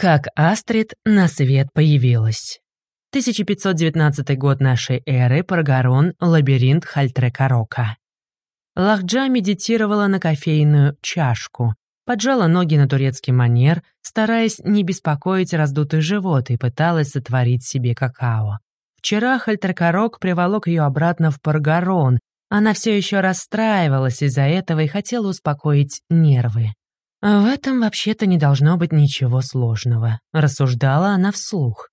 Как Астрид на свет появилась. 1519 год нашей эры, Паргарон, лабиринт Хальтрекарока. Лахджа медитировала на кофейную чашку, поджала ноги на турецкий манер, стараясь не беспокоить раздутый живот и пыталась сотворить себе какао. Вчера Хальтрекарок приволок ее обратно в Паргарон. Она все еще расстраивалась из-за этого и хотела успокоить нервы. «В этом вообще-то не должно быть ничего сложного», — рассуждала она вслух.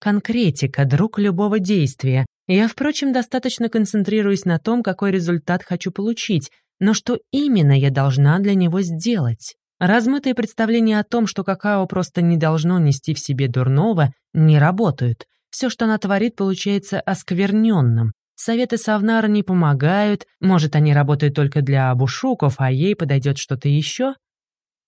«Конкретика — друг любого действия. Я, впрочем, достаточно концентрируюсь на том, какой результат хочу получить, но что именно я должна для него сделать? Размытые представления о том, что какао просто не должно нести в себе дурного, не работают. Все, что она творит, получается оскверненным. Советы Савнара не помогают, может, они работают только для абушуков, а ей подойдет что-то еще?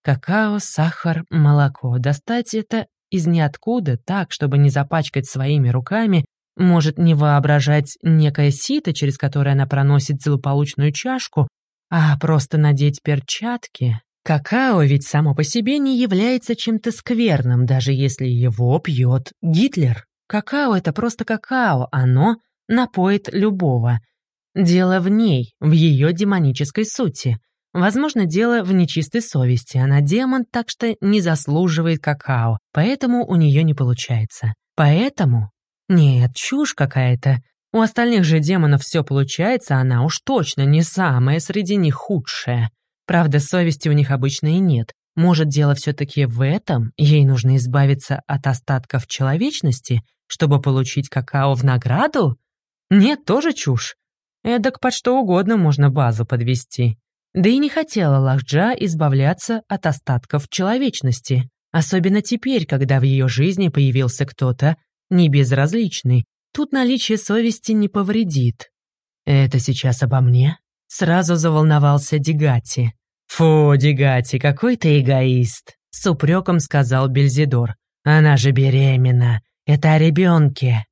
Какао, сахар, молоко. Достать это из ниоткуда так, чтобы не запачкать своими руками, может не воображать некое сито, через которое она проносит злополучную чашку, а просто надеть перчатки. Какао ведь само по себе не является чем-то скверным, даже если его пьет Гитлер. Какао — это просто какао, оно напоит любого. Дело в ней, в ее демонической сути. Возможно, дело в нечистой совести. Она демон, так что не заслуживает какао, поэтому у нее не получается. Поэтому? Нет, чушь какая-то. У остальных же демонов все получается, она уж точно не самая среди них худшая. Правда, совести у них обычно и нет. Может, дело все-таки в этом? Ей нужно избавиться от остатков человечности, чтобы получить какао в награду? Нет, тоже чушь. Эдак под что угодно можно базу подвести. Да и не хотела Лахджа избавляться от остатков человечности, особенно теперь, когда в ее жизни появился кто-то небезразличный. Тут наличие совести не повредит. «Это сейчас обо мне?» Сразу заволновался Дигати. «Фу, Дигати, какой ты эгоист!» С упреком сказал Бельзидор. «Она же беременна. Это о ребенке.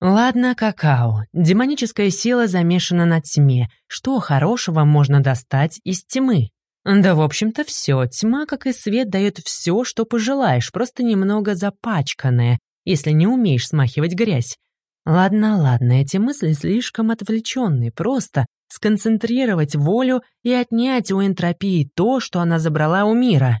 Ладно, какао. Демоническая сила замешана на тьме. Что хорошего можно достать из тьмы? Да, в общем-то, все. Тьма, как и свет, дает все, что пожелаешь, просто немного запачканное, если не умеешь смахивать грязь. Ладно, ладно, эти мысли слишком отвлеченные. Просто сконцентрировать волю и отнять у энтропии то, что она забрала у мира.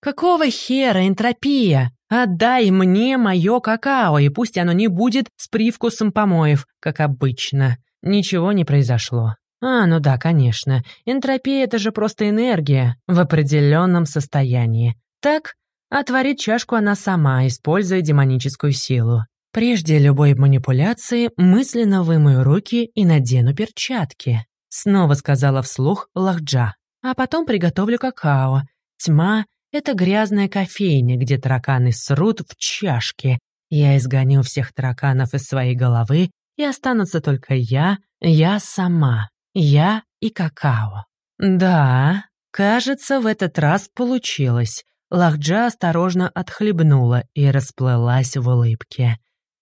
Какого хера энтропия? Отдай мне мое какао, и пусть оно не будет с привкусом помоев, как обычно. Ничего не произошло. А, ну да, конечно. Энтропия — это же просто энергия в определенном состоянии. Так, отворит чашку она сама, используя демоническую силу. Прежде любой манипуляции мысленно вымою руки и надену перчатки. Снова сказала вслух Лахджа. А потом приготовлю какао. Тьма это грязная кофейня, где тараканы срут в чашке. Я изгоню всех тараканов из своей головы, и останутся только я, я сама, я и какао. Да, кажется, в этот раз получилось. Лахджа осторожно отхлебнула и расплылась в улыбке.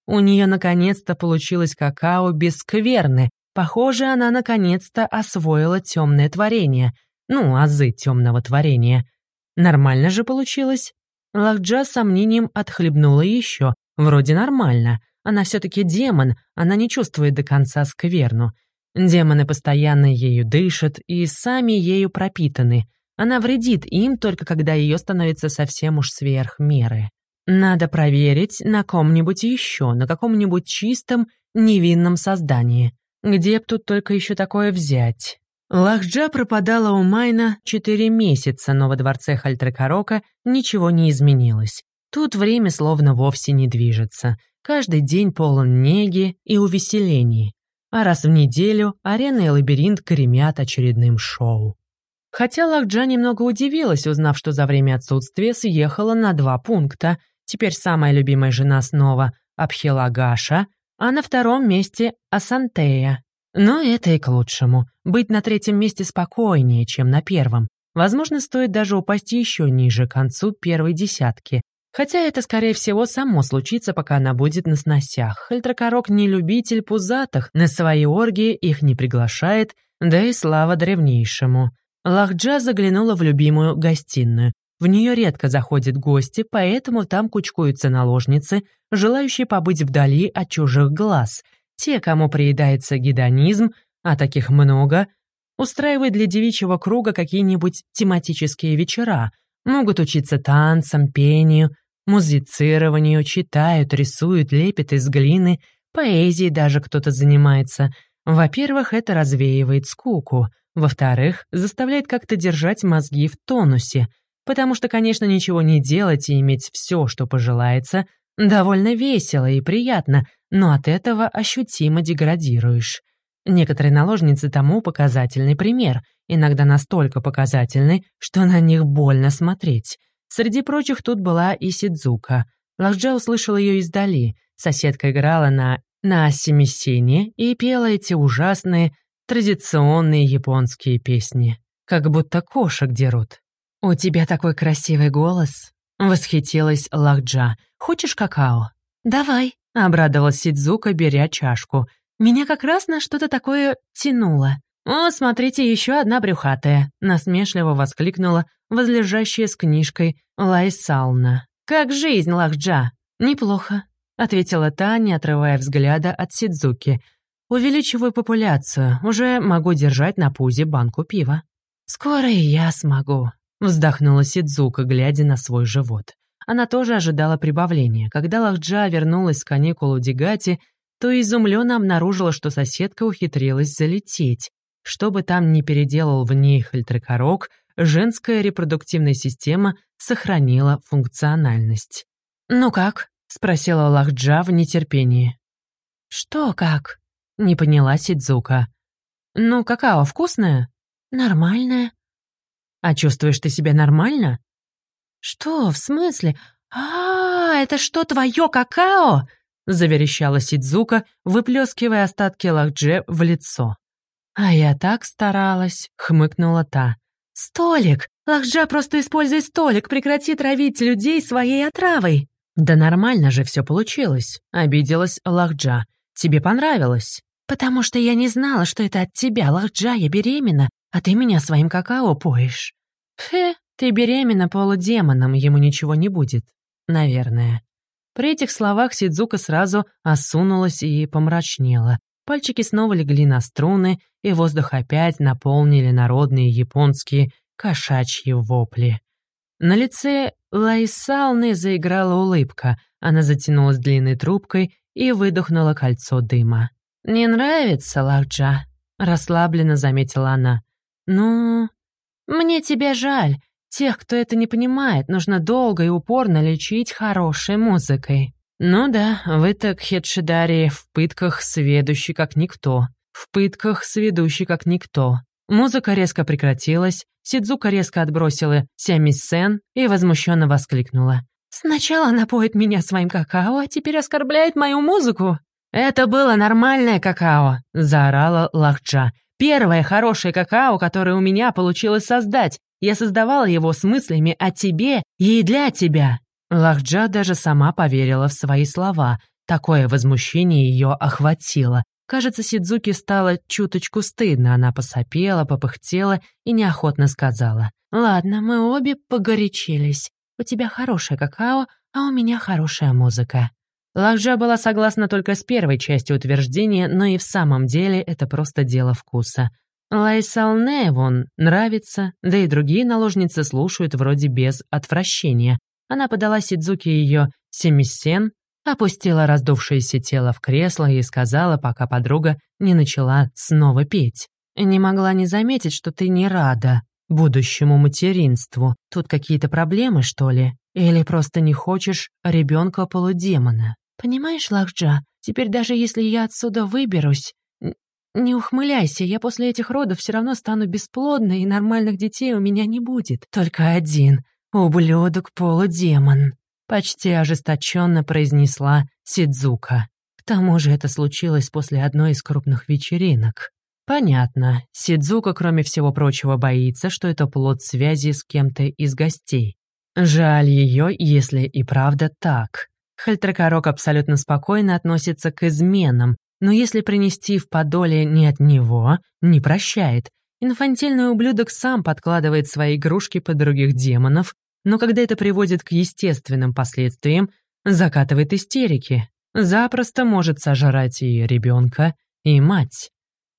У нее наконец-то получилось какао без скверны. Похоже, она наконец-то освоила темное творение. Ну, азы темного творения — Нормально же получилось. Лахджа с сомнением отхлебнула еще. Вроде нормально. Она все-таки демон, она не чувствует до конца скверну. Демоны постоянно ею дышат и сами ею пропитаны. Она вредит им только когда ее становится совсем уж сверх меры. Надо проверить на ком-нибудь еще, на каком-нибудь чистом, невинном создании. Где б тут только еще такое взять? Лахджа пропадала у Майна четыре месяца, но во дворце Хальтрекарока ничего не изменилось. Тут время словно вовсе не движется. Каждый день полон неги и увеселений. А раз в неделю арена и лабиринт гремят очередным шоу. Хотя Лахджа немного удивилась, узнав, что за время отсутствия съехала на два пункта. Теперь самая любимая жена снова Абхилагаша, а на втором месте Асантея. Но это и к лучшему. Быть на третьем месте спокойнее, чем на первом. Возможно, стоит даже упасть еще ниже, к концу первой десятки. Хотя это, скорее всего, само случится, пока она будет на сносях. Хальтракорок не любитель пузатых, на свои оргии их не приглашает, да и слава древнейшему. Лахджа заглянула в любимую гостиную. В нее редко заходят гости, поэтому там кучкуются наложницы, желающие побыть вдали от чужих глаз. Те, кому приедается гедонизм, а таких много, устраивают для девичьего круга какие-нибудь тематические вечера, могут учиться танцам, пению, музицированию, читают, рисуют, лепят из глины, поэзией даже кто-то занимается. Во-первых, это развеивает скуку. Во-вторых, заставляет как-то держать мозги в тонусе — потому что, конечно, ничего не делать и иметь все, что пожелается, довольно весело и приятно, но от этого ощутимо деградируешь. Некоторые наложницы тому показательный пример, иногда настолько показательный, что на них больно смотреть. Среди прочих тут была и Сидзука. Лахджа услышал ее издали. Соседка играла на на семисене и пела эти ужасные, традиционные японские песни. Как будто кошек дерут. «У тебя такой красивый голос!» — восхитилась Лахджа. «Хочешь какао?» «Давай», — обрадовалась Сидзука, беря чашку. «Меня как раз на что-то такое тянуло». «О, смотрите, еще одна брюхатая!» — насмешливо воскликнула возлежащая с книжкой Лайсална. «Как жизнь, Лахджа?» «Неплохо», — ответила та, не отрывая взгляда от Сидзуки. «Увеличиваю популяцию, уже могу держать на пузе банку пива». «Скоро и я смогу», Вздохнула Сидзука, глядя на свой живот. Она тоже ожидала прибавления. Когда Лахджа вернулась с каникул у Дигати, то изумленно обнаружила, что соседка ухитрилась залететь. Что бы там ни переделал в ней Хальтрекорок, женская репродуктивная система сохранила функциональность. «Ну как?» — спросила Лахджа в нетерпении. «Что как?» — не поняла Сидзука. «Ну, какао вкусное?» «Нормальное», а чувствуешь ты себя нормально? Что, в смысле? А, это что, твое какао? Заверещала Сидзука, выплескивая остатки лакдже в лицо. А я так старалась, хмыкнула та. Столик! Лахджа просто используй столик, прекрати травить людей своей отравой. Да нормально же все получилось, обиделась Лахджа. Тебе понравилось? Потому что я не знала, что это от тебя, Лахджа, я беременна, а ты меня своим какао поешь. Фе, ты беременна полудемоном, ему ничего не будет. Наверное. При этих словах Сидзука сразу осунулась и помрачнела. Пальчики снова легли на струны, и воздух опять наполнили народные японские кошачьи вопли. На лице Лайсалны заиграла улыбка. Она затянулась длинной трубкой и выдохнула кольцо дыма. «Не нравится, Лахджа?» — расслабленно заметила она. «Ну, мне тебя жаль. Тех, кто это не понимает, нужно долго и упорно лечить хорошей музыкой. Ну да, вы так, Хедшидари, в пытках сведущий как никто. В пытках сведущий как никто. Музыка резко прекратилась, Сидзука резко отбросила Сямисен и возмущенно воскликнула. «Сначала она поет меня своим какао, а теперь оскорбляет мою музыку!» «Это было нормальное какао!» — заорала Лахджа. Первое хорошее какао, которое у меня получилось создать. Я создавала его с мыслями о тебе и для тебя». Лахджа даже сама поверила в свои слова. Такое возмущение ее охватило. Кажется, Сидзуки стало чуточку стыдно. Она посопела, попыхтела и неохотно сказала. «Ладно, мы обе погорячились. У тебя хорошее какао, а у меня хорошая музыка». Лахджа была согласна только с первой частью утверждения, но и в самом деле это просто дело вкуса. Лайсалне вон нравится, да и другие наложницы слушают вроде без отвращения. Она подала Сидзуки ее семисен, опустила раздувшееся тело в кресло и сказала, пока подруга не начала снова петь. «Не могла не заметить, что ты не рада будущему материнству. Тут какие-то проблемы, что ли? Или просто не хочешь ребенка-полудемона?» «Понимаешь, Лахджа, теперь даже если я отсюда выберусь, не ухмыляйся, я после этих родов все равно стану бесплодной, и нормальных детей у меня не будет. Только один — ублюдок-полудемон», — почти ожесточенно произнесла Сидзука. К тому же это случилось после одной из крупных вечеринок. Понятно, Сидзука, кроме всего прочего, боится, что это плод связи с кем-то из гостей. Жаль ее, если и правда так. Хальтракорок абсолютно спокойно относится к изменам, но если принести в подоле не от него, не прощает. Инфантильный ублюдок сам подкладывает свои игрушки под других демонов, но когда это приводит к естественным последствиям, закатывает истерики. Запросто может сожрать и ребенка, и мать.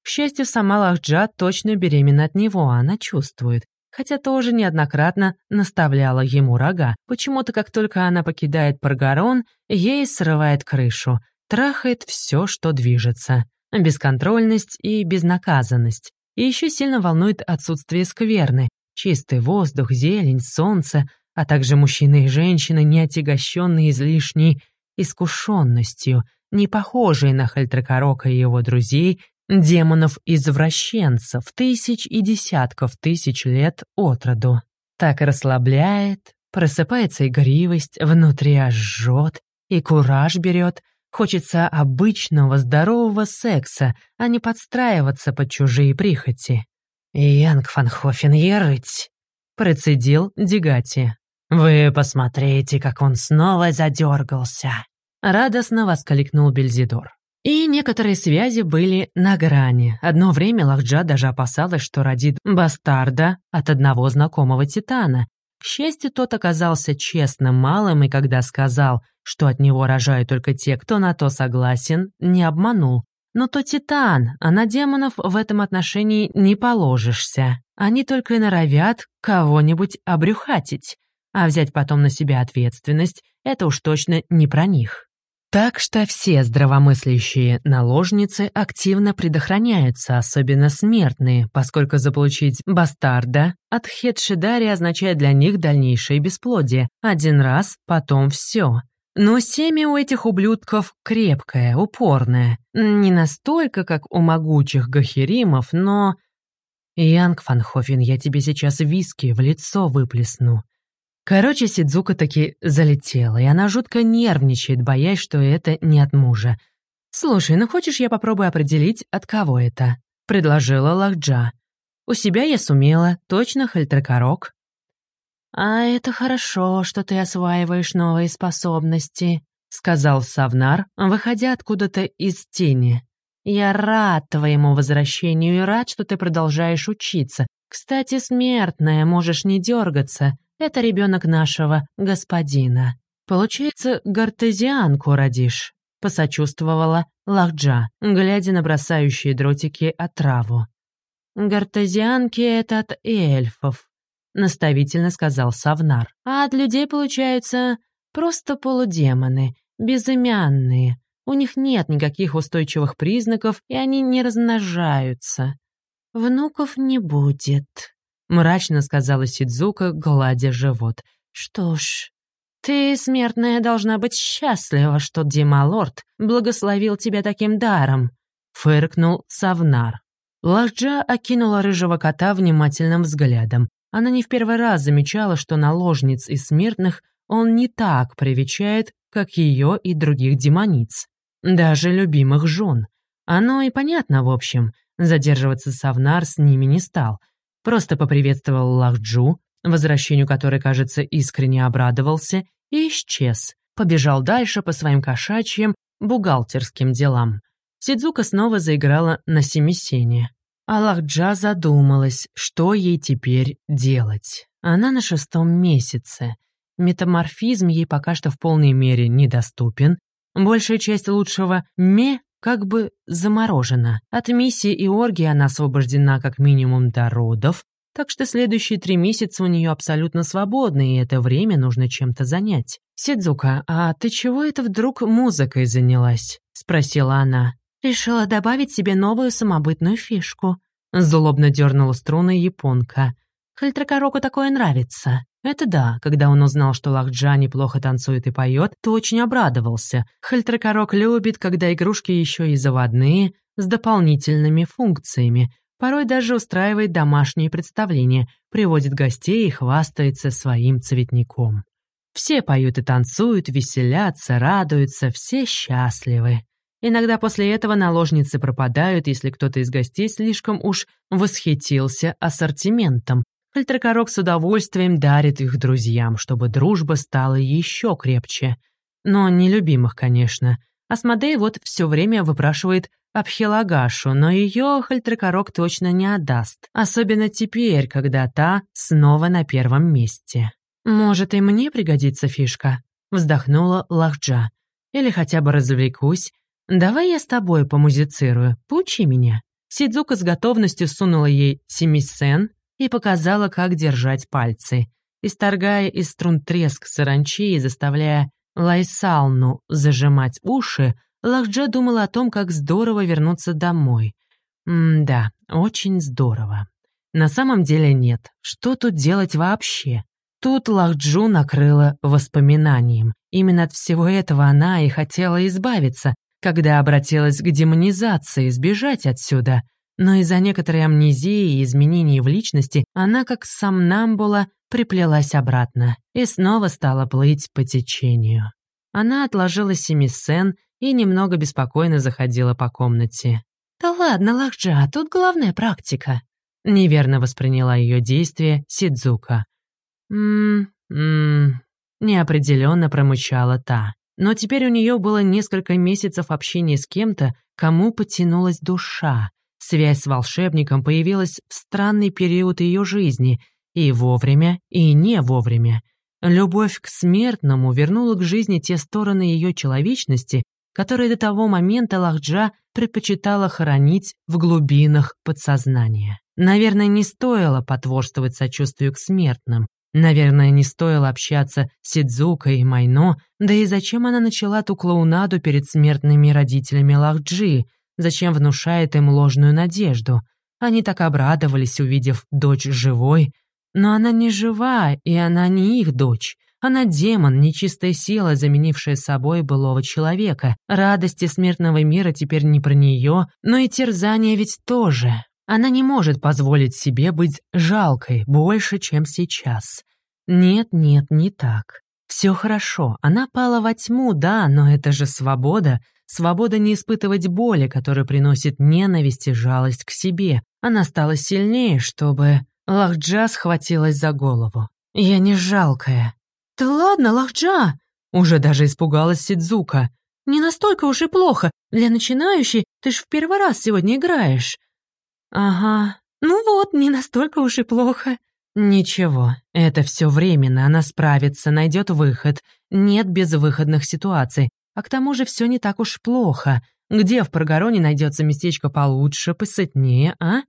Счастью, сама Лахджа точно беременна от него, она чувствует. Хотя тоже неоднократно наставляла ему рога. Почему-то, как только она покидает Паргарон, ей срывает крышу, трахает все, что движется. Бесконтрольность и безнаказанность. И еще сильно волнует отсутствие скверны. Чистый воздух, зелень, солнце, а также мужчины и женщины, не отягощенные излишней искушенностью, не похожие на Хальтракорока и его друзей, демонов-извращенцев, тысяч и десятков тысяч лет от роду. Так расслабляет, просыпается игривость, внутри аж жжет, и кураж берет, хочется обычного здорового секса, а не подстраиваться под чужие прихоти. «Янг Фанхофен ерыть», — процедил Дигати. «Вы посмотрите, как он снова задергался!» Радостно воскликнул Бельзидор. И некоторые связи были на грани. Одно время Лахджа даже опасалась, что родит бастарда от одного знакомого Титана. К счастью, тот оказался честным малым, и когда сказал, что от него рожают только те, кто на то согласен, не обманул. Но то Титан, а на демонов в этом отношении не положишься. Они только и норовят кого-нибудь обрюхатить а взять потом на себя ответственность — это уж точно не про них. Так что все здравомыслящие наложницы активно предохраняются, особенно смертные, поскольку заполучить бастарда от хедшидари означает для них дальнейшее бесплодие. Один раз, потом все. Но семя у этих ублюдков крепкое, упорное. Не настолько, как у могучих гахеримов, но... Янг Фанхофен, я тебе сейчас виски в лицо выплесну. Короче, Сидзука таки залетела, и она жутко нервничает, боясь, что это не от мужа. «Слушай, ну хочешь, я попробую определить, от кого это?» — предложила Лахджа. «У себя я сумела, точно хальтракорок». «А это хорошо, что ты осваиваешь новые способности», — сказал Савнар, выходя откуда-то из тени. «Я рад твоему возвращению и рад, что ты продолжаешь учиться. Кстати, смертная, можешь не дергаться. Это ребенок нашего господина. Получается, гартезианку родишь», — посочувствовала Лахджа, глядя на бросающие дротики отраву. «Гартезианки — это от эльфов», — наставительно сказал Савнар. «А от людей получаются просто полудемоны, безымянные. У них нет никаких устойчивых признаков, и они не размножаются. Внуков не будет» мрачно сказала Сидзука, гладя живот. «Что ж, ты, смертная, должна быть счастлива, что Дималорд благословил тебя таким даром», — фыркнул Савнар. Лахджа окинула рыжего кота внимательным взглядом. Она не в первый раз замечала, что наложниц и смертных он не так привечает, как ее и других демониц. Даже любимых жен. Оно и понятно, в общем. Задерживаться Савнар с ними не стал. Просто поприветствовал Лахджу, возвращению которой, кажется, искренне обрадовался, и исчез. Побежал дальше по своим кошачьим, бухгалтерским делам. Сидзука снова заиграла на семисене. А Лахджа задумалась, что ей теперь делать. Она на шестом месяце. Метаморфизм ей пока что в полной мере недоступен. Большая часть лучшего «ме» как бы заморожена. От миссии и оргии она освобождена как минимум до родов, так что следующие три месяца у нее абсолютно свободны, и это время нужно чем-то занять. «Сидзука, а ты чего это вдруг музыкой занялась?» — спросила она. «Решила добавить себе новую самобытную фишку». Злобно дернула струны японка. Хальтракороку такое нравится. Это да, когда он узнал, что Лахджа неплохо танцует и поет, то очень обрадовался. Хальтракорок любит, когда игрушки еще и заводные, с дополнительными функциями. Порой даже устраивает домашние представления, приводит гостей и хвастается своим цветником. Все поют и танцуют, веселятся, радуются, все счастливы. Иногда после этого наложницы пропадают, если кто-то из гостей слишком уж восхитился ассортиментом, Альтракорок с удовольствием дарит их друзьям, чтобы дружба стала еще крепче. Но не любимых, конечно. Асмодей вот все время выпрашивает Абхелагашу, но ее Хальтракорок точно не отдаст. Особенно теперь, когда та снова на первом месте. «Может, и мне пригодится фишка?» — вздохнула Лахджа. «Или хотя бы развлекусь. Давай я с тобой помузицирую, поучи меня». Сидзука с готовностью сунула ей семисен и показала, как держать пальцы, исторгая из струн треск саранчи и заставляя Лайсалну зажимать уши, Лахджа думала о том, как здорово вернуться домой. М-да, очень здорово. На самом деле нет. Что тут делать вообще? Тут Лахджу накрыла воспоминанием. Именно от всего этого она и хотела избавиться, когда обратилась к демонизации, сбежать отсюда. Но из-за некоторой амнезии и изменений в личности она, как сомнамбула, приплелась обратно и снова стала плыть по течению. Она отложила семисен и немного беспокойно заходила по комнате. «Да ладно, Лахджа, тут главная практика». Неверно восприняла ее действие Сидзука. «М-м-м...» неопределенно промычала та. Но теперь у нее было несколько месяцев общения с кем-то, кому потянулась душа. Связь с волшебником появилась в странный период ее жизни, и вовремя, и не вовремя. Любовь к смертному вернула к жизни те стороны ее человечности, которые до того момента Лахджа предпочитала хоронить в глубинах подсознания. Наверное, не стоило потворствовать сочувствию к смертным. Наверное, не стоило общаться с Сидзукой и Майно, да и зачем она начала ту клоунаду перед смертными родителями Лахджи, зачем внушает им ложную надежду. Они так обрадовались, увидев дочь живой, но она не жива, и она не их дочь. Она демон, нечистая сила, заменившая собой былого человека. Радости смертного мира теперь не про нее, но и терзания ведь тоже. Она не может позволить себе быть жалкой больше, чем сейчас. Нет, нет, не так. Все хорошо, она пала во тьму, да, но это же свобода. Свобода не испытывать боли, которая приносит ненависть и жалость к себе. Она стала сильнее, чтобы... Лахджа схватилась за голову. «Я не жалкая». «Да ладно, Лахджа!» Уже даже испугалась Сидзука. «Не настолько уж и плохо. Для начинающей ты ж в первый раз сегодня играешь». «Ага. Ну вот, не настолько уж и плохо». «Ничего, это все временно, она справится, найдет выход. Нет безвыходных ситуаций. А к тому же все не так уж плохо. Где в Прогороне найдется местечко получше, посытнее, а?»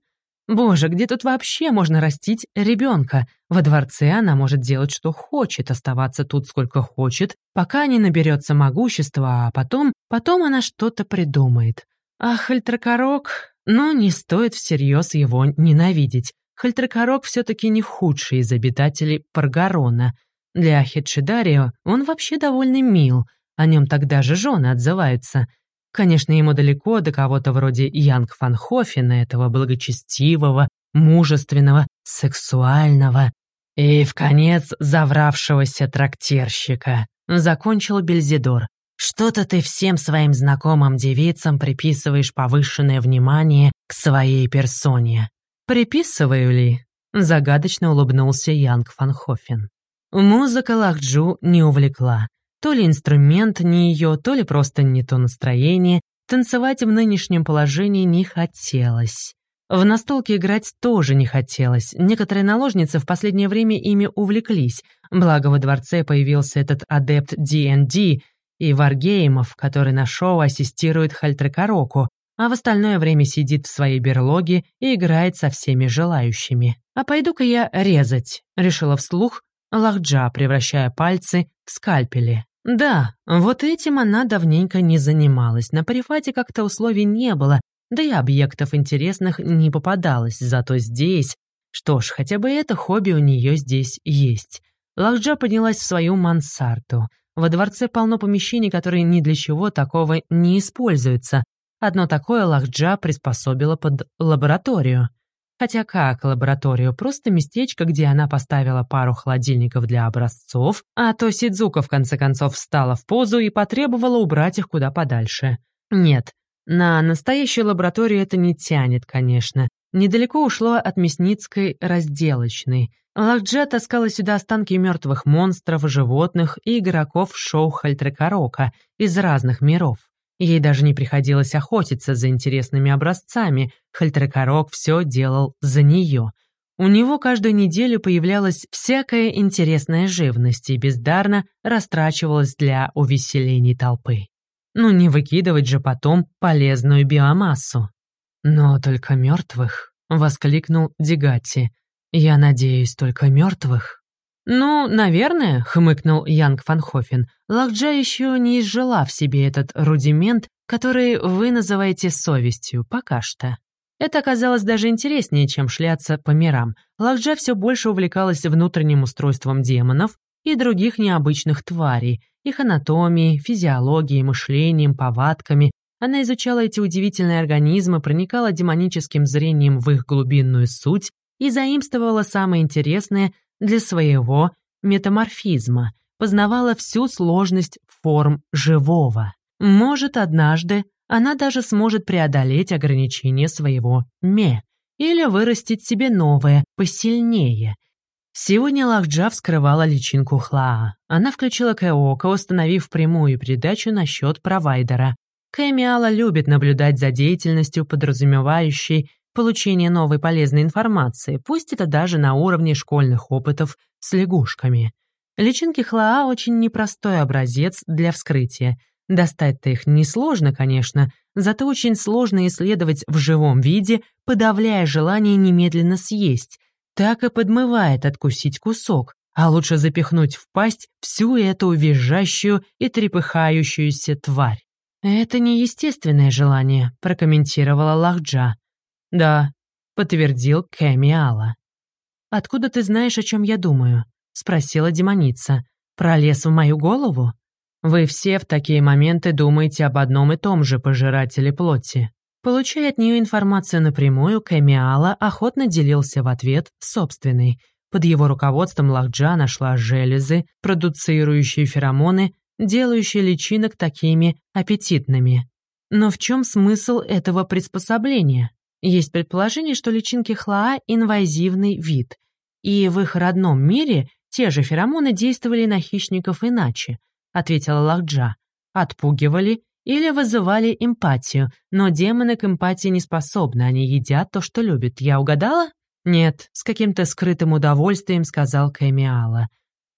Боже, где тут вообще можно растить ребенка? Во дворце она может делать, что хочет, оставаться тут сколько хочет, пока не наберется могущества, а потом, потом она что-то придумает. А Хальтракорок, ну, не стоит всерьез его ненавидеть. Хальтракорок все-таки не худший из обитателей Паргарона. Для Хедшидарио он вообще довольно мил, о нем тогда же жены отзываются — Конечно, ему далеко до кого-то вроде Янг фан Хофена, этого благочестивого, мужественного, сексуального и, в конец, завравшегося трактирщика. Закончил Бельзидор. Что-то ты всем своим знакомым девицам приписываешь повышенное внимание к своей персоне. Приписываю ли? Загадочно улыбнулся Янг фан Хофен. Музыка Лахджу не увлекла. То ли инструмент не ее, то ли просто не то настроение. Танцевать в нынешнем положении не хотелось. В настолке играть тоже не хотелось. Некоторые наложницы в последнее время ими увлеклись. Благо во дворце появился этот адепт D&D и варгеймов, который на шоу ассистирует Хальтрекороку, а в остальное время сидит в своей берлоге и играет со всеми желающими. «А пойду-ка я резать», — решила вслух Лахджа, превращая пальцы в скальпели. Да, вот этим она давненько не занималась. На парифате как-то условий не было, да и объектов интересных не попадалось, зато здесь... Что ж, хотя бы это хобби у нее здесь есть. Лахджа поднялась в свою мансарту. Во дворце полно помещений, которые ни для чего такого не используются. Одно такое Лахджа приспособила под лабораторию. Хотя как лабораторию, просто местечко, где она поставила пару холодильников для образцов, а то Сидзука в конце концов встала в позу и потребовала убрать их куда подальше. Нет, на настоящую лабораторию это не тянет, конечно. Недалеко ушло от мясницкой разделочной. Лахджа таскала сюда останки мертвых монстров, животных и игроков шоу Хальтрекорока из разных миров. Ей даже не приходилось охотиться за интересными образцами, Хальтрекорок все делал за нее. У него каждую неделю появлялась всякая интересная живность и бездарно растрачивалась для увеселений толпы. Ну не выкидывать же потом полезную биомассу. Но только мертвых, воскликнул Дигатти. Я надеюсь, только мертвых. «Ну, наверное», — хмыкнул Янг Фанхофен, «Лакджа еще не изжила в себе этот рудимент, который вы называете совестью, пока что». Это оказалось даже интереснее, чем шляться по мирам. Лакджа все больше увлекалась внутренним устройством демонов и других необычных тварей, их анатомией, физиологией, мышлением, повадками. Она изучала эти удивительные организмы, проникала демоническим зрением в их глубинную суть и заимствовала самое интересное для своего метаморфизма, познавала всю сложность форм живого. Может, однажды она даже сможет преодолеть ограничения своего «ме» или вырастить себе новое, посильнее. Сегодня Лахджа вскрывала личинку Хлаа. Она включила Кэока, установив прямую передачу на счет провайдера. Кэмиала любит наблюдать за деятельностью, подразумевающей получение новой полезной информации, пусть это даже на уровне школьных опытов с лягушками. Личинки Хлаа очень непростой образец для вскрытия — Достать-то их несложно, конечно, зато очень сложно исследовать в живом виде, подавляя желание немедленно съесть. Так и подмывает откусить кусок, а лучше запихнуть в пасть всю эту визжащую и трепыхающуюся тварь. «Это неестественное желание», — прокомментировала Лахджа. «Да», — подтвердил Кэмиала. «Откуда ты знаешь, о чем я думаю?» — спросила демоница. «Пролез в мою голову?» Вы все в такие моменты думаете об одном и том же пожирателе плоти. Получая от нее информацию напрямую, Кэмиала охотно делился в ответ собственной. Под его руководством Лахджа нашла железы, продуцирующие феромоны, делающие личинок такими аппетитными. Но в чем смысл этого приспособления? Есть предположение, что личинки хлаа – инвазивный вид, и в их родном мире те же феромоны действовали на хищников иначе –— ответила Лахджа. «Отпугивали или вызывали эмпатию, но демоны к эмпатии не способны, они едят то, что любят. Я угадала?» «Нет», — с каким-то скрытым удовольствием сказал Кэмиала.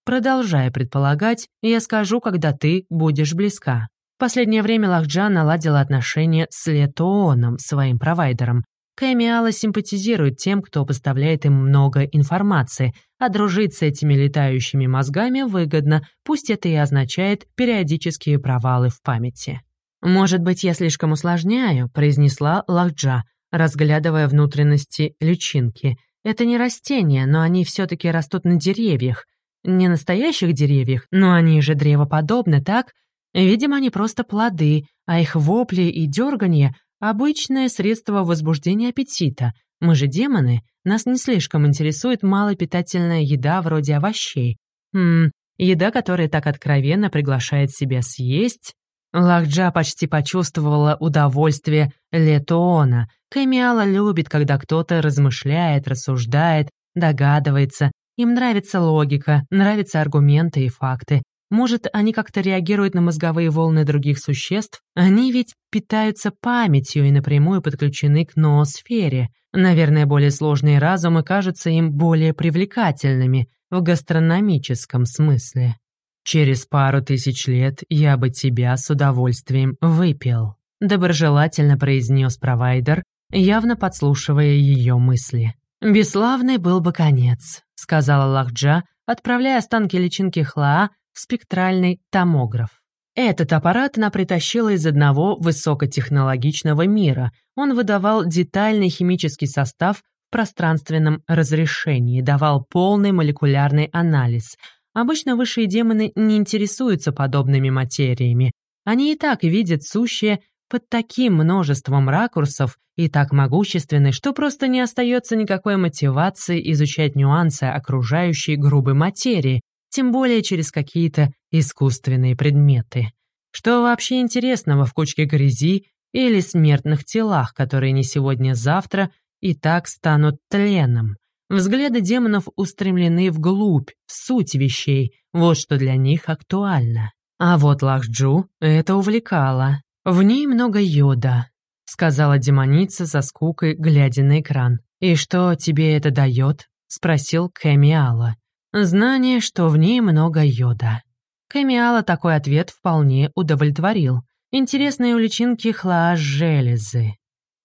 «Продолжая предполагать, я скажу, когда ты будешь близка». В последнее время Лахджа наладила отношения с Летооном, своим провайдером. Кэмиала симпатизирует тем, кто поставляет им много информации, а дружить с этими летающими мозгами выгодно, пусть это и означает периодические провалы в памяти. «Может быть, я слишком усложняю», — произнесла Лахджа, разглядывая внутренности личинки. «Это не растения, но они все-таки растут на деревьях. Не настоящих деревьях, но они же древоподобны, так? Видимо, они просто плоды, а их вопли и дерганье Обычное средство возбуждения аппетита. Мы же демоны, нас не слишком интересует малопитательная еда вроде овощей. Хм, еда, которая так откровенно приглашает себя съесть. Лахджа почти почувствовала удовольствие Летоона. Кэмиала любит, когда кто-то размышляет, рассуждает, догадывается. Им нравится логика, нравятся аргументы и факты. Может, они как-то реагируют на мозговые волны других существ? Они ведь питаются памятью и напрямую подключены к ноосфере. Наверное, более сложные разумы кажутся им более привлекательными в гастрономическом смысле. «Через пару тысяч лет я бы тебя с удовольствием выпил», доброжелательно произнес провайдер, явно подслушивая ее мысли. «Бесславный был бы конец», — сказала Лахджа, отправляя останки личинки Хлаа спектральный томограф. Этот аппарат она притащила из одного высокотехнологичного мира. Он выдавал детальный химический состав в пространственном разрешении, давал полный молекулярный анализ. Обычно высшие демоны не интересуются подобными материями. Они и так видят сущее под таким множеством ракурсов и так могущественны, что просто не остается никакой мотивации изучать нюансы окружающей грубой материи, тем более через какие-то искусственные предметы. Что вообще интересного в кучке грязи или смертных телах, которые не сегодня-завтра и так станут тленом? Взгляды демонов устремлены вглубь, в суть вещей, вот что для них актуально. А вот Лахджу это увлекало. В ней много йода, сказала демоница со скукой, глядя на экран. И что тебе это дает? спросил Кэмиала. «Знание, что в ней много йода». Кэмиала такой ответ вполне удовлетворил. Интересные у личинки хлоаж-железы.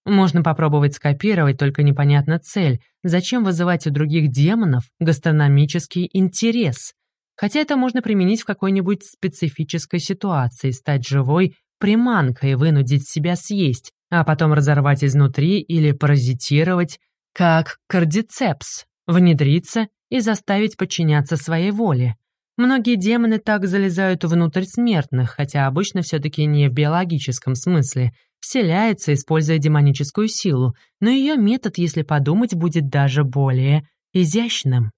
Можно попробовать скопировать, только непонятна цель. Зачем вызывать у других демонов гастрономический интерес? Хотя это можно применить в какой-нибудь специфической ситуации, стать живой приманкой, вынудить себя съесть, а потом разорвать изнутри или паразитировать, как кардицепс, внедриться и заставить подчиняться своей воле. Многие демоны так залезают внутрь смертных, хотя обычно все-таки не в биологическом смысле – вселяется, используя демоническую силу, но ее метод, если подумать, будет даже более изящным.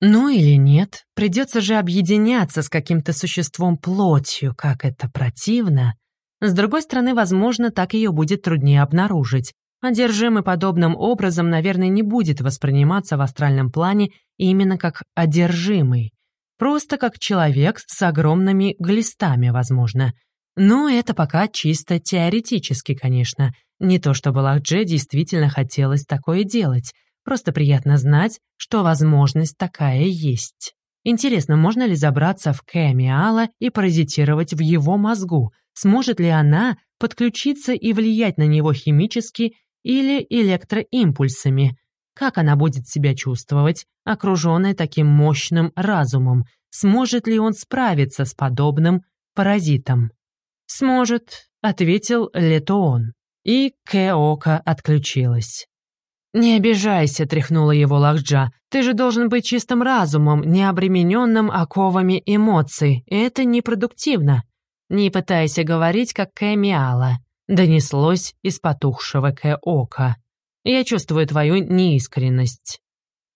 Ну или нет, придется же объединяться с каким-то существом плотью, как это противно. С другой стороны, возможно, так ее будет труднее обнаружить. Одержимый подобным образом, наверное, не будет восприниматься в астральном плане именно как одержимый. Просто как человек с огромными глистами, возможно — но это пока чисто теоретически, конечно. Не то чтобы Лахдже действительно хотелось такое делать. Просто приятно знать, что возможность такая есть. Интересно, можно ли забраться в Кэмиала и паразитировать в его мозгу? Сможет ли она подключиться и влиять на него химически или электроимпульсами? Как она будет себя чувствовать, окруженная таким мощным разумом? Сможет ли он справиться с подобным паразитом? «Сможет», — ответил Летоон. И Кеока отключилась. «Не обижайся», — тряхнула его Лахджа. «Ты же должен быть чистым разумом, не обремененным оковами эмоций. Это непродуктивно». «Не пытайся говорить, как Кэмиала», — донеслось из потухшего Кеока. «Я чувствую твою неискренность».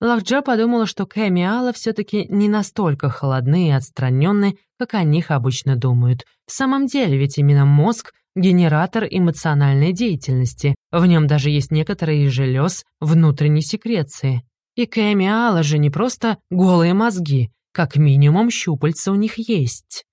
Лахджа подумала, что Кэми Алла все-таки не настолько холодны и отстраненны, как о них обычно думают. В самом деле, ведь именно мозг — генератор эмоциональной деятельности. В нем даже есть некоторые желез внутренней секреции. И Кэми Алла же не просто голые мозги, как минимум щупальца у них есть.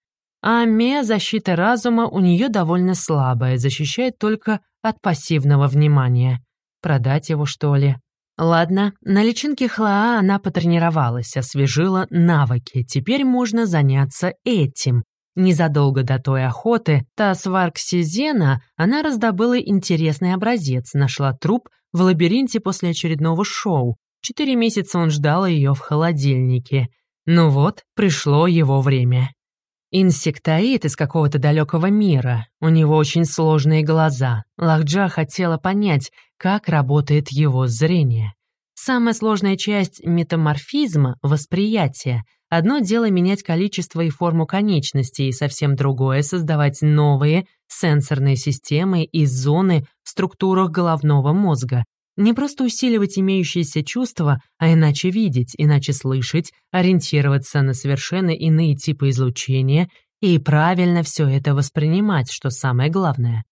А ме защита разума у нее довольно слабая, защищает только от пассивного внимания. Продать его, что ли? Ладно, на личинке Хлаа она потренировалась, освежила навыки. Теперь можно заняться этим. Незадолго до той охоты Тасварксизена она раздобыла интересный образец, нашла труп в лабиринте после очередного шоу. Четыре месяца он ждал ее в холодильнике. Ну вот, пришло его время. Инсектоид из какого-то далекого мира. У него очень сложные глаза. Лахджа хотела понять, как работает его зрение. Самая сложная часть метаморфизма — восприятие. Одно дело менять количество и форму конечностей, и совсем другое — создавать новые сенсорные системы и зоны в структурах головного мозга. Не просто усиливать имеющиеся чувства, а иначе видеть, иначе слышать, ориентироваться на совершенно иные типы излучения и правильно все это воспринимать, что самое главное.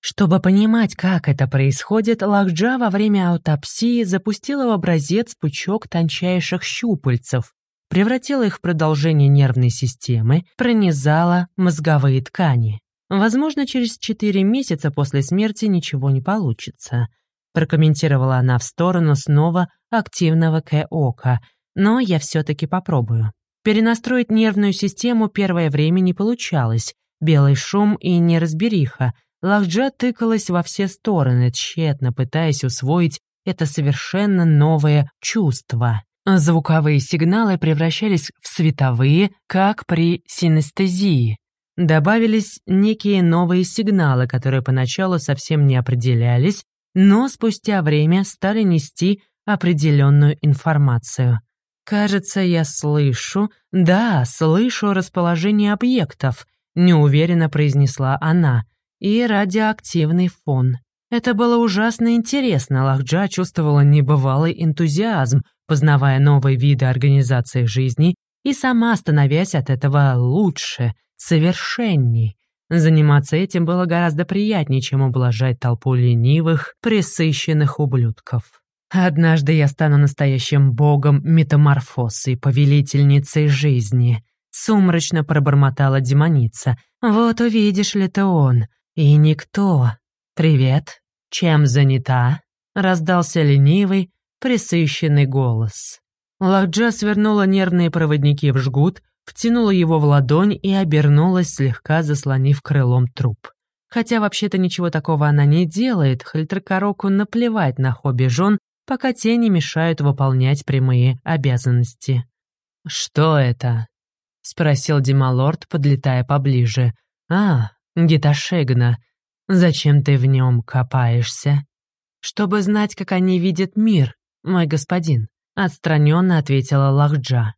Чтобы понимать, как это происходит, Лахджа во время аутопсии запустила в образец пучок тончайших щупальцев, превратила их в продолжение нервной системы, пронизала мозговые ткани. Возможно, через 4 месяца после смерти ничего не получится — прокомментировала она в сторону снова активного К-ока, но я все-таки попробую. Перенастроить нервную систему первое время не получалось. Белый шум и неразбериха. Лахджа тыкалась во все стороны, тщетно пытаясь усвоить это совершенно новое чувство. Звуковые сигналы превращались в световые, как при синестезии. Добавились некие новые сигналы, которые поначалу совсем не определялись, но спустя время стали нести определенную информацию. «Кажется, я слышу, да, слышу расположение объектов», неуверенно произнесла она, и радиоактивный фон. Это было ужасно интересно, Лахджа чувствовала небывалый энтузиазм, познавая новые виды организации жизни и сама становясь от этого лучше, совершенней. Заниматься этим было гораздо приятнее, чем ублажать толпу ленивых, пресыщенных ублюдков. Однажды я стану настоящим богом метаморфоз и повелительницей жизни. Сумрачно пробормотала демоница. Вот увидишь ли ты он. И никто. Привет. Чем занята? Раздался ленивый, пресыщенный голос. Лахджа свернула нервные проводники в жгут, втянула его в ладонь и обернулась, слегка заслонив крылом труп. Хотя вообще-то ничего такого она не делает, Хальтеркороку наплевать на хобби жен, пока те не мешают выполнять прямые обязанности. «Что это?» — спросил Дималорд, подлетая поближе. «А, Гиташегна, зачем ты в нем копаешься?» «Чтобы знать, как они видят мир, мой господин», — отстраненно ответила Лахджа.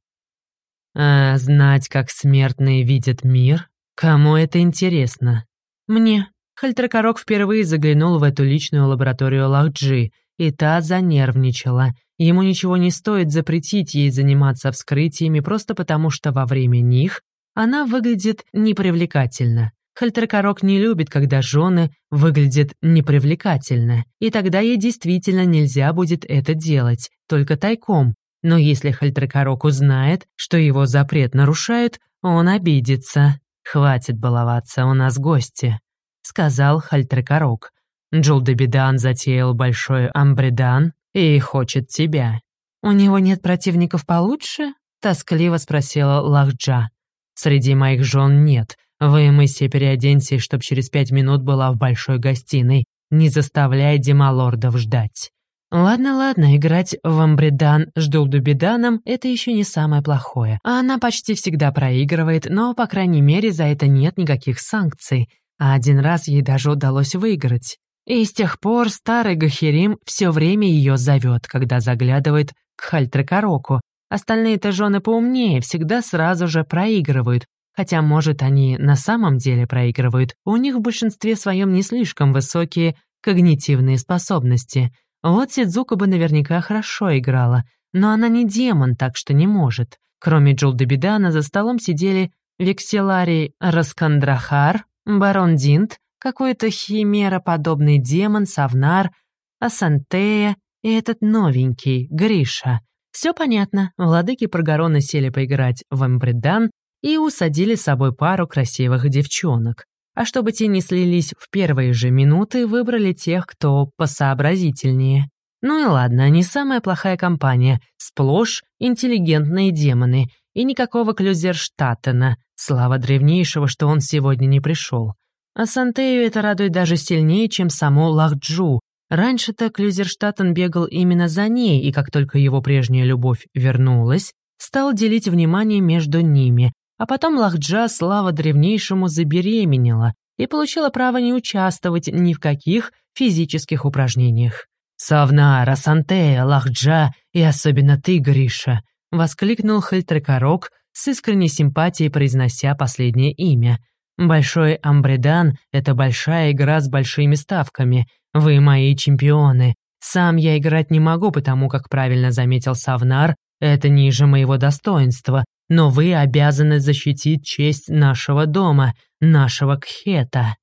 «А знать, как смертные видят мир? Кому это интересно?» «Мне». Хальтракорок впервые заглянул в эту личную лабораторию Лахджи, и та занервничала. Ему ничего не стоит запретить ей заниматься вскрытиями просто потому, что во время них она выглядит непривлекательно. Хальтеркорок не любит, когда жены выглядят непривлекательно, и тогда ей действительно нельзя будет это делать, только тайком. Но если Хальтеркорок узнает, что его запрет нарушают, он обидится. «Хватит баловаться, у нас гости», — сказал Хальтеркорок. Джулдебидан затеял большой амбридан и хочет тебя. «У него нет противников получше?» — тоскливо спросила Лахджа. «Среди моих жен нет, вы, Мысси, переоденьтесь, чтоб через пять минут была в большой гостиной. Не заставляй демалордов ждать. Ладно, ладно, играть в Амбридан с Дулдубиданом — это еще не самое плохое. Она почти всегда проигрывает, но, по крайней мере, за это нет никаких санкций. А один раз ей даже удалось выиграть. И с тех пор старый Гахерим все время ее зовет, когда заглядывает к Хальтрекороку. Остальные-то жены поумнее всегда сразу же проигрывают, Хотя, может, они на самом деле проигрывают, у них в большинстве своем не слишком высокие когнитивные способности. Вот Сидзука бы наверняка хорошо играла, но она не демон, так что не может. Кроме Джулдебидана за столом сидели Векселарий Раскандрахар, Барон Динт, какой-то химероподобный демон, Савнар, Асантея и этот новенький, Гриша. Все понятно, владыки Прогорона сели поиграть в Эмбридан, и усадили с собой пару красивых девчонок. А чтобы те не слились в первые же минуты, выбрали тех, кто посообразительнее. Ну и ладно, не самая плохая компания, сплошь интеллигентные демоны и никакого Клюзерштаттена, слава древнейшего, что он сегодня не пришел. А Сантею это радует даже сильнее, чем само Лахджу. Раньше-то Клюзерштаттен бегал именно за ней, и как только его прежняя любовь вернулась, стал делить внимание между ними, а потом Лахджа, слава древнейшему, забеременела и получила право не участвовать ни в каких физических упражнениях. «Савна, Расантея, Лахджа и особенно ты, Гриша!» — воскликнул Хальтрекорок с искренней симпатией, произнося последнее имя. «Большой Амбредан — это большая игра с большими ставками. Вы мои чемпионы. Сам я играть не могу, потому как правильно заметил Савнар, это ниже моего достоинства, но вы обязаны защитить честь нашего дома, нашего Кхета».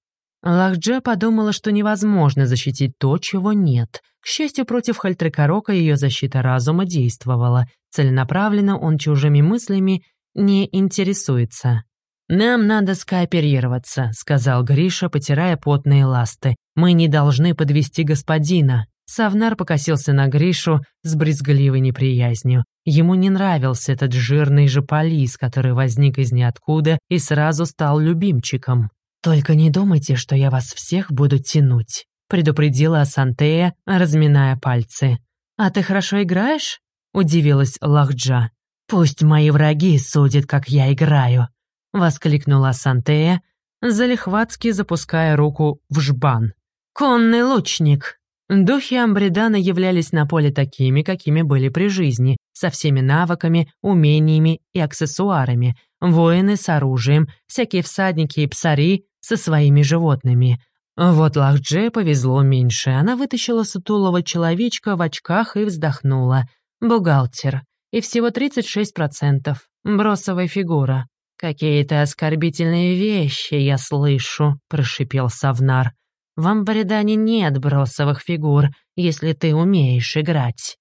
Лахдже подумала, что невозможно защитить то, чего нет. К счастью, против Хальтрекорока ее защита разума действовала. Целенаправленно он чужими мыслями не интересуется. «Нам надо скооперироваться», — сказал Гриша, потирая потные ласты. «Мы не должны подвести господина». Савнар покосился на Гришу с брезгливой неприязнью. Ему не нравился этот жирный же полис, который возник из ниоткуда и сразу стал любимчиком. «Только не думайте, что я вас всех буду тянуть», — предупредила Асантея, разминая пальцы. «А ты хорошо играешь?» — удивилась Лахджа. «Пусть мои враги судят, как я играю», — воскликнула Асантея, залихватски запуская руку в жбан. «Конный лучник!» Духи Амбридана являлись на поле такими, какими были при жизни, со всеми навыками, умениями и аксессуарами, воины с оружием, всякие всадники и псари со своими животными. Вот Лахдже повезло меньше, она вытащила сутулого человечка в очках и вздохнула. Бухгалтер. И всего 36%. Бросовая фигура. «Какие-то оскорбительные вещи я слышу», — прошипел Савнар. В Амбаридане нет бросовых фигур, если ты умеешь играть.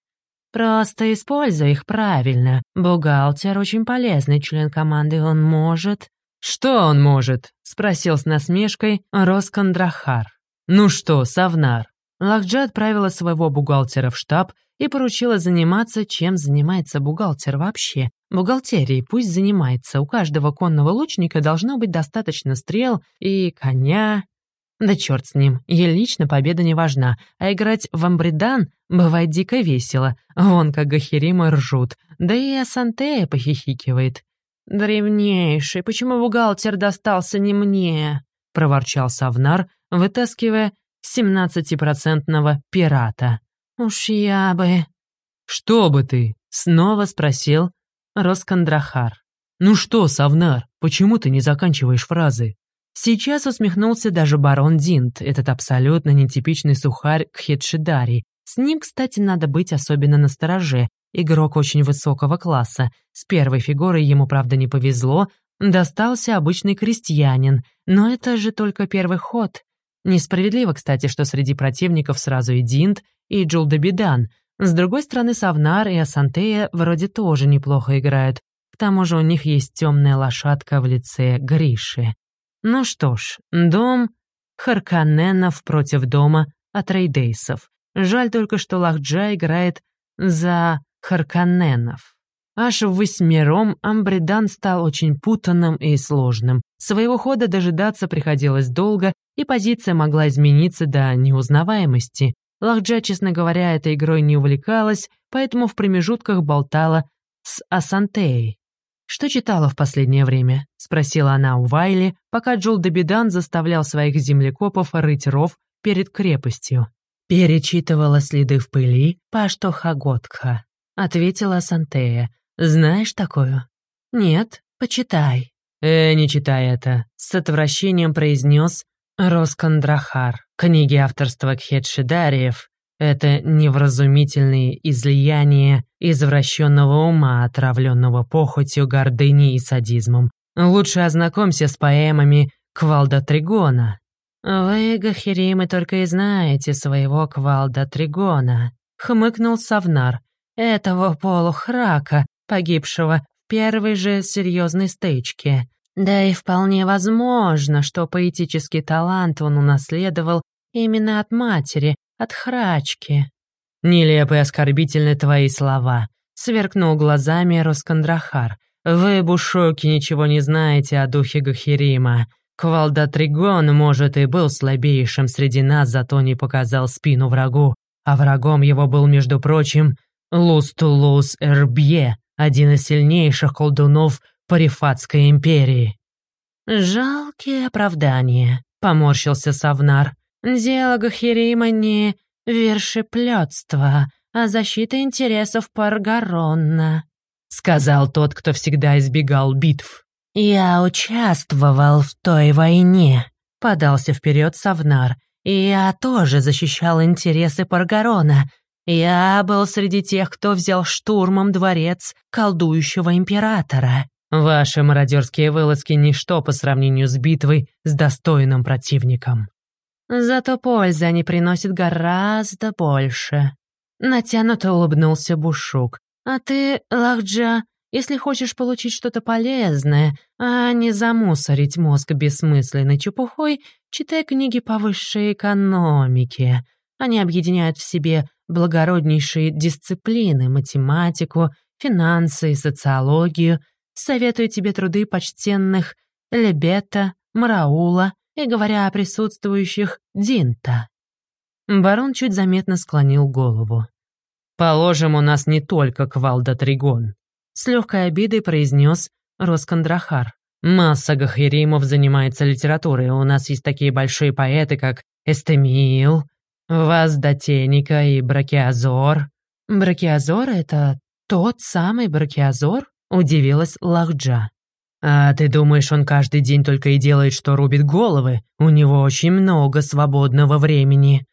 Просто используй их правильно. Бухгалтер очень полезный член команды, он может...» «Что он может?» — спросил с насмешкой Роскандрахар. «Ну что, Савнар?» Лахджа отправила своего бухгалтера в штаб и поручила заниматься, чем занимается бухгалтер вообще. Бухгалтерией пусть занимается, у каждого конного лучника должно быть достаточно стрел и коня. Да черт с ним, ей лично победа не важна, а играть в амбридан бывает дико весело. Вон как Гахирима ржут, да и Асантея похихикивает. «Древнейший, почему бухгалтер достался не мне?» — проворчал Савнар, вытаскивая семнадцатипроцентного пирата. «Уж я бы...» «Что бы ты?» — снова спросил Роскандрахар. «Ну что, Савнар, почему ты не заканчиваешь фразы?» Сейчас усмехнулся даже барон Динт, этот абсолютно нетипичный сухарь Кхедшидари. С ним, кстати, надо быть особенно настороже. Игрок очень высокого класса. С первой фигурой ему, правда, не повезло. Достался обычный крестьянин. Но это же только первый ход. Несправедливо, кстати, что среди противников сразу и Динт, и Джулдабидан. С другой стороны, Савнар и Асантея вроде тоже неплохо играют. К тому же у них есть темная лошадка в лице Гриши. Ну что ж, дом Харканенов против дома Атрейдейсов. Жаль только, что Лахджа играет за Харканенов. Аж в восьмером Амбридан стал очень путанным и сложным. Своего хода дожидаться приходилось долго, и позиция могла измениться до неузнаваемости. Лахджа, честно говоря, этой игрой не увлекалась, поэтому в промежутках болтала с Асантеей. «Что читала в последнее время?» — спросила она у Вайли, пока Джул Дебидан заставлял своих землекопов рыть ров перед крепостью. «Перечитывала следы в пыли Паштохаготха», — ответила Сантея. «Знаешь такую?» «Нет, почитай». «Э, не читай это», — с отвращением произнес Роскандрахар. Книги авторства Кхедшидариев — это невразумительные излияния извращенного ума, отравленного похотью, гордыней и садизмом. Лучше ознакомься с поэмами Квалда Тригона. «Вы, Гахиримы, только и знаете своего Квалда Тригона», — хмыкнул Савнар, «этого полухрака, погибшего в первой же серьезной стычке. Да и вполне возможно, что поэтический талант он унаследовал именно от матери, от Храчки». «Нелепые оскорбительны твои слова», — сверкнул глазами Роскандрахар. «Вы, бушоки, ничего не знаете о духе Гахирима. Квалдатригон, может, и был слабейшим среди нас, зато не показал спину врагу, а врагом его был, между прочим, Лустулус Эрбье, один из сильнейших колдунов Парифатской империи. «Жалкие оправдания», — поморщился Савнар. «Дело Гахирима не вершеплетство, а защита интересов Паргаронна», — сказал тот, кто всегда избегал битв. «Я участвовал в той войне», — подался вперед Савнар. «Я тоже защищал интересы Паргарона. Я был среди тех, кто взял штурмом дворец колдующего императора». «Ваши мародерские вылазки — ничто по сравнению с битвой с достойным противником». «Зато пользы они приносят гораздо больше». Натянуто улыбнулся Бушук. «А ты, Лахджа, если хочешь получить что-то полезное, а не замусорить мозг бессмысленной чепухой, читай книги по высшей экономике. Они объединяют в себе благороднейшие дисциплины, математику, финансы и социологию. Советую тебе труды почтенных Лебета, Мараула и, говоря о присутствующих, Динта. Барон чуть заметно склонил голову. «Положим, у нас не только Квалда Тригон. С легкой обидой произнес Роскандрахар. «Масса гахиримов занимается литературой. У нас есть такие большие поэты, как Эстемил, Воздатеника и Бракиазор». «Бракиазор — это тот самый Бракиазор?» — удивилась Лахджа. «А ты думаешь, он каждый день только и делает, что рубит головы? У него очень много свободного времени».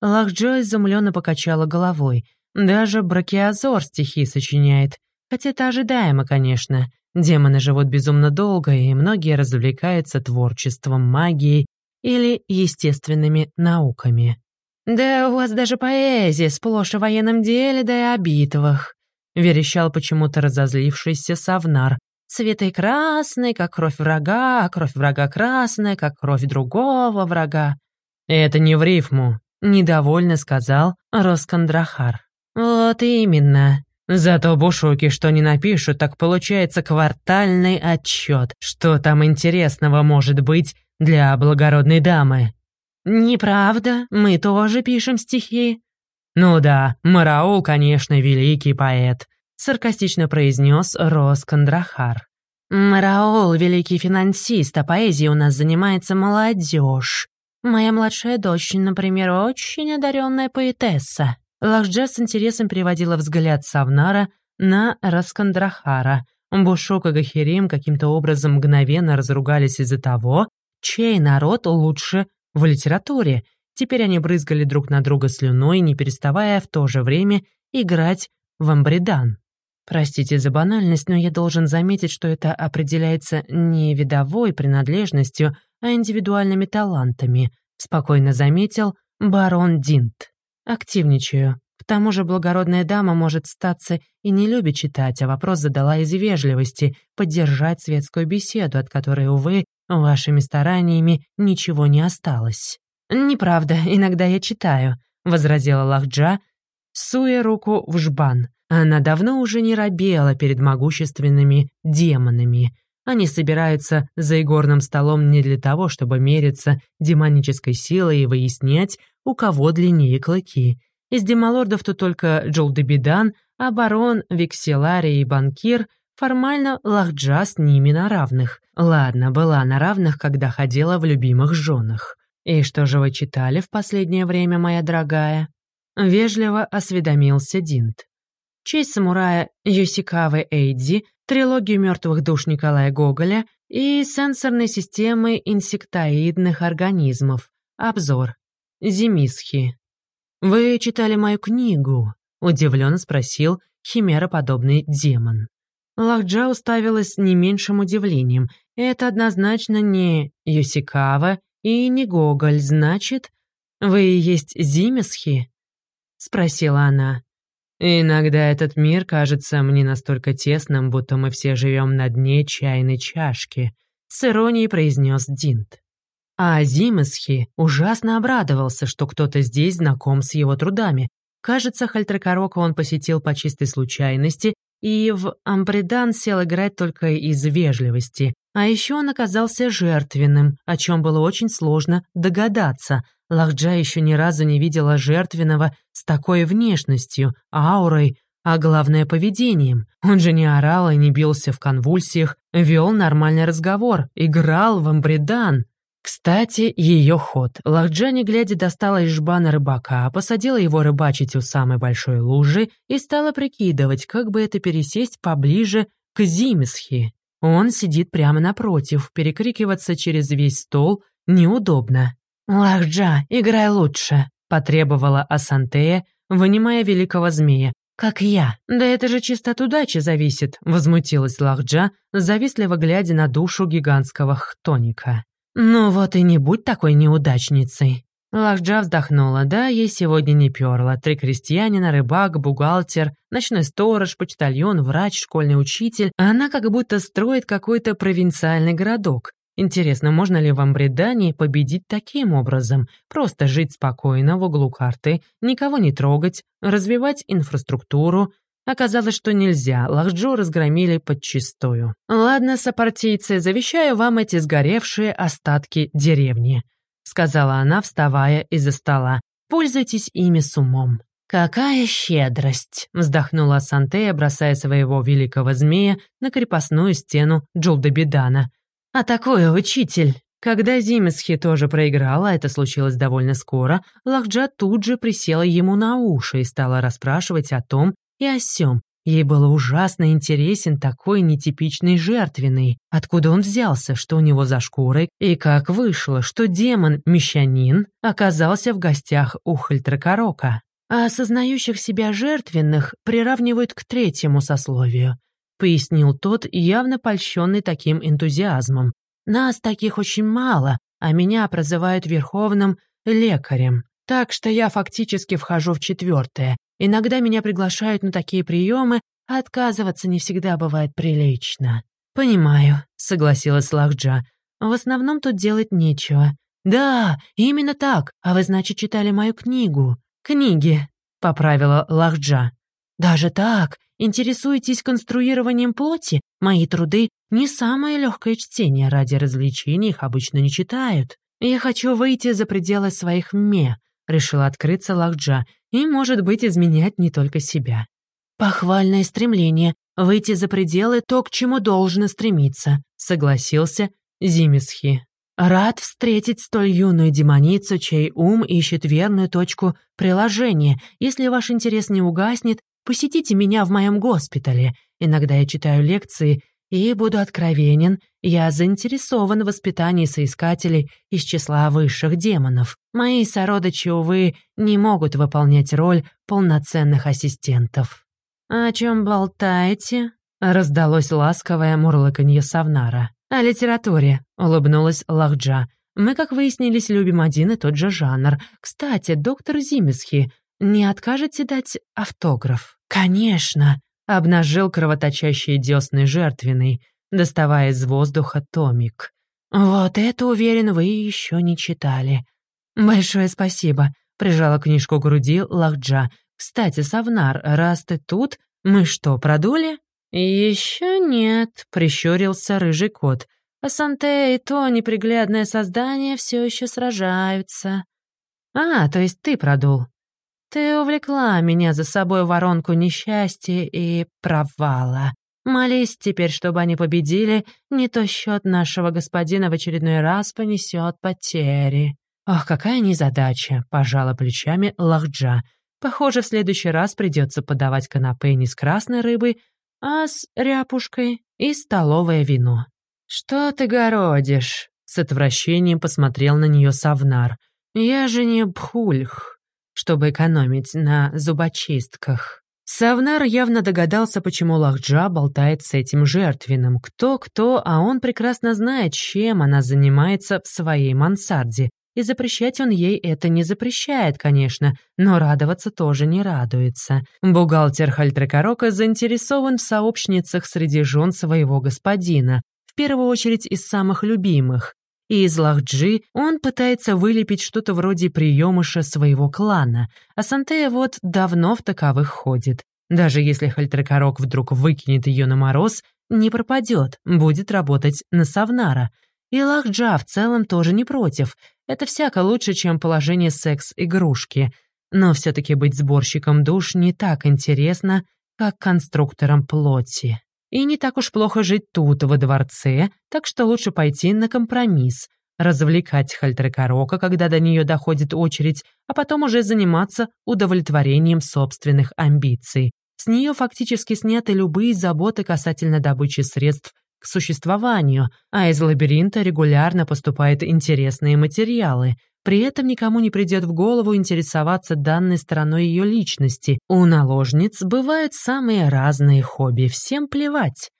Лахджа изумленно покачала головой. Даже Бракиазор стихи сочиняет. Хотя это ожидаемо, конечно. Демоны живут безумно долго, и многие развлекаются творчеством, магией или естественными науками. «Да у вас даже поэзия сплошь о военном деле, да и о битвах», — верещал почему-то разозлившийся Савнар. «Цветы красные, как кровь врага, а кровь врага красная, как кровь другого врага». «Это не в рифму», — недовольно сказал Роскандрахар. Вот именно. Зато бушуки что не напишут, так получается квартальный отчет. Что там интересного может быть для благородной дамы? Неправда, мы тоже пишем стихи. Ну да, Мараул, конечно, великий поэт, саркастично произнес Рос Кондрахар. Мараул — великий финансист, а поэзией у нас занимается молодежь. Моя младшая дочь, например, очень одаренная поэтесса. Лахджа с интересом переводила взгляд Савнара на Раскандрахара. Бушок и Гахирим каким-то образом мгновенно разругались из-за того, чей народ лучше в литературе. Теперь они брызгали друг на друга слюной, не переставая в то же время играть в амбридан. Простите за банальность, но я должен заметить, что это определяется не видовой принадлежностью, а индивидуальными талантами, спокойно заметил барон Динт. Активничаю. К тому же благородная дама может статься и не любит читать, а вопрос задала из вежливости, поддержать светскую беседу, от которой, увы, вашими стараниями ничего не осталось. «Неправда, иногда я читаю», — возразила Лахджа, суя руку в жбан. Она давно уже не робела перед могущественными демонами. Они собираются за игорным столом не для того, чтобы мериться демонической силой и выяснять, у кого длиннее клыки. Из демолордов тут только Джолдебидан, а барон, Викселарий и банкир формально лахджа с ними на равных. Ладно, была на равных, когда ходила в любимых женах. И что же вы читали в последнее время, моя дорогая? Вежливо осведомился Динт. Честь самурая Йосикавы Эйдзи, трилогию мертвых душ Николая Гоголя и сенсорной системы инсектоидных организмов. Обзор. Зимисхи. «Вы читали мою книгу?» — удивленно спросил химероподобный демон. Лахджа уставилась не меньшим удивлением. Это однозначно не Йосикава и не Гоголь, значит, вы и есть Зимисхи? Спросила она. Иногда этот мир кажется мне настолько тесным, будто мы все живем на дне чайной чашки, с иронией произнес Динт. А Зимесхи ужасно обрадовался, что кто-то здесь знаком с его трудами. Кажется, Хальтракарока он посетил по чистой случайности и в Амбридан сел играть только из вежливости. А еще он оказался жертвенным, о чем было очень сложно догадаться. Лахджа еще ни разу не видела жертвенного с такой внешностью, аурой, а главное поведением. Он же не орал и не бился в конвульсиях, вел нормальный разговор, играл в амбридан. Кстати, ее ход. Лахджа, не глядя, достала из жбана рыбака, посадила его рыбачить у самой большой лужи и стала прикидывать, как бы это пересесть поближе к Зимисхи. Он сидит прямо напротив, перекрикиваться через весь стол неудобно. «Лахджа, играй лучше», — потребовала Асантея, вынимая великого змея. «Как я». «Да это же чисто от удачи зависит», — возмутилась Лахджа, завистливо глядя на душу гигантского хтоника. «Ну вот и не будь такой неудачницей». Лахджа вздохнула. Да, ей сегодня не пёрло. Три крестьянина, рыбак, бухгалтер, ночной сторож, почтальон, врач, школьный учитель. Она как будто строит какой-то провинциальный городок. Интересно, можно ли в Амбридании победить таким образом? Просто жить спокойно в углу карты, никого не трогать, развивать инфраструктуру. Оказалось, что нельзя, Лахджу разгромили подчистую. «Ладно, сопартийцы, завещаю вам эти сгоревшие остатки деревни», сказала она, вставая из-за стола. «Пользуйтесь ими с умом». «Какая щедрость!» — вздохнула Сантея, бросая своего великого змея на крепостную стену Джулдабидана. А такой учитель. Когда Зимисхи тоже проиграла, это случилось довольно скоро, Лахджа тут же присела ему на уши и стала расспрашивать о том и о сём. Ей было ужасно интересен такой нетипичный жертвенный. Откуда он взялся, что у него за шкурой, и как вышло, что демон-мещанин оказался в гостях у Хальтракарока. А осознающих себя жертвенных приравнивают к третьему сословию. — пояснил тот, явно польщенный таким энтузиазмом. «Нас таких очень мало, а меня прозывают верховным лекарем. Так что я фактически вхожу в четвертое. Иногда меня приглашают на такие приемы, а отказываться не всегда бывает прилично». «Понимаю», — согласилась Лахджа. «В основном тут делать нечего». «Да, именно так. А вы, значит, читали мою книгу?» «Книги», — поправила Лахджа. «Даже так? Интересуетесь конструированием плоти? Мои труды — не самое легкое чтение, ради развлечений их обычно не читают. Я хочу выйти за пределы своих ме», — решила открыться Лахджа, и, может быть, изменять не только себя. «Похвальное стремление — выйти за пределы то, к чему должно стремиться», — согласился Зимисхи. «Рад встретить столь юную демоницу, чей ум ищет верную точку приложения. Если ваш интерес не угаснет, посетите меня в моем госпитале. Иногда я читаю лекции и буду откровенен, я заинтересован в воспитании соискателей из числа высших демонов. Мои сородичи, увы, не могут выполнять роль полноценных ассистентов. «О чем болтаете?» — раздалось ласковое мурлыканье Савнара. «О литературе», — улыбнулась Лахджа. «Мы, как выяснились, любим один и тот же жанр. Кстати, доктор Зимисхи, не откажете дать автограф?» «Конечно», — обнажил кровоточащий десны жертвенный, доставая из воздуха томик. «Вот это, уверен, вы еще не читали». «Большое спасибо», — прижала книжку к груди Лахджа. «Кстати, Савнар, раз ты тут, мы что, продули?» «Еще нет», — прищурился рыжий кот. «А Санте и то неприглядное создание все еще сражаются». «А, то есть ты продул?» «Ты увлекла меня за собой воронку несчастья и провала. Молись теперь, чтобы они победили, не то счет нашего господина в очередной раз понесет потери». «Ох, какая незадача!» — пожала плечами Лахджа. «Похоже, в следующий раз придется подавать канапе не с красной рыбой, а с ряпушкой и столовое вино». «Что ты городишь?» — с отвращением посмотрел на нее Савнар. «Я же не бхульх, чтобы экономить на зубочистках». Савнар явно догадался, почему Лахджа болтает с этим жертвенным. Кто-кто, а он прекрасно знает, чем она занимается в своей мансарде, и запрещать он ей это не запрещает, конечно, но радоваться тоже не радуется. Бухгалтер Хальтрекорока заинтересован в сообщницах среди жен своего господина, в первую очередь из самых любимых. И из Лахджи он пытается вылепить что-то вроде приемыша своего клана, а Сантея вот давно в таковых ходит. Даже если Хальтрекорок вдруг выкинет ее на мороз, не пропадет, будет работать на Савнара — и Лахджа в целом тоже не против. Это всяко лучше, чем положение секс-игрушки. Но все-таки быть сборщиком душ не так интересно, как конструктором плоти. И не так уж плохо жить тут, во дворце, так что лучше пойти на компромисс, развлекать Хальтрекорока, когда до нее доходит очередь, а потом уже заниматься удовлетворением собственных амбиций. С нее фактически сняты любые заботы касательно добычи средств к существованию, а из лабиринта регулярно поступают интересные материалы. При этом никому не придет в голову интересоваться данной стороной ее личности. У наложниц бывают самые разные хобби, всем плевать.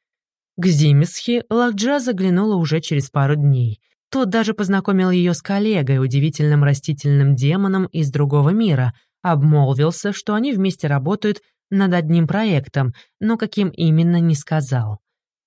К Зимисхе Лахджа заглянула уже через пару дней. Тот даже познакомил ее с коллегой, удивительным растительным демоном из другого мира, обмолвился, что они вместе работают над одним проектом, но каким именно не сказал.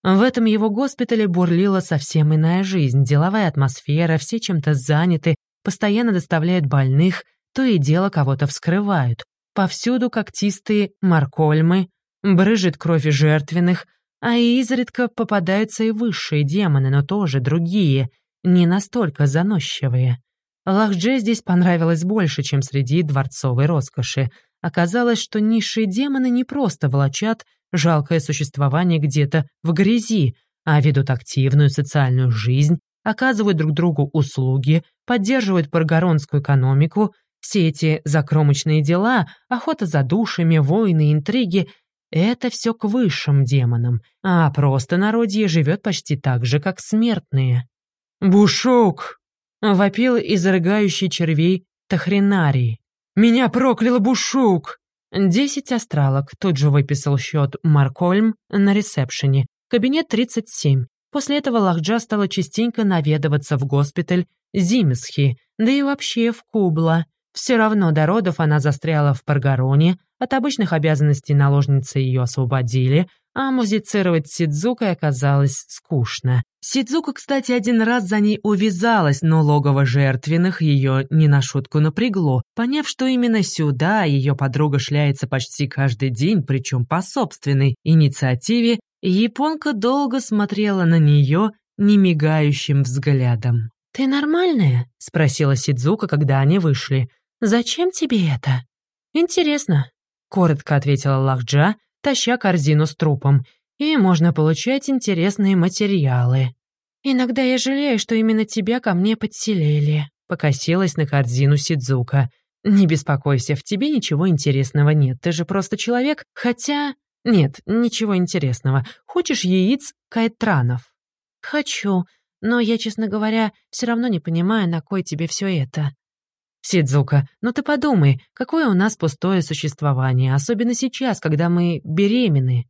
В этом его госпитале бурлила совсем иная жизнь, деловая атмосфера, все чем-то заняты, постоянно доставляют больных, то и дело кого-то вскрывают. Повсюду когтистые маркольмы, брыжет кровь жертвенных, а изредка попадаются и высшие демоны, но тоже другие, не настолько заносчивые. Лахдже здесь понравилось больше, чем среди дворцовой роскоши. Оказалось, что низшие демоны не просто волочат жалкое существование где-то в грязи, а ведут активную социальную жизнь, оказывают друг другу услуги, поддерживают паргоронскую экономику, все эти закромочные дела, охота за душами, войны, интриги — это все к высшим демонам, а просто народье живет почти так же, как смертные. «Бушок!» — вопил изрыгающий червей Тахринарий. «Меня проклял Бушук!» Десять астралок. Тут же выписал счет Маркольм на ресепшене. Кабинет 37. После этого Лахджа стала частенько наведываться в госпиталь Зимисхи, да и вообще в Кубла. Все равно до родов она застряла в Паргароне, от обычных обязанностей наложницы ее освободили, а музицировать с Сидзукой оказалось скучно. Сидзука, кстати, один раз за ней увязалась, но логово жертвенных ее не на шутку напрягло. Поняв, что именно сюда ее подруга шляется почти каждый день, причем по собственной инициативе, японка долго смотрела на нее немигающим взглядом. «Ты нормальная?» — спросила Сидзука, когда они вышли. «Зачем тебе это?» «Интересно», — коротко ответила Лахджа, таща корзину с трупом. «И можно получать интересные материалы». «Иногда я жалею, что именно тебя ко мне подселили», — покосилась на корзину Сидзука. «Не беспокойся, в тебе ничего интересного нет, ты же просто человек, хотя...» «Нет, ничего интересного. Хочешь яиц кайтранов?» «Хочу, но я, честно говоря, все равно не понимаю, на кой тебе все это». «Сидзука, ну ты подумай, какое у нас пустое существование, особенно сейчас, когда мы беременны».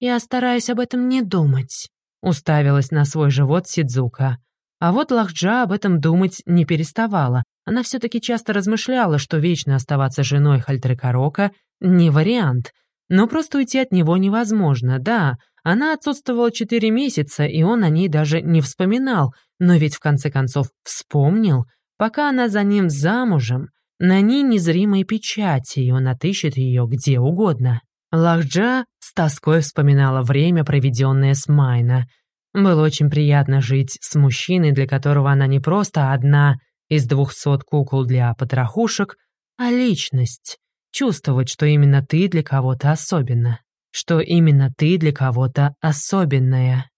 «Я стараюсь об этом не думать», — уставилась на свой живот Сидзука. А вот Лахджа об этом думать не переставала. Она все-таки часто размышляла, что вечно оставаться женой Хальтрекарока — не вариант. Но просто уйти от него невозможно, да. Она отсутствовала четыре месяца, и он о ней даже не вспоминал, но ведь в конце концов вспомнил — Пока она за ним замужем, на ней незримой печати, и он отыщет ее где угодно. Лахджа с тоской вспоминала время, проведенное с Майна. Было очень приятно жить с мужчиной, для которого она не просто одна из двухсот кукол для потрохушек, а личность. Чувствовать, что именно ты для кого-то особенна. Что именно ты для кого-то особенная.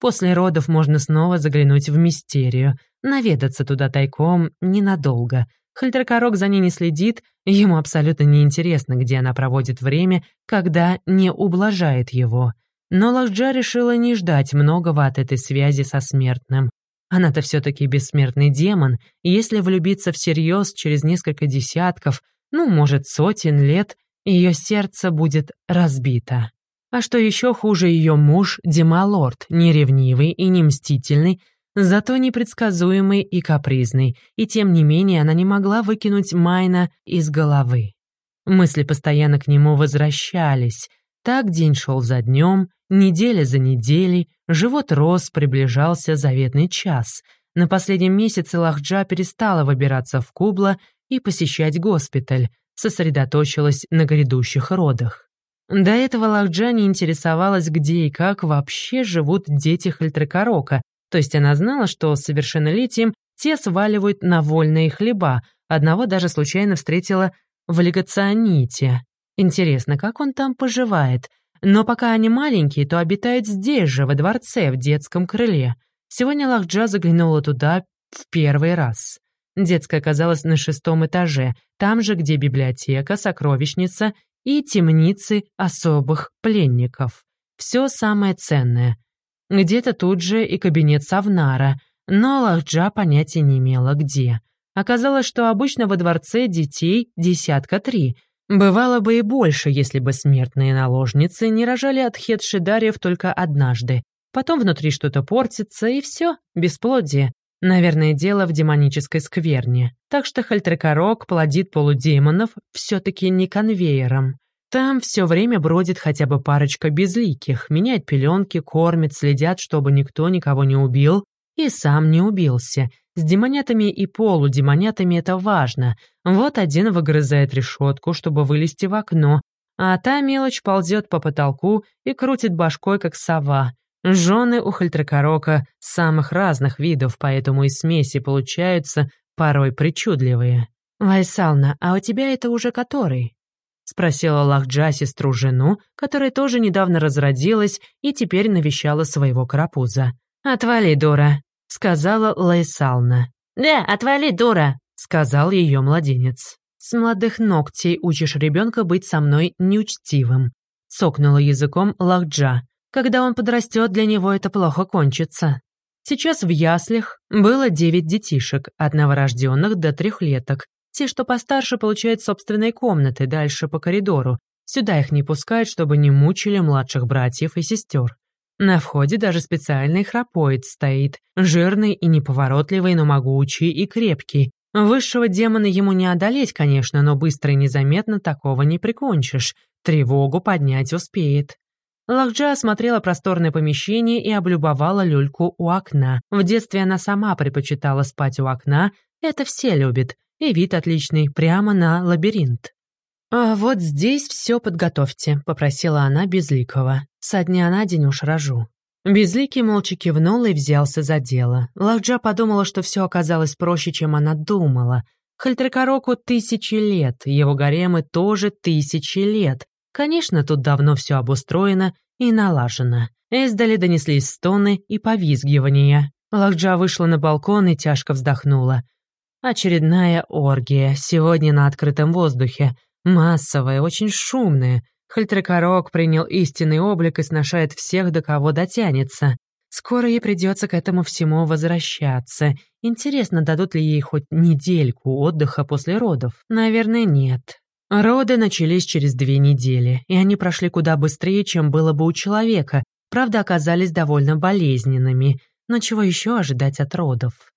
После родов можно снова заглянуть в мистерию, наведаться туда тайком ненадолго. Хальтеркорок за ней не следит, ему абсолютно неинтересно, где она проводит время, когда не ублажает его. Но Лахджа решила не ждать многого от этой связи со смертным. Она-то все-таки бессмертный демон, и если влюбиться всерьез через несколько десятков, ну, может, сотен лет, ее сердце будет разбито. А что еще хуже, ее муж Демалорд, не ревнивый и не мстительный, зато непредсказуемый и капризный, и тем не менее она не могла выкинуть Майна из головы. Мысли постоянно к нему возвращались. Так день шел за днем, неделя за неделей, живот рос, приближался заветный час. На последнем месяце Лахджа перестала выбираться в Кубла и посещать госпиталь, сосредоточилась на грядущих родах. До этого Лахджа не интересовалась, где и как вообще живут дети Хальтрекорока, то есть она знала, что с совершеннолетием те сваливают на вольные хлеба, одного даже случайно встретила в легационите. Интересно, как он там поживает? Но пока они маленькие, то обитают здесь же, во дворце, в детском крыле. Сегодня Лахджа заглянула туда в первый раз. Детская оказалась на шестом этаже, там же, где библиотека, сокровищница и темницы особых пленников. Все самое ценное. Где-то тут же и кабинет Савнара, но Лахджа понятия не имела где. Оказалось, что обычно во дворце детей десятка три. Бывало бы и больше, если бы смертные наложницы не рожали от хедшидариев только однажды. Потом внутри что-то портится, и все, бесплодие. Наверное, дело в демонической скверне. Так что Хальтрекорок плодит полудемонов все-таки не конвейером. Там все время бродит хотя бы парочка безликих, меняет пеленки, кормит, следят, чтобы никто никого не убил, и сам не убился. С демонятами и полудемонятами это важно. Вот один выгрызает решетку, чтобы вылезти в окно, а та мелочь ползет по потолку и крутит башкой, как сова. Жены у Хальтракорока самых разных видов, поэтому и смеси получаются порой причудливые. «Вайсална, а у тебя это уже который?» — спросила Лахджа сестру жену, которая тоже недавно разродилась и теперь навещала своего карапуза. «Отвали, дура», — сказала Лайсална. «Да, отвали, дура», — сказал ее младенец. «С молодых ногтей учишь ребенка быть со мной неучтивым», — цокнула языком Лахджа. Когда он подрастет, для него это плохо кончится. Сейчас в яслях было девять детишек, от новорожденных до трехлеток. Те, что постарше, получают собственные комнаты дальше по коридору. Сюда их не пускают, чтобы не мучили младших братьев и сестер. На входе даже специальный храпоид стоит, жирный и неповоротливый, но могучий и крепкий. Высшего демона ему не одолеть, конечно, но быстро и незаметно такого не прикончишь. Тревогу поднять успеет. Лахджа осмотрела просторное помещение и облюбовала люльку у окна. В детстве она сама предпочитала спать у окна, это все любят, и вид отличный, прямо на лабиринт. «А вот здесь все подготовьте», — попросила она Безликого. «Со дня на день уж рожу». Безликий молча кивнул и взялся за дело. Лахджа подумала, что все оказалось проще, чем она думала. Хальтрекороку тысячи лет, его гаремы тоже тысячи лет. Конечно, тут давно все обустроено и налажено. Издали донеслись стоны и повизгивания. Лахджа вышла на балкон и тяжко вздохнула. Очередная оргия, сегодня на открытом воздухе. Массовая, очень шумная. Хальтрекорок принял истинный облик и сношает всех, до кого дотянется. Скоро ей придется к этому всему возвращаться. Интересно, дадут ли ей хоть недельку отдыха после родов? Наверное, нет. Роды начались через две недели, и они прошли куда быстрее, чем было бы у человека, правда, оказались довольно болезненными. Но чего еще ожидать от родов?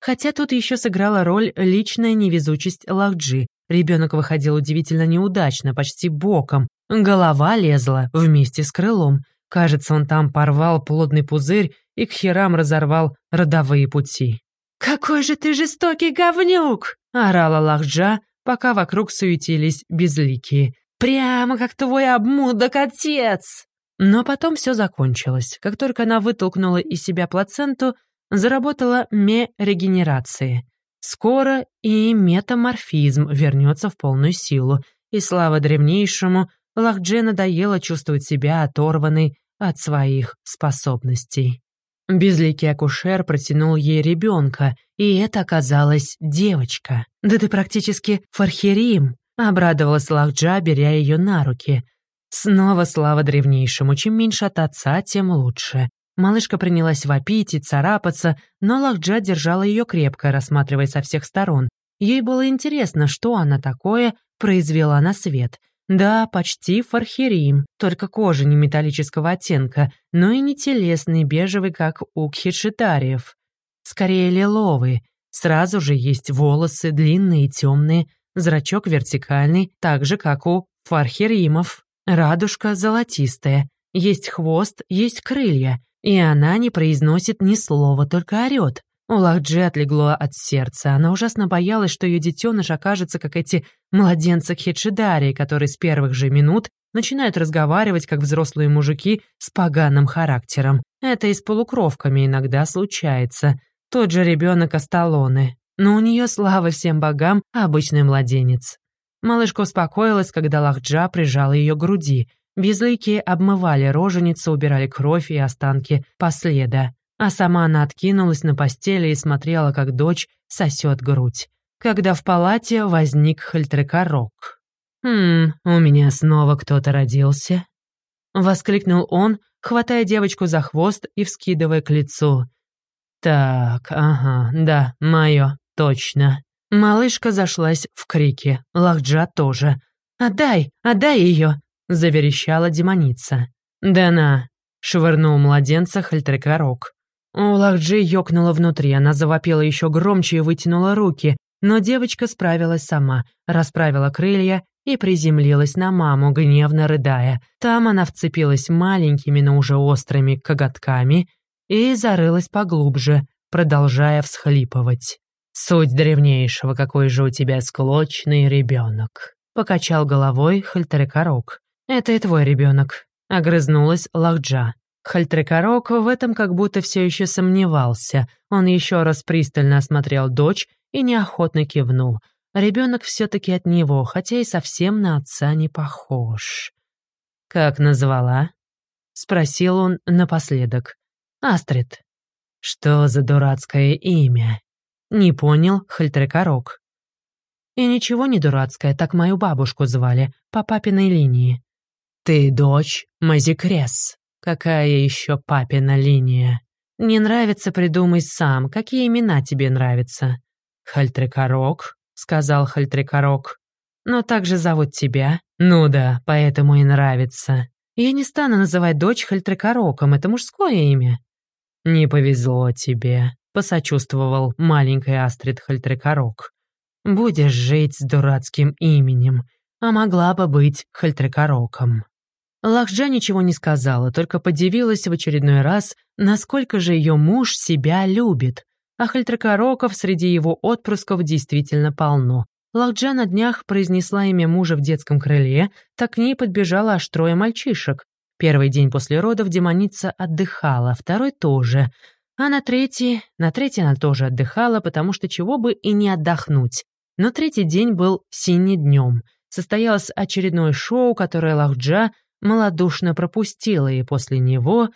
Хотя тут еще сыграла роль личная невезучесть Лахджи. Ребенок выходил удивительно неудачно, почти боком. Голова лезла вместе с крылом. Кажется, он там порвал плодный пузырь и к херам разорвал родовые пути. «Какой же ты жестокий говнюк!» — орала Лахджа, пока вокруг суетились безликие. «Прямо как твой обмудок-отец!» Но потом все закончилось. Как только она вытолкнула из себя плаценту, заработала ме-регенерация. Скоро и метаморфизм вернется в полную силу, и слава древнейшему, Лахдже надоело чувствовать себя оторванной от своих способностей. Безликий акушер протянул ей ребенка, и это оказалась девочка. «Да ты практически фархерим», — обрадовалась Лахджа, беря ее на руки. «Снова слава древнейшему, чем меньше от отца, тем лучше». Малышка принялась вопить и царапаться, но Лахджа держала ее крепко, рассматривая со всех сторон. Ей было интересно, что она такое произвела на свет — да, почти фархерим, только кожа не металлического оттенка, но и не телесный, бежевый, как у кхишитариев. Скорее лиловый. Сразу же есть волосы, длинные и темные, зрачок вертикальный, так же, как у фархеримов. Радужка золотистая. Есть хвост, есть крылья. И она не произносит ни слова, только орёт. У Лахдже отлегло от сердца. Она ужасно боялась, что ее детеныш окажется, как эти младенцы Хедшидари, которые с первых же минут начинают разговаривать, как взрослые мужики с поганым характером. Это и с полукровками иногда случается. Тот же ребенок Асталоны. Но у нее, слава всем богам, обычный младенец. Малышка успокоилась, когда Лахджа прижала ее к груди. Безликие обмывали роженицу, убирали кровь и останки последа а сама она откинулась на постели и смотрела, как дочь сосет грудь, когда в палате возник Хальтрекорок. «Хм, у меня снова кто-то родился?» Воскликнул он, хватая девочку за хвост и вскидывая к лицу. «Так, ага, да, мое, точно». Малышка зашлась в крике, Лахджа тоже. «Отдай, отдай ее!» — заверещала демоница. «Да на!» — швырнул младенца Хальтрекорок. У Лахджи ёкнуло внутри, она завопила еще громче и вытянула руки, но девочка справилась сама, расправила крылья и приземлилась на маму, гневно рыдая. Там она вцепилась маленькими, но уже острыми коготками и зарылась поглубже, продолжая всхлипывать. «Суть древнейшего, какой же у тебя склочный ребенок!» Покачал головой Хальтерекорок. «Это и твой ребенок», — огрызнулась Лахджа. Хальтрекорок в этом как будто все еще сомневался. Он еще раз пристально осмотрел дочь и неохотно кивнул. Ребенок все-таки от него, хотя и совсем на отца не похож. «Как назвала?» — спросил он напоследок. «Астрид». «Что за дурацкое имя?» Не понял Хальтрекорок. «И ничего не дурацкое, так мою бабушку звали, по папиной линии». «Ты дочь Мазикрес», Какая еще папина линия? Не нравится, придумай сам. Какие имена тебе нравятся? Хальтрекорок, сказал Хальтрекорок. Но также зовут тебя. Ну да, поэтому и нравится. Я не стану называть дочь Хальтрекороком, это мужское имя. Не повезло тебе, — посочувствовал маленький Астрид Хальтрекорок. «Будешь жить с дурацким именем, а могла бы быть Хальтрекороком». Лахджа ничего не сказала, только подивилась в очередной раз, насколько же ее муж себя любит. А Хальтрекороков среди его отпрысков действительно полно. Лахджа на днях произнесла имя мужа в детском крыле, так к ней подбежало аж трое мальчишек. Первый день после родов демоница отдыхала, второй тоже. А на третий... На третий она тоже отдыхала, потому что чего бы и не отдохнуть. Но третий день был синий днем. Состоялось очередное шоу, которое Лахджа малодушно пропустила, и после него...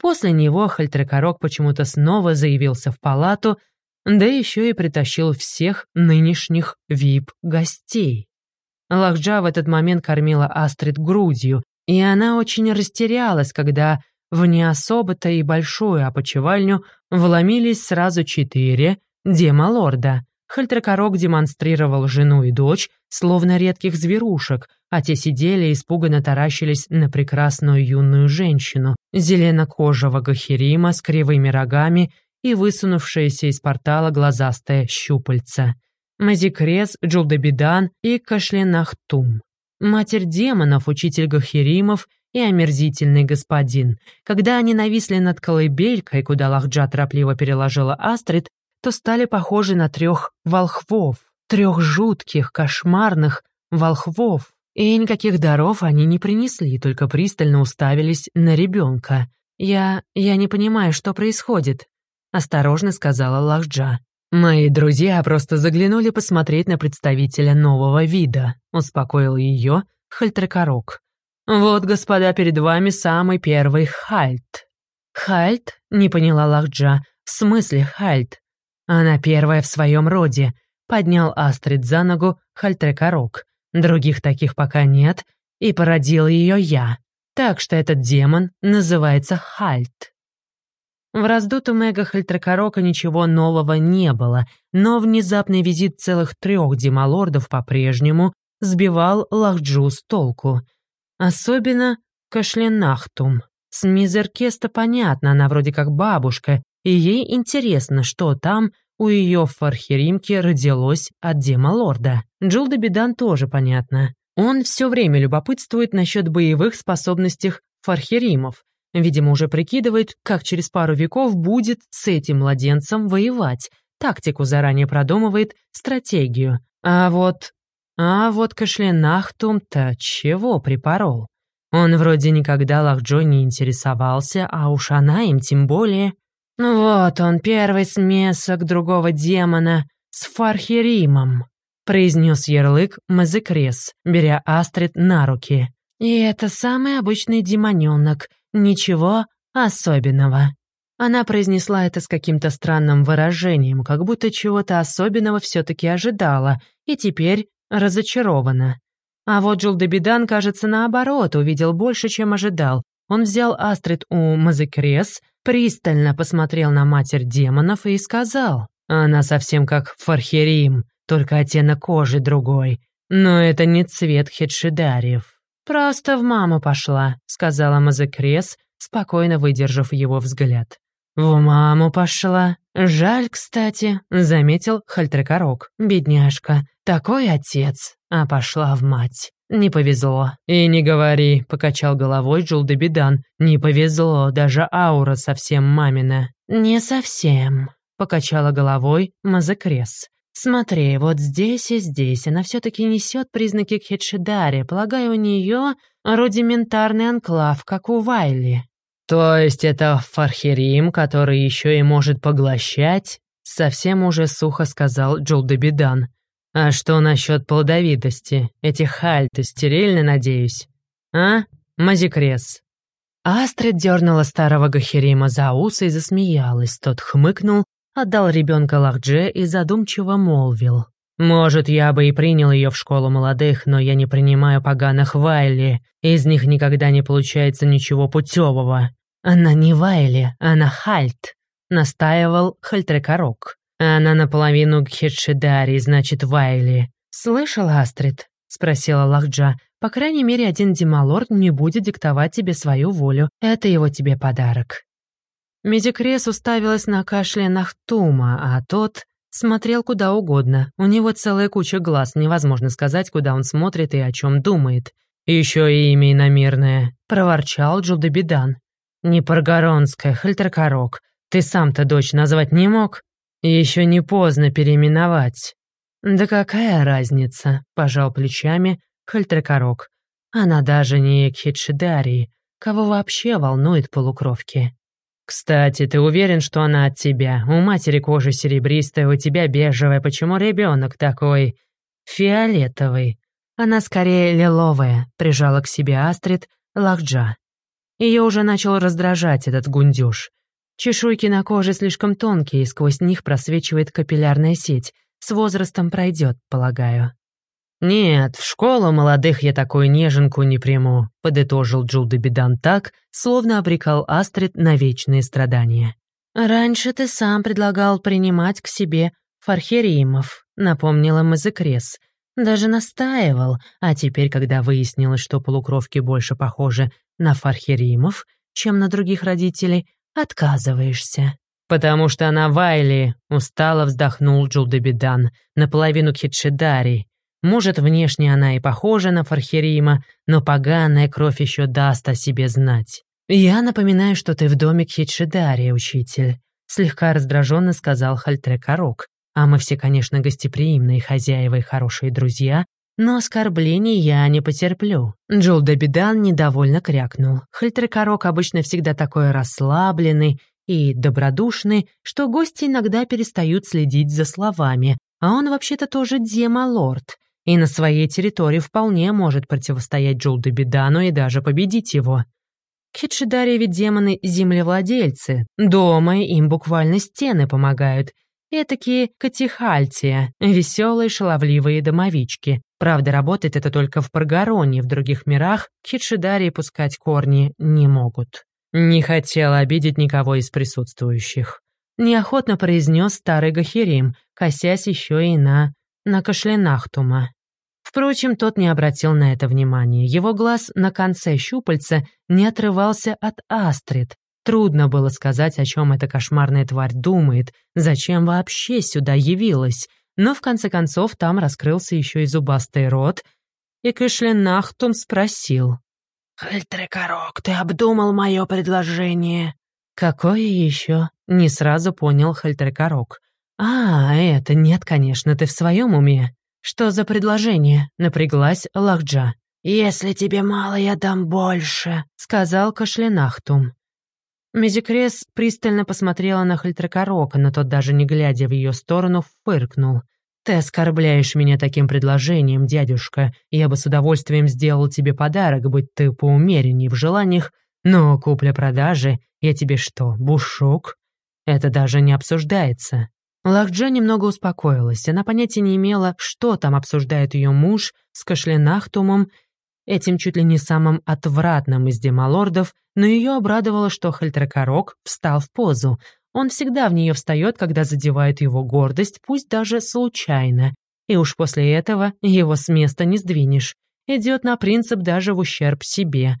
После него Хальтрекорок почему-то снова заявился в палату, да еще и притащил всех нынешних вип-гостей. Лахджа в этот момент кормила Астрид грудью, и она очень растерялась, когда в не особо-то и большую опочивальню вломились сразу четыре демалорда. Хальтракорок демонстрировал жену и дочь, словно редких зверушек, а те сидели и испуганно таращились на прекрасную юную женщину, зеленокожего гахерима с кривыми рогами и высунувшееся из портала глазастое щупальце. Мазикрес, Джулдабидан и Кашленахтум. Матерь демонов, учитель гахеримов и омерзительный господин. Когда они нависли над колыбелькой, куда Лахджа торопливо переложила Астрид, то стали похожи на трех волхвов, трех жутких, кошмарных волхвов. И никаких даров они не принесли, только пристально уставились на ребенка. «Я... я не понимаю, что происходит», — осторожно сказала Лахджа. «Мои друзья просто заглянули посмотреть на представителя нового вида», — успокоил ее Хальтрекорок. «Вот, господа, перед вами самый первый Хальт». «Хальт?» — не поняла Лахджа. «В смысле Хальт?» Она первая в своем роде. Поднял Астрид за ногу Хальтрекорок. Других таких пока нет, и породил ее я. Так что этот демон называется Хальт. В раздутом эго Хальтрекорока ничего нового не было, но внезапный визит целых трех демалордов по-прежнему сбивал Лахджу с толку. Особенно Кашленахтум. С Мизеркеста понятно, она вроде как бабушка, и ей интересно, что там у ее фархеримки родилось от демалорда. Джулда Бедан тоже понятно. Он все время любопытствует насчет боевых способностей фархеримов. Видимо, уже прикидывает, как через пару веков будет с этим младенцем воевать. Тактику заранее продумывает, стратегию. А вот... А вот Кашленахтум-то чего припорол? Он вроде никогда Лахджо не интересовался, а уж она им тем более. Ну вот он, первый смесок другого демона с Фархеримом, произнес ярлык Мазекрес, беря Астрид на руки. И это самый обычный демоненок, ничего особенного. Она произнесла это с каким-то странным выражением, как будто чего-то особенного все-таки ожидала, и теперь разочарована. А вот Джулдебидан, кажется, наоборот, увидел больше, чем ожидал. Он взял Астрид у Мазекрес, пристально посмотрел на матерь демонов и сказал, «Она совсем как Фархерим, только оттенок кожи другой. Но это не цвет хедшидариев». «Просто в маму пошла», — сказала Мазекрес, спокойно выдержав его взгляд. «В маму пошла. Жаль, кстати», — заметил Хальтрекорок. «Бедняжка, такой отец, а пошла в мать». «Не повезло». «И не говори», — покачал головой Джулдебидан. «Не повезло, даже аура совсем мамина». «Не совсем», — покачала головой Мазекрес. «Смотри, вот здесь и здесь она все-таки несет признаки Кхедшидари. Полагаю, у нее рудиментарный анклав, как у Вайли». «То есть это Фархерим, который еще и может поглощать?» Совсем уже сухо сказал Джулдебидан. А что насчет плодовитости? Эти хальты стерильны, надеюсь? А, Мазикрес?» Астрид дернула старого Гахерима за усы и засмеялась. Тот хмыкнул, отдал ребенка Лахдже и задумчиво молвил. «Может, я бы и принял ее в школу молодых, но я не принимаю поганых Вайли. Из них никогда не получается ничего путевого». «Она не Вайли, она Хальт», — настаивал Хальтрекорок. Она наполовину Гхедшидари, значит, Вайли. Слышала, Астрид? Спросила Лахджа. По крайней мере, один демалорд не будет диктовать тебе свою волю. Это его тебе подарок. Медикрес уставилась на кашле Нахтума, а тот смотрел куда угодно. У него целая куча глаз, невозможно сказать, куда он смотрит и о чем думает. «Еще и имя иномерное», — проворчал Джудабидан. «Не Паргоронская, Хальтеркорок. Ты сам-то дочь назвать не мог? Еще не поздно переименовать». «Да какая разница?» — пожал плечами Хальтеркорок. «Она даже не Кхитшидарии. Кого вообще волнует полукровки?» «Кстати, ты уверен, что она от тебя? У матери кожа серебристая, у тебя бежевая. Почему ребенок такой фиолетовый?» Она скорее лиловая, прижала к себе Астрид Лахджа. Ее уже начал раздражать этот гундюш. Чешуйки на коже слишком тонкие, и сквозь них просвечивает капиллярная сеть. С возрастом пройдет, полагаю. «Нет, в школу молодых я такую неженку не приму», — подытожил Джулдебидан так, словно обрекал Астрид на вечные страдания. «Раньше ты сам предлагал принимать к себе фархеримов», — напомнила Мазекрес. Даже настаивал, а теперь, когда выяснилось, что полукровки больше похожи на фархеримов, чем на других родителей, отказываешься. «Потому что она Вайли», — устало вздохнул Джулдебидан, наполовину Кхитшидари. «Может, внешне она и похожа на Фархерима, но поганая кровь еще даст о себе знать». «Я напоминаю, что ты в доме Кхитшидари, учитель», — слегка раздраженно сказал Хальтрекарок. А мы все, конечно, гостеприимные хозяева и хорошие друзья, но оскорблений я не потерплю. Джул Дебидан недовольно крякнул. Хальтеркорок обычно всегда такой расслабленный и добродушный, что гости иногда перестают следить за словами, а он вообще-то тоже демалорд, и на своей территории вполне может противостоять Джул Дебидану и даже победить его. Хитшидари ведь демоны землевладельцы, дома им буквально стены помогают — Этакие катихальтия, веселые шаловливые домовички. Правда, работает это только в Паргароне, в других мирах хитшидарии пускать корни не могут. Не хотела обидеть никого из присутствующих. Неохотно произнес старый Гахирим, косясь еще и на... на кашлянахтума. Впрочем, тот не обратил на это внимания. Его глаз на конце щупальца не отрывался от Астрид, Трудно было сказать, о чем эта кошмарная тварь думает, зачем вообще сюда явилась. Но в конце концов там раскрылся еще и зубастый рот, и Кашленахтум спросил. «Хальтрекорок, ты обдумал мое предложение?» «Какое еще?» — не сразу понял Хальтрекорок. «А, это нет, конечно, ты в своем уме. Что за предложение?» — напряглась Лахджа. «Если тебе мало, я дам больше», — сказал Кашленахтум. Медикрес пристально посмотрела на Хальтракорока, но тот, даже не глядя в ее сторону, фыркнул. «Ты оскорбляешь меня таким предложением, дядюшка. Я бы с удовольствием сделал тебе подарок, быть ты поумеренней в желаниях, но купля-продажи, я тебе что, бушок? Это даже не обсуждается». Лахджа немного успокоилась. Она понятия не имела, что там обсуждает ее муж с кашленахтумом этим чуть ли не самым отвратным из демалордов, но ее обрадовало, что Хальтракорок встал в позу. Он всегда в нее встает, когда задевает его гордость, пусть даже случайно. И уж после этого его с места не сдвинешь. Идет на принцип даже в ущерб себе.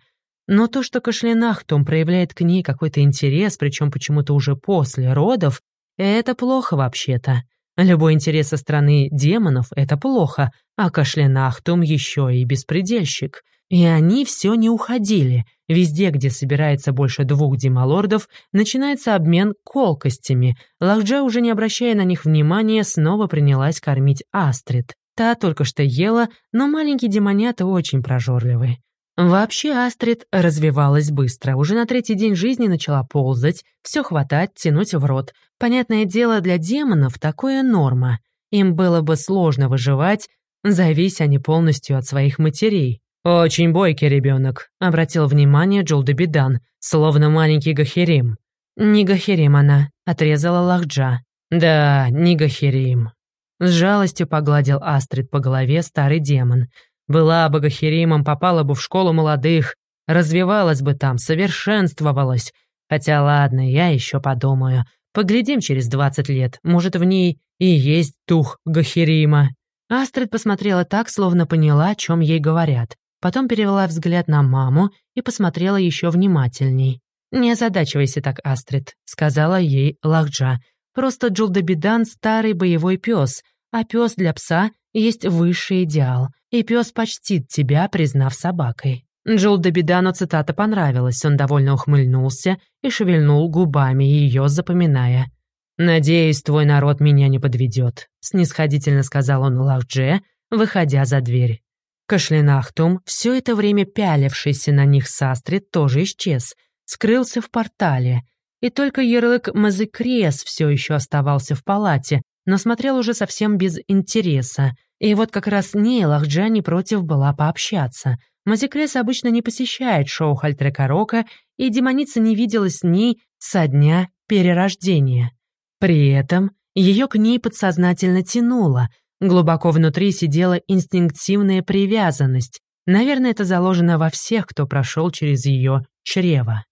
Но то, что Кашлянахтум проявляет к ней какой-то интерес, причем почему-то уже после родов, это плохо вообще-то. Любой интерес со стороны демонов — это плохо, а Кашлянахтум еще и беспредельщик. И они все не уходили. Везде, где собирается больше двух демалордов, начинается обмен колкостями. Лахджа, уже не обращая на них внимания, снова принялась кормить Астрид. Та только что ела, но маленькие демонята очень прожорливые. Вообще Астрид развивалась быстро. Уже на третий день жизни начала ползать, все хватать, тянуть в рот. Понятное дело, для демонов такое норма. Им было бы сложно выживать, завись они полностью от своих матерей. «Очень бойкий ребенок», — обратил внимание Джулдебидан, словно маленький Гахерим. «Не Гахерим она», — отрезала Лахджа. «Да, не Гахерим». С жалостью погладил Астрид по голове старый демон — была бы Гахеримом, попала бы в школу молодых, развивалась бы там, совершенствовалась. Хотя ладно, я еще подумаю. Поглядим через двадцать лет, может, в ней и есть дух Гахерима. Астрид посмотрела так, словно поняла, о чем ей говорят. Потом перевела взгляд на маму и посмотрела еще внимательней. «Не озадачивайся так, Астрид», — сказала ей Лахджа. «Просто Джулдабидан — старый боевой пес, а пес для пса есть высший идеал, и пес почтит тебя, признав собакой». Джулдабидану цитата понравилась, он довольно ухмыльнулся и шевельнул губами, ее запоминая. «Надеюсь, твой народ меня не подведет», — снисходительно сказал он Лахдже, выходя за дверь. Кашлинахтум, все это время пялившийся на них Састрид, тоже исчез, скрылся в портале, и только ярлык Мазыкрес все еще оставался в палате, но смотрел уже совсем без интереса. И вот как раз с ней Лахджа не против была пообщаться. Мазикрес обычно не посещает шоу Хальтрекарока, и демоница не виделась с ней со дня перерождения. При этом ее к ней подсознательно тянуло, глубоко внутри сидела инстинктивная привязанность. Наверное, это заложено во всех, кто прошел через ее чрево.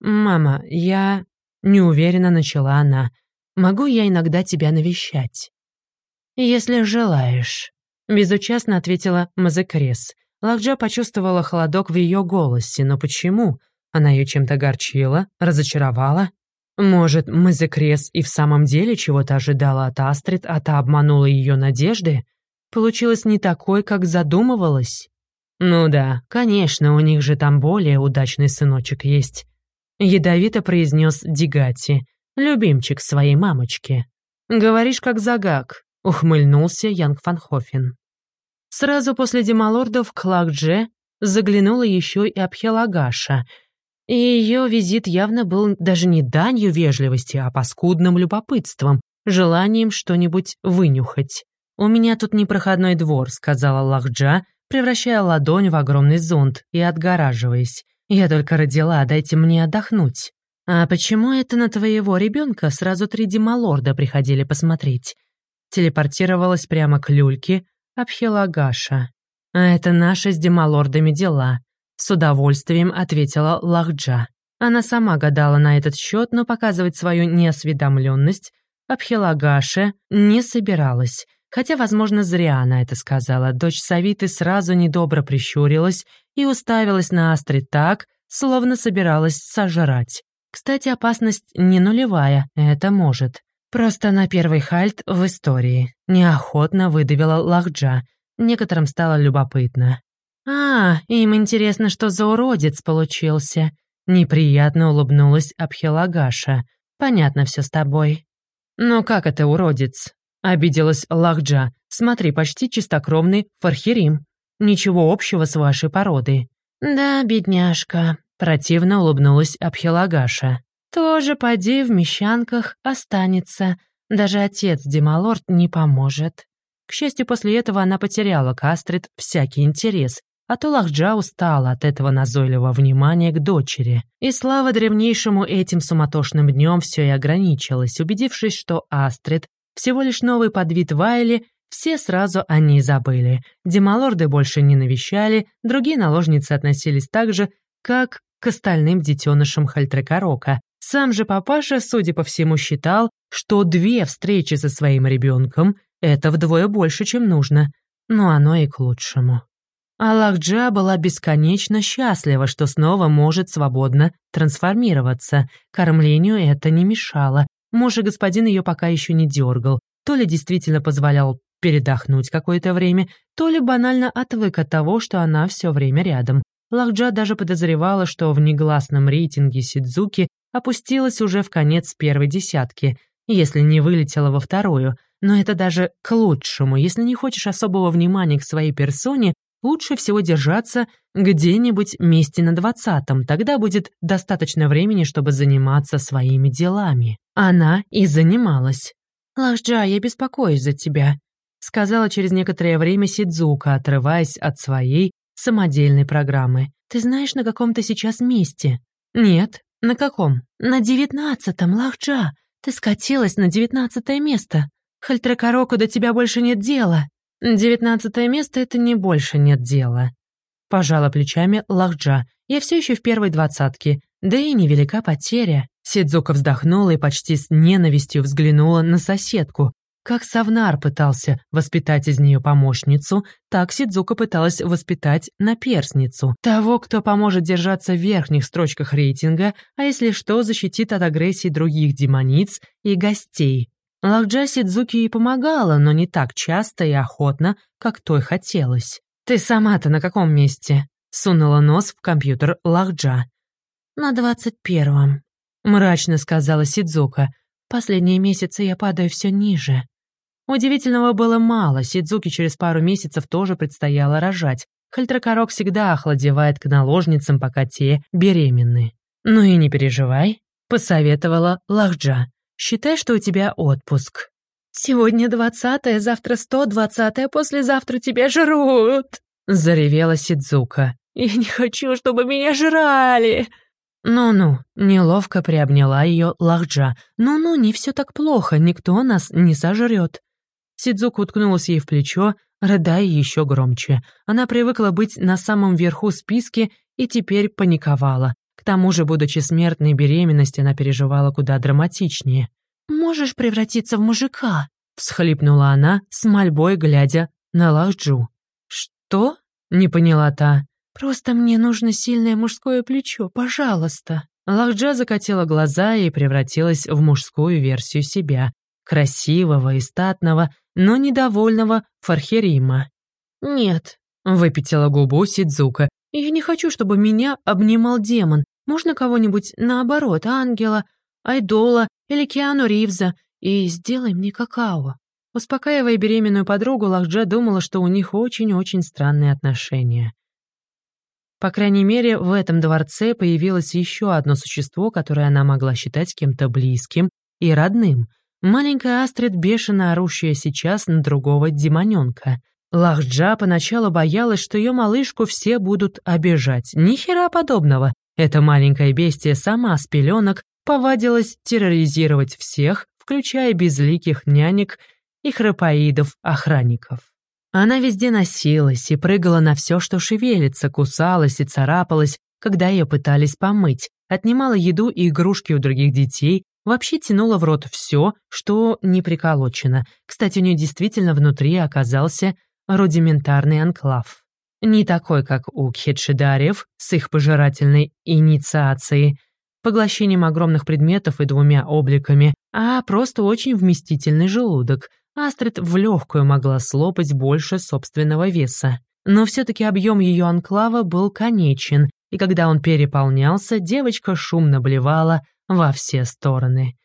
«Мама, я...» — неуверенно начала она. «Могу я иногда тебя навещать?» «Если желаешь», — безучастно ответила Мазекрес. Лакджа почувствовала холодок в ее голосе, но почему? Она ее чем-то огорчила, разочаровала? Может, Мазекрес и в самом деле чего-то ожидала от Астрид, а та обманула ее надежды? Получилось не такой, как задумывалась? Ну да, конечно, у них же там более удачный сыночек есть. Ядовито произнес Дигати, любимчик своей мамочки. «Говоришь, как загак», — ухмыльнулся Янг Фанхофен. Сразу после Демалордов к Лакдже заглянула еще и Абхелагаша, и ее визит явно был даже не данью вежливости, а паскудным любопытством, желанием что-нибудь вынюхать. «У меня тут непроходной двор», — сказала Лахджа, превращая ладонь в огромный зонт и отгораживаясь. «Я только родила, дайте мне отдохнуть». «А почему это на твоего ребенка сразу три демалорда приходили посмотреть?» Телепортировалась прямо к люльке, обхила Гаша. «А это наши с демалордами дела», — с удовольствием ответила Лахджа. Она сама гадала на этот счет, но показывать свою неосведомленность Абхилагаше не собиралась. Хотя, возможно, зря она это сказала. Дочь Савиты сразу недобро прищурилась и уставилась на Астрид так, словно собиралась сожрать. Кстати, опасность не нулевая, это может. Просто на первый хальт в истории. Неохотно выдавила Лахджа. Некоторым стало любопытно. «А, им интересно, что за уродец получился». Неприятно улыбнулась Абхилагаша. «Понятно все с тобой». «Ну как это уродец?» Обиделась Лахджа. «Смотри, почти чистокровный фархирим. Ничего общего с вашей породой». «Да, бедняжка», — противно улыбнулась Абхилагаша. «Тоже поди в мещанках останется. Даже отец Демалорд не поможет». К счастью, после этого она потеряла к Астрид всякий интерес, а то Лахджа устала от этого назойливого внимания к дочери. И слава древнейшему этим суматошным днем все и ограничилось, убедившись, что Астрид всего лишь новый подвид Вайли, все сразу о ней забыли. Демалорды больше не навещали, другие наложницы относились так же, как к остальным детенышам Хальтрекорока. Сам же папаша, судя по всему, считал, что две встречи со своим ребенком — это вдвое больше, чем нужно. Но оно и к лучшему. Аллахджа была бесконечно счастлива, что снова может свободно трансформироваться. Кормлению это не мешало, Муж и господин ее пока еще не дергал, то ли действительно позволял передохнуть какое-то время, то ли банально отвык от того, что она все время рядом. Лахджа даже подозревала, что в негласном рейтинге Сидзуки опустилась уже в конец первой десятки, если не вылетела во вторую. Но это даже к лучшему. Если не хочешь особого внимания к своей персоне, лучше всего держаться где-нибудь месте на двадцатом, тогда будет достаточно времени, чтобы заниматься своими делами. Она и занималась. «Лахджа, я беспокоюсь за тебя», — сказала через некоторое время Сидзука, отрываясь от своей самодельной программы. «Ты знаешь, на каком ты сейчас месте?» «Нет. На каком?» «На девятнадцатом, Лахджа. Ты скатилась на девятнадцатое место. Хальтракароку до тебя больше нет дела». «Девятнадцатое место — это не больше нет дела». Пожала плечами Лахджа. «Я все еще в первой двадцатке. Да и невелика потеря». Сидзука вздохнула и почти с ненавистью взглянула на соседку. Как Савнар пытался воспитать из нее помощницу, так Сидзука пыталась воспитать наперсницу, того, кто поможет держаться в верхних строчках рейтинга, а если что, защитит от агрессии других демониц и гостей. Лахджа Сидзуки ей помогала, но не так часто и охотно, как той хотелось. «Ты сама-то на каком месте?» — сунула нос в компьютер Лахджа. «На двадцать первом», — мрачно сказала Сидзука. «Последние месяцы я падаю все ниже». Удивительного было мало, Сидзуки через пару месяцев тоже предстояло рожать. Хальтракорок всегда охладевает к наложницам, пока те беременны. «Ну и не переживай», — посоветовала Лахджа. «Считай, что у тебя отпуск». «Сегодня двадцатое, завтра сто двадцатое, послезавтра тебя жрут!» — заревела Сидзука. «Я не хочу, чтобы меня жрали!» «Ну-ну», — неловко приобняла ее Лахджа. «Ну-ну, не все так плохо, никто нас не сожрет». Сидзука уткнулась ей в плечо, рыдая еще громче. Она привыкла быть на самом верху списки и теперь паниковала. К тому же, будучи смертной беременности, она переживала куда драматичнее. «Можешь превратиться в мужика?» — всхлипнула она, с мольбой глядя на Лахджу. «Что?» — не поняла та. «Просто мне нужно сильное мужское плечо, пожалуйста». Лахджа закатила глаза и превратилась в мужскую версию себя, красивого и статного, но недовольного Фархерима. «Нет», — выпятила губу Сидзука, — «я не хочу, чтобы меня обнимал демон. Можно кого-нибудь наоборот, ангела, айдола или Киану Ривза, и сделай мне какао». Успокаивая беременную подругу, Лахджа думала, что у них очень-очень странные отношения. По крайней мере, в этом дворце появилось еще одно существо, которое она могла считать кем-то близким и родным — Маленькая Астрид, бешено орущая сейчас на другого демоненка. Лахджа поначалу боялась, что ее малышку все будут обижать. Ни хера подобного. Эта маленькая бестия сама с пеленок повадилась терроризировать всех, включая безликих нянек и храпоидов-охранников. Она везде носилась и прыгала на все, что шевелится, кусалась и царапалась, когда ее пытались помыть, отнимала еду и игрушки у других детей, Вообще тянула в рот все, что не приколочено. Кстати, у нее действительно внутри оказался рудиментарный анклав. Не такой, как у кхедшидарев с их пожирательной инициацией, поглощением огромных предметов и двумя обликами, а просто очень вместительный желудок. Астрид в легкую могла слопать больше собственного веса. Но все-таки объем ее анклава был конечен, и когда он переполнялся, девочка шумно блевала, во все стороны.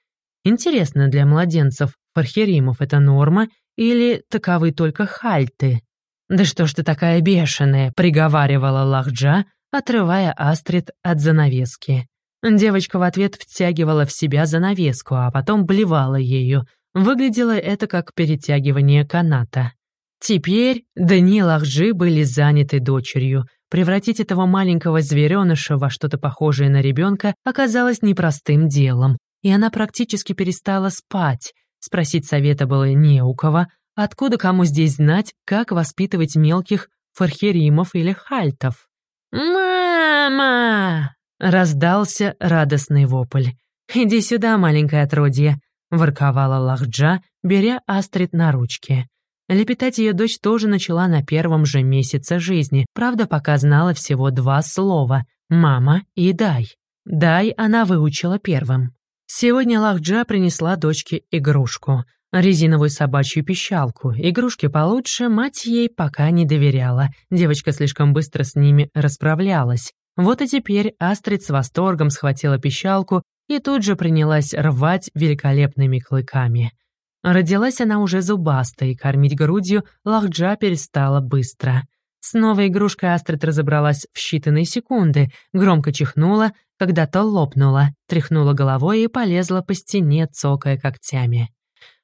Интересно, для младенцев пархеримов это норма или таковы только хальты? «Да что ж ты такая бешеная?» — приговаривала Лахджа, отрывая Астрид от занавески. Девочка в ответ втягивала в себя занавеску, а потом блевала ею. Выглядело это как перетягивание каната. Теперь дни Лахджи были заняты дочерью. Превратить этого маленького звереныша во что-то похожее на ребенка оказалось непростым делом, и она практически перестала спать. Спросить совета было не у кого, откуда кому здесь знать, как воспитывать мелких фархеримов или хальтов. «Мама!» — раздался радостный вопль. «Иди сюда, маленькое отродье», — ворковала Лахджа, беря Астрид на ручки. Лепетать ее дочь тоже начала на первом же месяце жизни, правда, пока знала всего два слова «мама» и «дай». «Дай» она выучила первым. Сегодня Лахджа принесла дочке игрушку — резиновую собачью пищалку. Игрушки получше мать ей пока не доверяла, девочка слишком быстро с ними расправлялась. Вот и теперь Астрид с восторгом схватила пищалку и тут же принялась рвать великолепными клыками. Родилась она уже зубастой, и кормить грудью Лахджа перестала быстро. С новой игрушкой Астрид разобралась в считанные секунды, громко чихнула, когда-то лопнула, тряхнула головой и полезла по стене, цокая когтями.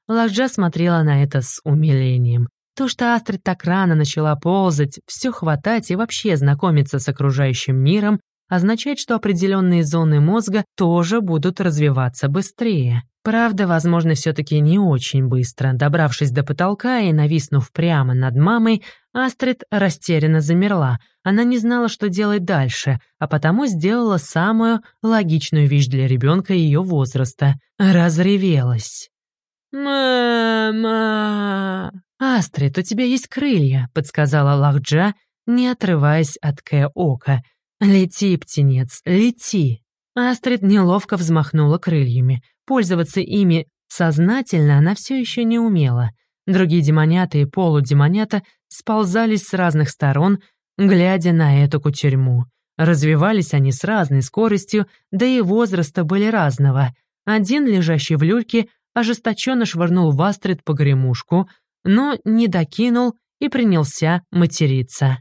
Лахджа смотрела на это с умилением. То, что Астрид так рано начала ползать, все хватать и вообще знакомиться с окружающим миром, означает, что определенные зоны мозга тоже будут развиваться быстрее. Правда, возможно, все-таки не очень быстро. Добравшись до потолка и нависнув прямо над мамой, Астрид растерянно замерла. Она не знала, что делать дальше, а потому сделала самую логичную вещь для ребенка ее возраста — разревелась. «Мама!» «Астрид, у тебя есть крылья», — подсказала Лахджа, не отрываясь от Кэ ока. «Лети, птенец, лети!» Астрид неловко взмахнула крыльями. Пользоваться ими сознательно она все еще не умела. Другие демонята и полудемонята сползались с разных сторон, глядя на эту кутерьму. Развивались они с разной скоростью, да и возраста были разного. Один, лежащий в люльке, ожесточенно швырнул в Астрид погремушку, но не докинул и принялся материться.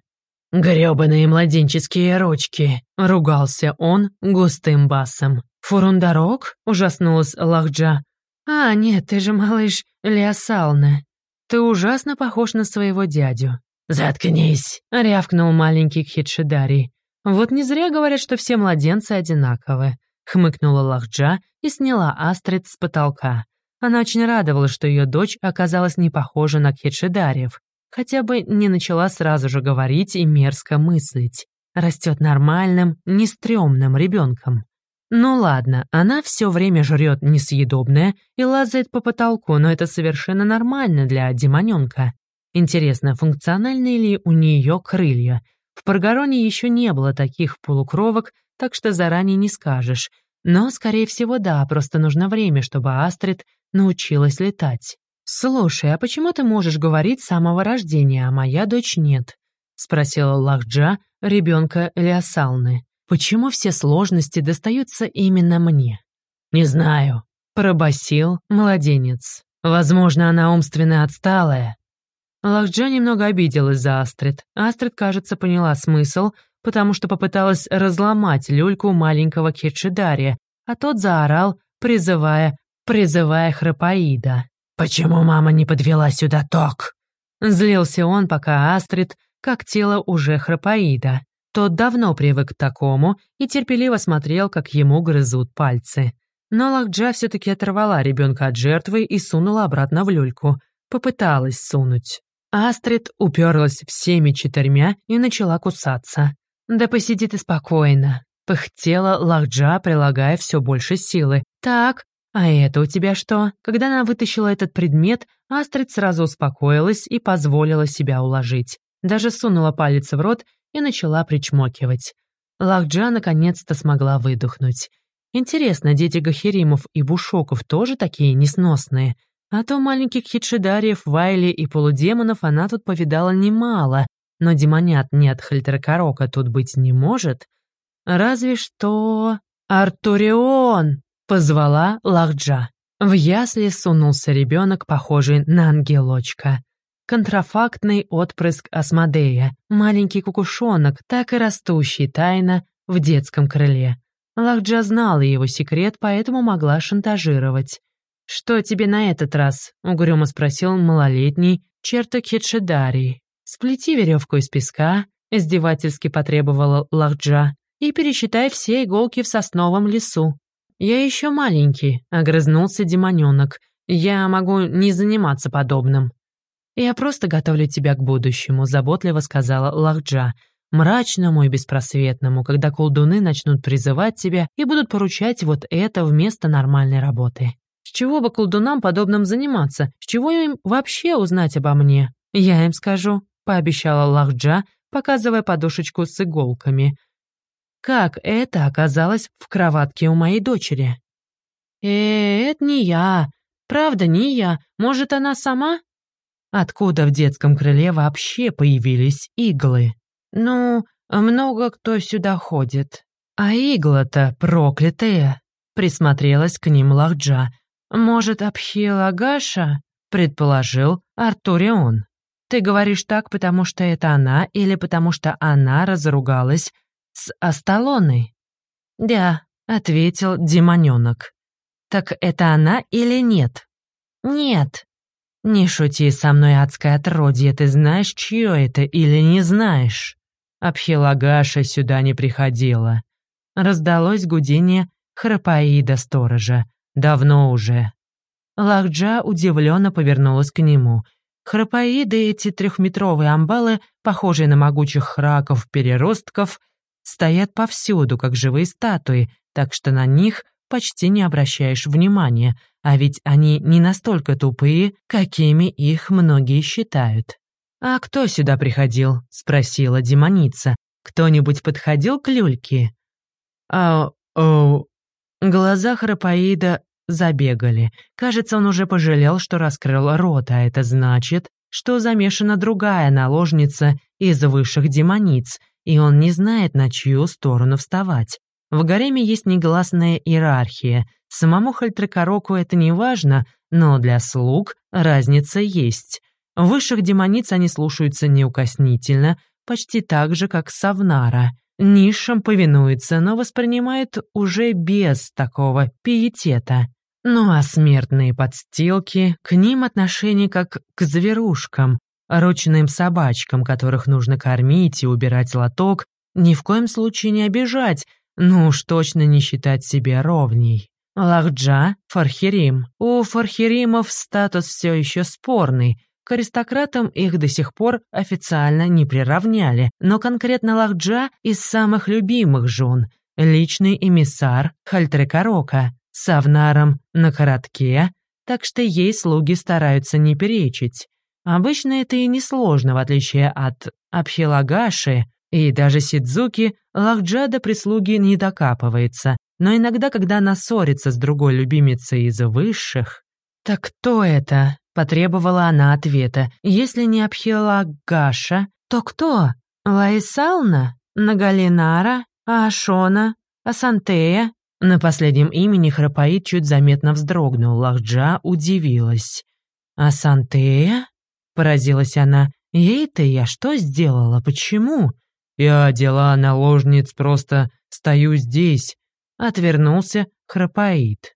«Грёбаные младенческие ручки!» — ругался он густым басом. «Фурундарок?» — ужаснулась Лахджа. «А, нет, ты же малыш Леосална. Ты ужасно похож на своего дядю». «Заткнись!» — рявкнул маленький Кхитшидари. «Вот не зря говорят, что все младенцы одинаковы», — хмыкнула Лахджа и сняла Астрид с потолка. Она очень радовалась, что ее дочь оказалась не похожа на Кхитшидариев, хотя бы не начала сразу же говорить и мерзко мыслить. Растет нормальным, нестрёмным ребенком. Ну ладно, она все время жрет несъедобное и лазает по потолку, но это совершенно нормально для демоненка. Интересно, функциональны ли у нее крылья? В Паргароне еще не было таких полукровок, так что заранее не скажешь. Но, скорее всего, да, просто нужно время, чтобы Астрид научилась летать. «Слушай, а почему ты можешь говорить с самого рождения, а моя дочь нет?» — спросила Лахджа, ребенка Леосалны. «Почему все сложности достаются именно мне?» «Не знаю», — пробасил младенец. «Возможно, она умственно отсталая». Лахджа немного обиделась за Астрид. Астрид, кажется, поняла смысл, потому что попыталась разломать люльку маленького Кетшидария, а тот заорал, призывая призывая Храпаида. «Почему мама не подвела сюда ток?» Злился он, пока Астрид как тело уже Храпаида. Тот давно привык к такому и терпеливо смотрел, как ему грызут пальцы. Но Лакджа все-таки оторвала ребенка от жертвы и сунула обратно в люльку. Попыталась сунуть. Астрид уперлась всеми четырьмя и начала кусаться. «Да посиди ты спокойно», — пыхтела Лахджа, прилагая все больше силы. «Так, «А это у тебя что?» Когда она вытащила этот предмет, Астрид сразу успокоилась и позволила себя уложить. Даже сунула палец в рот и начала причмокивать. Лахджа наконец-то смогла выдохнуть. Интересно, дети Гахеримов и Бушоков тоже такие несносные? А то маленьких хитшидариев, Вайли и полудемонов она тут повидала немало, но демонят нет Хальтеркарока тут быть не может. Разве что... Артурион! Позвала Лахджа. В ясли сунулся ребенок, похожий на ангелочка. Контрафактный отпрыск Асмодея, маленький кукушонок, так и растущий тайно в детском крыле. Лахджа знала его секрет, поэтому могла шантажировать. «Что тебе на этот раз?» — угрюмо спросил малолетний Черта Хедшедарий. «Сплети веревку из песка», — издевательски потребовала Лахджа, «и пересчитай все иголки в сосновом лесу. «Я еще маленький», — огрызнулся демоненок. «Я могу не заниматься подобным». «Я просто готовлю тебя к будущему», — заботливо сказала Лахджа. «Мрачному и беспросветному, когда колдуны начнут призывать тебя и будут поручать вот это вместо нормальной работы». «С чего бы колдунам подобным заниматься? С чего им вообще узнать обо мне?» «Я им скажу», — пообещала Лахджа, показывая подушечку с иголками — как это оказалось в кроватке у моей дочери? «Э, это не я. Правда, не я. Может, она сама?» Откуда в детском крыле вообще появились иглы? Ну, много кто сюда ходит. А игла-то проклятая. Присмотрелась к ним Лахджа. Может, Абхилагаша? Предположил Артурион. Ты говоришь так, потому что это она, или потому что она разругалась с Асталоной?» «Да», — ответил демоненок. «Так это она или нет?» «Нет». «Не шути со мной, адское отродье, ты знаешь, чье это или не знаешь?» Абхилагаша сюда не приходила. Раздалось гудение храпаида-сторожа. Давно уже. Лахджа удивленно повернулась к нему. Храпаиды эти трехметровые амбалы, похожие на могучих храков-переростков, стоят повсюду, как живые статуи, так что на них почти не обращаешь внимания, а ведь они не настолько тупые, какими их многие считают. «А кто сюда приходил?» — спросила демоница. «Кто-нибудь подходил к люльке?» «А... о...» Глаза Храпаида забегали. Кажется, он уже пожалел, что раскрыл рот, а это значит, что замешана другая наложница из высших демониц, и он не знает, на чью сторону вставать. В гареме есть негласная иерархия. Самому Хальтрекороку это не важно, но для слуг разница есть. Высших демониц они слушаются неукоснительно, почти так же, как Савнара. Низшим повинуются, но воспринимают уже без такого пиетета. Ну а смертные подстилки, к ним отношение как к зверушкам, ручным собачкам, которых нужно кормить и убирать лоток, ни в коем случае не обижать, ну уж точно не считать себя ровней. Лахджа, Фархирим. У Фархиримов статус все еще спорный. К аристократам их до сих пор официально не приравняли, но конкретно Лахджа из самых любимых жен, личный эмиссар Хальтрекарока савнаром на коротке, так что ей слуги стараются не перечить. Обычно это и несложно, в отличие от Абхилагаши и даже Сидзуки, Лахджада прислуги не докапывается, но иногда, когда она ссорится с другой любимицей из высших... «Так кто это?» — потребовала она ответа. «Если не Абхилагаша, то кто? Лаисална? Нагалинара? Ашона? Асантея? На последнем имени Храпаид чуть заметно вздрогнул, Лахджа удивилась. «А Сантея?» — поразилась она. «Ей-то я что сделала? Почему?» «Я, дела наложниц, просто стою здесь», — отвернулся Храпаид.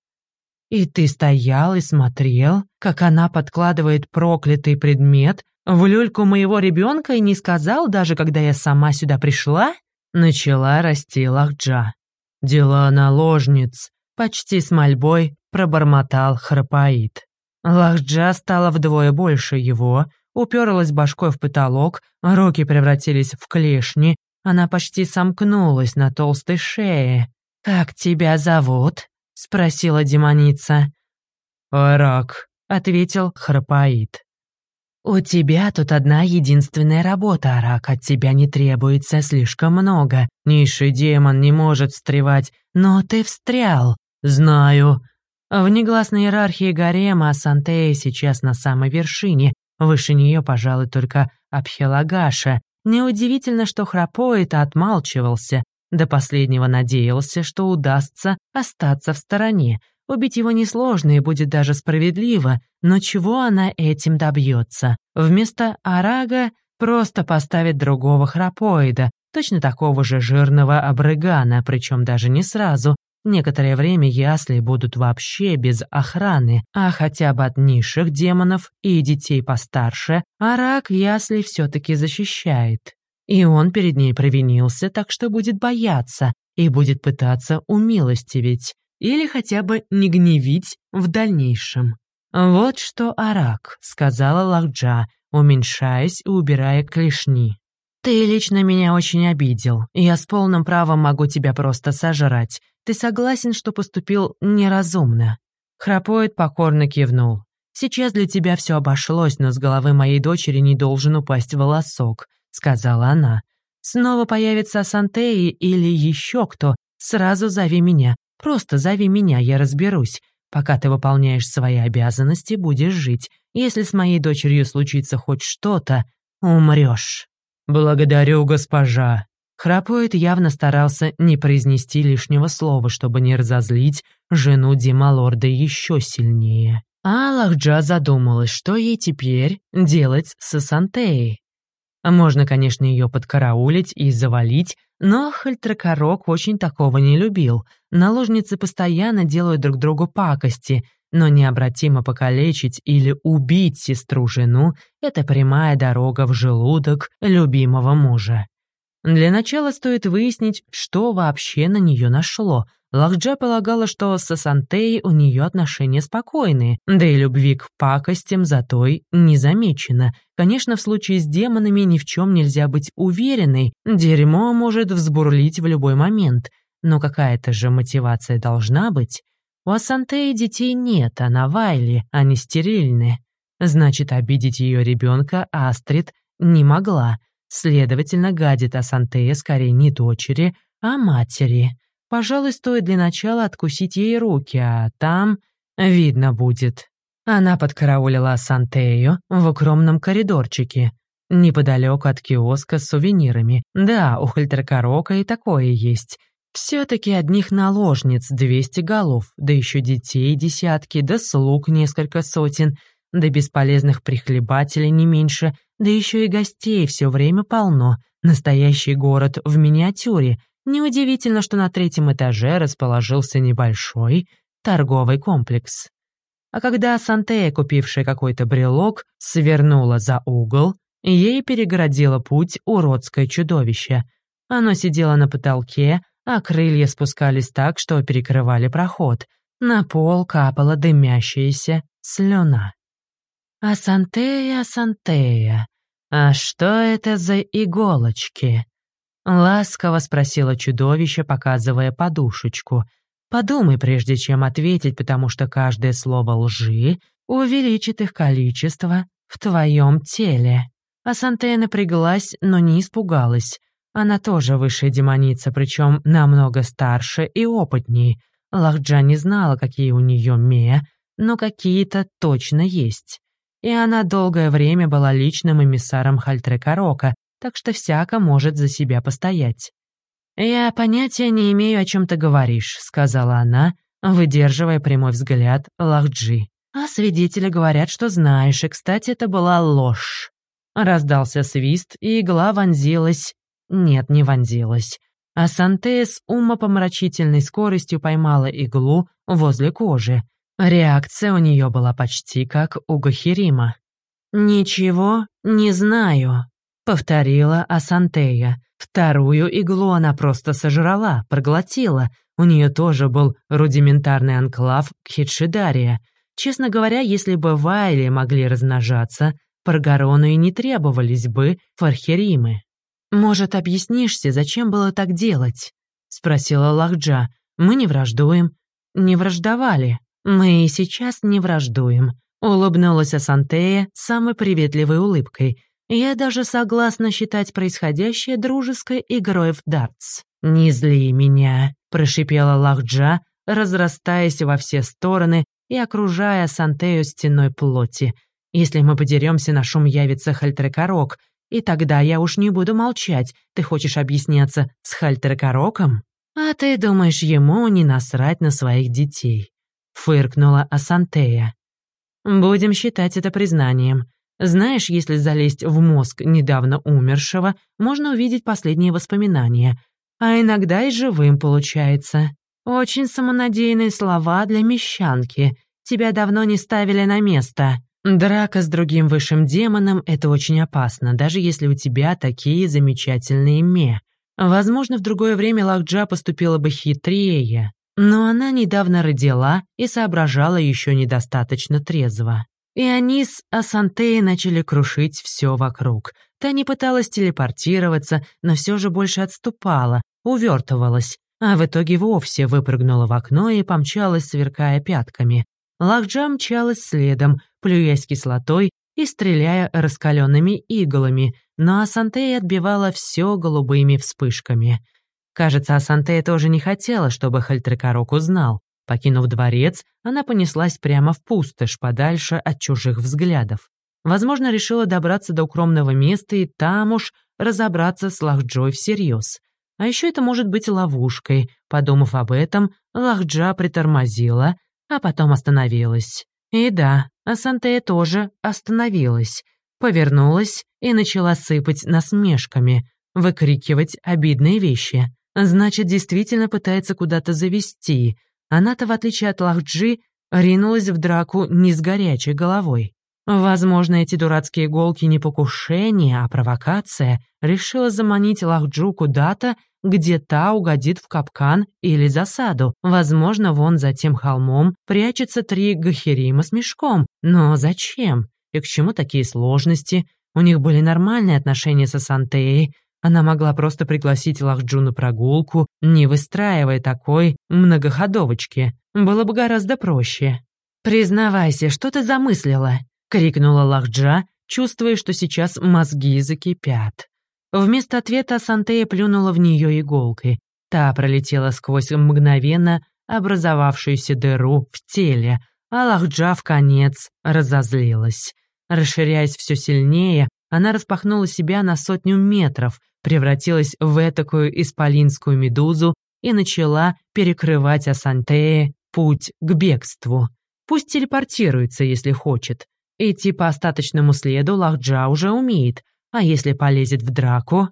«И ты стоял и смотрел, как она подкладывает проклятый предмет в люльку моего ребенка и не сказал, даже когда я сама сюда пришла?» Начала расти Лахджа. «Дела наложниц», — почти с мольбой пробормотал Храпаид. Лахджа стала вдвое больше его, уперлась башкой в потолок, руки превратились в клешни, она почти сомкнулась на толстой шее. «Как тебя зовут?» — спросила демоница. «Рак», — ответил Храпаид. «У тебя тут одна единственная работа, Арак, от тебя не требуется слишком много. Низший демон не может встревать, но ты встрял. Знаю». В негласной иерархии гарема Сантея сейчас на самой вершине, выше нее, пожалуй, только Абхелагаша. Неудивительно, что Храпоид отмалчивался, до последнего надеялся, что удастся остаться в стороне, Убить его несложно и будет даже справедливо, но чего она этим добьется? Вместо Арага просто поставит другого храпоида, точно такого же жирного абрыгана, причем даже не сразу. Некоторое время ясли будут вообще без охраны, а хотя бы от низших демонов и детей постарше, Арак ясли все-таки защищает. И он перед ней провинился, так что будет бояться и будет пытаться умилостивить или хотя бы не гневить в дальнейшем. «Вот что, Арак», — сказала Лахджа, уменьшаясь и убирая клешни. «Ты лично меня очень обидел. Я с полным правом могу тебя просто сожрать. Ты согласен, что поступил неразумно?» Храпоид покорно кивнул. «Сейчас для тебя все обошлось, но с головы моей дочери не должен упасть волосок», — сказала она. «Снова появится Асантеи или еще кто, сразу зови меня. Просто зови меня, я разберусь. Пока ты выполняешь свои обязанности, будешь жить. Если с моей дочерью случится хоть что-то, умрёшь. Благодарю, госпожа. Храпоид явно старался не произнести лишнего слова, чтобы не разозлить жену Дима Лорда еще сильнее. А Лахджа задумалась, что ей теперь делать с Сантеей. Можно, конечно, ее подкараулить и завалить, но Хальтракорок очень такого не любил. Наложницы постоянно делают друг другу пакости, но необратимо покалечить или убить сестру-жену — это прямая дорога в желудок любимого мужа. Для начала стоит выяснить, что вообще на нее нашло. Лахджа полагала, что с Асантеей у нее отношения спокойные, да и любви к пакостям за той не замечено. Конечно, в случае с демонами ни в чем нельзя быть уверенной, дерьмо может взбурлить в любой момент. но какая-то же мотивация должна быть. У Асантеи детей нет, она Вайли, они стерильны. Значит, обидеть ее ребенка Астрид не могла. Следовательно, гадит Асантея скорее не дочери, а матери. Пожалуй, стоит для начала откусить ей руки, а там видно будет. Она подкараулила Асантею в укромном коридорчике, неподалеку от киоска с сувенирами. Да, у Хальтеркорока и такое есть. Все-таки одних наложниц 200 голов, да еще детей десятки, да слуг несколько сотен, да бесполезных прихлебателей не меньше, да еще и гостей все время полно. Настоящий город в миниатюре. Неудивительно, что на третьем этаже расположился небольшой торговый комплекс. А когда Сантея, купившая какой-то брелок, свернула за угол, ей перегородило путь уродское чудовище. Оно сидело на потолке, а крылья спускались так, что перекрывали проход. На пол капала дымящаяся слюна. «Асантея, Асантея, а что это за иголочки?» Ласково спросила чудовище, показывая подушечку. «Подумай, прежде чем ответить, потому что каждое слово лжи увеличит их количество в твоем теле». Асантея напряглась, но не испугалась. Она тоже высшая демоница, причем намного старше и опытней. Лахджа не знала, какие у нее ме, но какие-то точно есть и она долгое время была личным эмиссаром Хальтрека Рока, так что всяко может за себя постоять. «Я понятия не имею, о чем ты говоришь», — сказала она, выдерживая прямой взгляд Лахджи. «А свидетели говорят, что знаешь, и, кстати, это была ложь». Раздался свист, и игла вонзилась. Нет, не вонзилась. А Сантея с умопомрачительной скоростью поймала иглу возле кожи. Реакция у нее была почти как у Гахирима. «Ничего не знаю», — повторила Асантея. Вторую иглу она просто сожрала, проглотила. У нее тоже был рудиментарный анклав Кхидшидария. Честно говоря, если бы Вайли могли размножаться, Паргарону и не требовались бы фархеримы. «Может, объяснишься, зачем было так делать?» — спросила Лахджа. «Мы не враждуем». «Не враждовали», «Мы и сейчас не враждуем», — улыбнулась Асантея самой приветливой улыбкой. «Я даже согласна считать происходящее дружеской игрой в дартс». «Не зли меня», — прошипела Лахджа, разрастаясь во все стороны и окружая Асантею стеной плоти. «Если мы подеремся, на шум явится Хальтрекорок, и тогда я уж не буду молчать. Ты хочешь объясняться с Хальтрекороком? А ты думаешь, ему не насрать на своих детей?» фыркнула Асантея. «Будем считать это признанием. Знаешь, если залезть в мозг недавно умершего, можно увидеть последние воспоминания. А иногда и живым получается. Очень самонадеянные слова для мещанки. Тебя давно не ставили на место. Драка с другим высшим демоном — это очень опасно, даже если у тебя такие замечательные ме. Возможно, в другое время Лакджа поступила бы хитрее. Но она недавно родила и соображала еще недостаточно трезво. И они с Асантеей начали крушить все вокруг. Та не пыталась телепортироваться, но все же больше отступала, увертывалась, а в итоге вовсе выпрыгнула в окно и помчалась, сверкая пятками. Лахджа мчалась следом, плюясь кислотой и стреляя раскаленными иглами, но Асантея отбивала все голубыми вспышками — Кажется, Асантея тоже не хотела, чтобы Хальтрекарок узнал. Покинув дворец, она понеслась прямо в пустошь, подальше от чужих взглядов. Возможно, решила добраться до укромного места и там уж разобраться с Лахджой всерьез. А еще это может быть ловушкой. Подумав об этом, Лахджа притормозила, а потом остановилась. И да, Асантея тоже остановилась, повернулась и начала сыпать насмешками, выкрикивать обидные вещи. Значит, действительно пытается куда-то завести. Она-то, в отличие от Лахджи, ринулась в драку не с горячей головой. Возможно, эти дурацкие иголки не покушение, а провокация. Решила заманить Лахджу куда-то, где та угодит в капкан или засаду. Возможно, вон за тем холмом прячется три гахерима с мешком. Но зачем? И к чему такие сложности? У них были нормальные отношения со Сантеей, Она могла просто пригласить Лахджу на прогулку, не выстраивая такой многоходовочки. Было бы гораздо проще. «Признавайся, что ты замыслила?» — крикнула Лахджа, чувствуя, что сейчас мозги закипят. Вместо ответа Сантея плюнула в нее иголкой. Та пролетела сквозь мгновенно образовавшуюся дыру в теле, а Лахджа в конец разозлилась. Расширяясь все сильнее, она распахнула себя на сотню метров, превратилась в этакую исполинскую медузу и начала перекрывать Асантее путь к бегству. Пусть телепортируется, если хочет. Идти по остаточному следу Лахджа уже умеет, а если полезет в драку?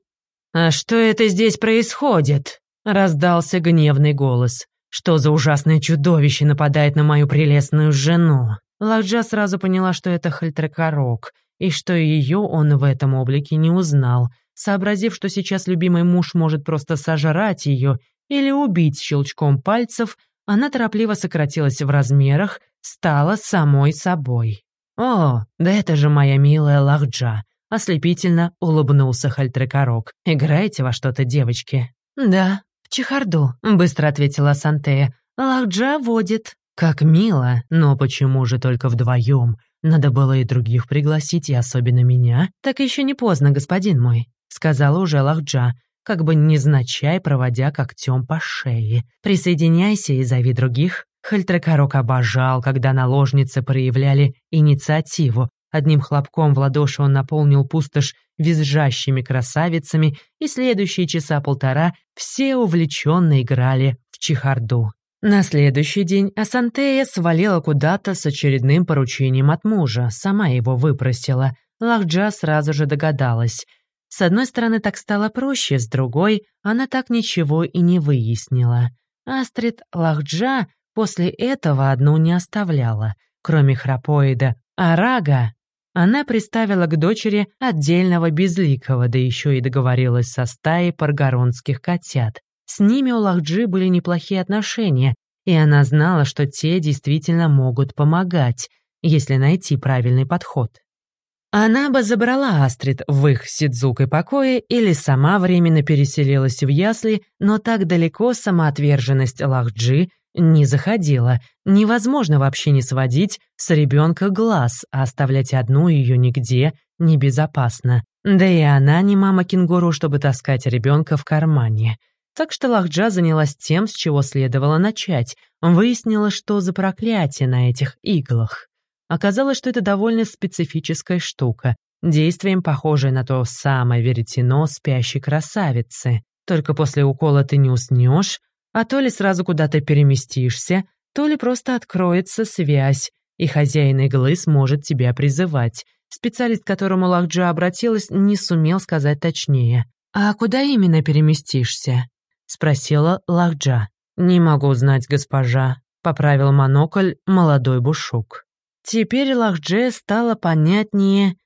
«А что это здесь происходит?» — раздался гневный голос. «Что за ужасное чудовище нападает на мою прелестную жену?» Лахджа сразу поняла, что это Хальтрекорок, и что ее он в этом облике не узнал, сообразив, что сейчас любимый муж может просто сожрать ее или убить щелчком пальцев, она торопливо сократилась в размерах, стала самой собой. «О, да это же моя милая Лахджа!» Ослепительно улыбнулся Хальтрекорок. «Играете во что-то, девочки?» «Да, в чехарду», — быстро ответила Сантея. «Лахджа водит». «Как мило, но почему же только вдвоем? Надо было и других пригласить, и особенно меня». «Так еще не поздно, господин мой», — сказала уже Лахджа, как бы незначай проводя когтем по шее. «Присоединяйся и зови других». Хальтрекорок обожал, когда наложницы проявляли инициативу. Одним хлопком в ладоши он наполнил пустошь визжащими красавицами, и следующие часа полтора все увлеченно играли в чехарду. На следующий день Асантея свалила куда-то с очередным поручением от мужа, сама его выпросила. Лахджа сразу же догадалась. С одной стороны, так стало проще, с другой, она так ничего и не выяснила. Астрид Лахджа После этого одну не оставляла. Кроме храпоида Арага, она приставила к дочери отдельного безликого, да еще и договорилась со стаей паргоронских котят. С ними у Лахджи были неплохие отношения, и она знала, что те действительно могут помогать, если найти правильный подход. Она бы забрала Астрид в их Сидзукой покое или сама временно переселилась в ясли, но так далеко самоотверженность Лахджи не заходила. Невозможно вообще не сводить с ребенка глаз, а оставлять одну ее нигде небезопасно. Да и она не мама кенгуру, чтобы таскать ребенка в кармане. Так что Лахджа занялась тем, с чего следовало начать. Выяснила, что за проклятие на этих иглах. Оказалось, что это довольно специфическая штука, действием похожее на то самое веретено спящей красавицы. Только после укола ты не уснешь, а то ли сразу куда-то переместишься, то ли просто откроется связь, и хозяин иглы сможет тебя призывать. Специалист, к которому Лахджа обратилась, не сумел сказать точнее. «А куда именно переместишься?» — спросила Лахджа. «Не могу знать, госпожа», — поправил монокль молодой бушук. Теперь Лахдже стало понятнее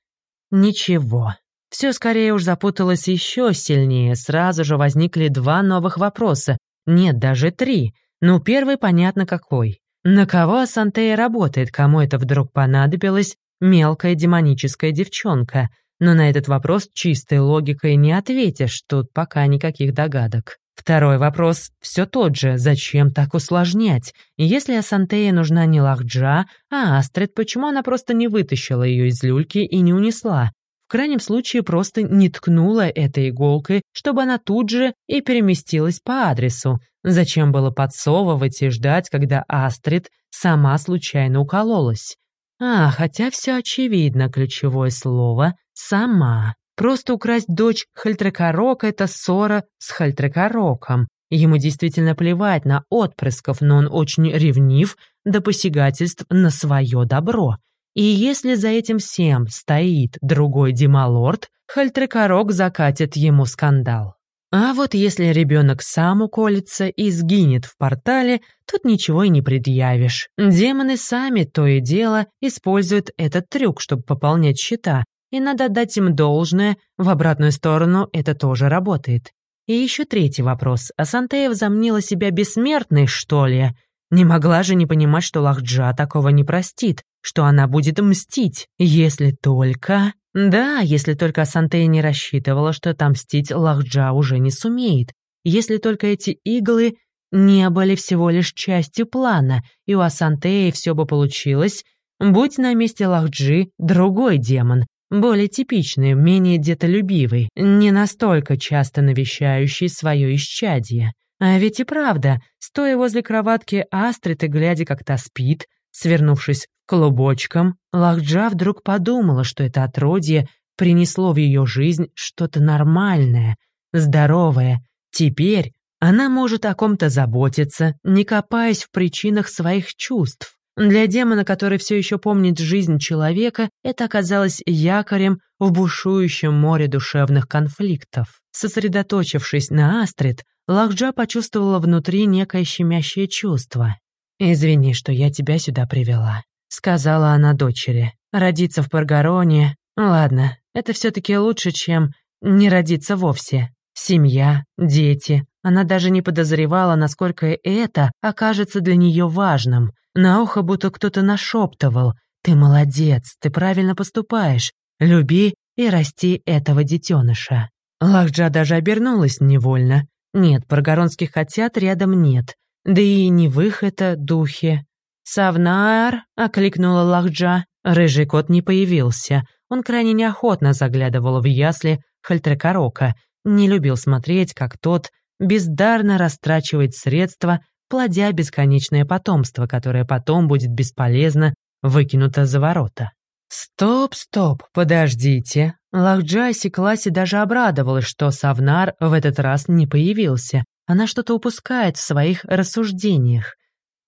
ничего. Все скорее уж запуталось еще сильнее, сразу же возникли два новых вопроса. Нет, даже три. Ну, первый понятно какой. На кого Асантея работает, кому это вдруг понадобилось, мелкая демоническая девчонка? Но на этот вопрос чистой логикой не ответишь, тут пока никаких догадок. Второй вопрос все тот же, зачем так усложнять? Если Асантея нужна не Лахджа, а Астрид, почему она просто не вытащила ее из люльки и не унесла? В крайнем случае просто не ткнула этой иголкой, чтобы она тут же и переместилась по адресу. Зачем было подсовывать и ждать, когда Астрид сама случайно укололась? А, хотя все очевидно, ключевое слово «сама». Просто украсть дочь Хальтрекорока — это ссора с Хальтрекороком. Ему действительно плевать на отпрысков, но он очень ревнив до посягательств на свое добро. И если за этим всем стоит другой демалорд, Хальтрекорок закатит ему скандал. А вот если ребенок сам уколется и сгинет в портале, тут ничего и не предъявишь. Демоны сами то и дело используют этот трюк, чтобы пополнять счета, и надо дать им должное, в обратную сторону это тоже работает. И еще третий вопрос. А Сантея возомнила себя бессмертной, что ли? Не могла же не понимать, что Лахджа такого не простит, что она будет мстить, если только... Да, если только Сантея не рассчитывала, что отомстить Лахджа уже не сумеет. Если только эти иглы не были всего лишь частью плана, и у Асантеи все бы получилось, будь на месте Лахджи другой демон, более типичный, менее детолюбивый, не настолько часто навещающий свое исчадье. А ведь и правда, стоя возле кроватки Астрид и глядя, как та спит, свернувшись клубочком, Лахджа вдруг подумала, что это отродье принесло в ее жизнь что-то нормальное, здоровое. Теперь она может о ком-то заботиться, не копаясь в причинах своих чувств. Для демона, который все еще помнит жизнь человека, это оказалось якорем в бушующем море душевных конфликтов. Сосредоточившись на Астрид, Лахджа почувствовала внутри некое щемящее чувство. «Извини, что я тебя сюда привела», — сказала она дочери. «Родиться в Паргароне... Ладно, это все таки лучше, чем не родиться вовсе. Семья, дети. Она даже не подозревала, насколько это окажется для нее важным. На ухо будто кто-то нашептывал. «Ты молодец, ты правильно поступаешь. Люби и расти этого детеныша». Лахджа даже обернулась невольно. Нет, паргоронских котят рядом нет. Да и не в их это духе. «Савнар!» — окликнула Лахджа. Рыжий кот не появился. Он крайне неохотно заглядывал в ясли Хальтрекорока, не любил смотреть, как тот бездарно растрачивает средства, плодя бесконечное потомство, которое потом будет бесполезно выкинуто за ворота. «Стоп, стоп, подождите!» Лахджа осеклась и даже обрадовалась, что Савнар в этот раз не появился. Она что-то упускает в своих рассуждениях.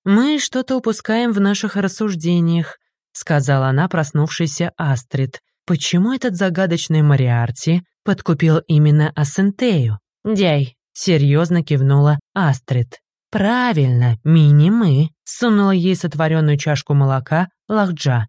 «Мы что-то упускаем в наших рассуждениях», — сказала она проснувшейся Астрид. «Почему этот загадочный Мариарти подкупил именно Асентею?» «Дяй», — серьезно кивнула Астрид. «Правильно, мини-мы», — сунула ей сотворенную чашку молока Лахджа.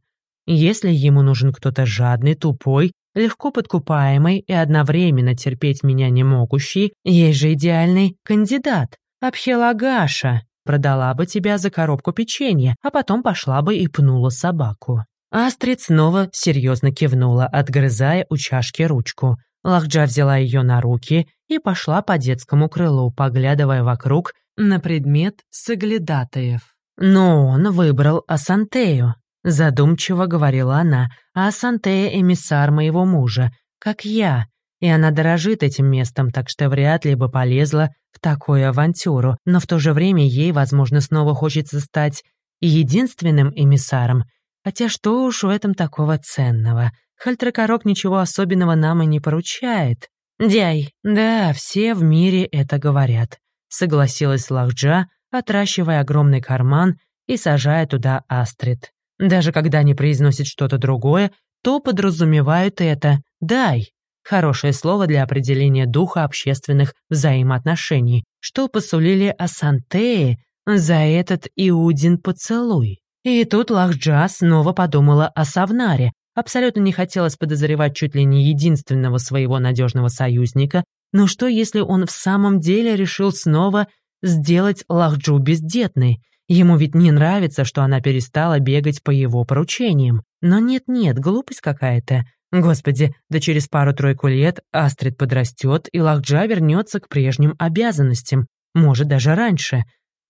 «Если ему нужен кто-то жадный, тупой, легко подкупаемый и одновременно терпеть меня не могущий, есть же идеальный кандидат. Абхелагаша продала бы тебя за коробку печенья, а потом пошла бы и пнула собаку». Астрид снова серьезно кивнула, отгрызая у чашки ручку. Лахджа взяла ее на руки и пошла по детскому крылу, поглядывая вокруг на предмет соглядатаев. Но он выбрал Асантею. Задумчиво говорила она, а Асантея — эмиссар моего мужа, как я, и она дорожит этим местом, так что вряд ли бы полезла в такую авантюру, но в то же время ей, возможно, снова хочется стать единственным эмиссаром. Хотя что уж в этом такого ценного? Хальтракорок ничего особенного нам и не поручает. Дяй, да, все в мире это говорят. Согласилась Лахджа, отращивая огромный карман и сажая туда Астрид. Даже когда они произносят что-то другое, то подразумевают это «дай». Хорошее слово для определения духа общественных взаимоотношений, что посулили Асантеи за этот Иудин поцелуй. И тут Лахджа снова подумала о Савнаре. Абсолютно не хотелось подозревать чуть ли не единственного своего надежного союзника, но что, если он в самом деле решил снова сделать Лахджу бездетной? Ему ведь не нравится, что она перестала бегать по его поручениям. Но нет-нет, глупость какая-то. Господи, да через пару-тройку лет Астрид подрастет, и Лахджа вернется к прежним обязанностям. Может, даже раньше.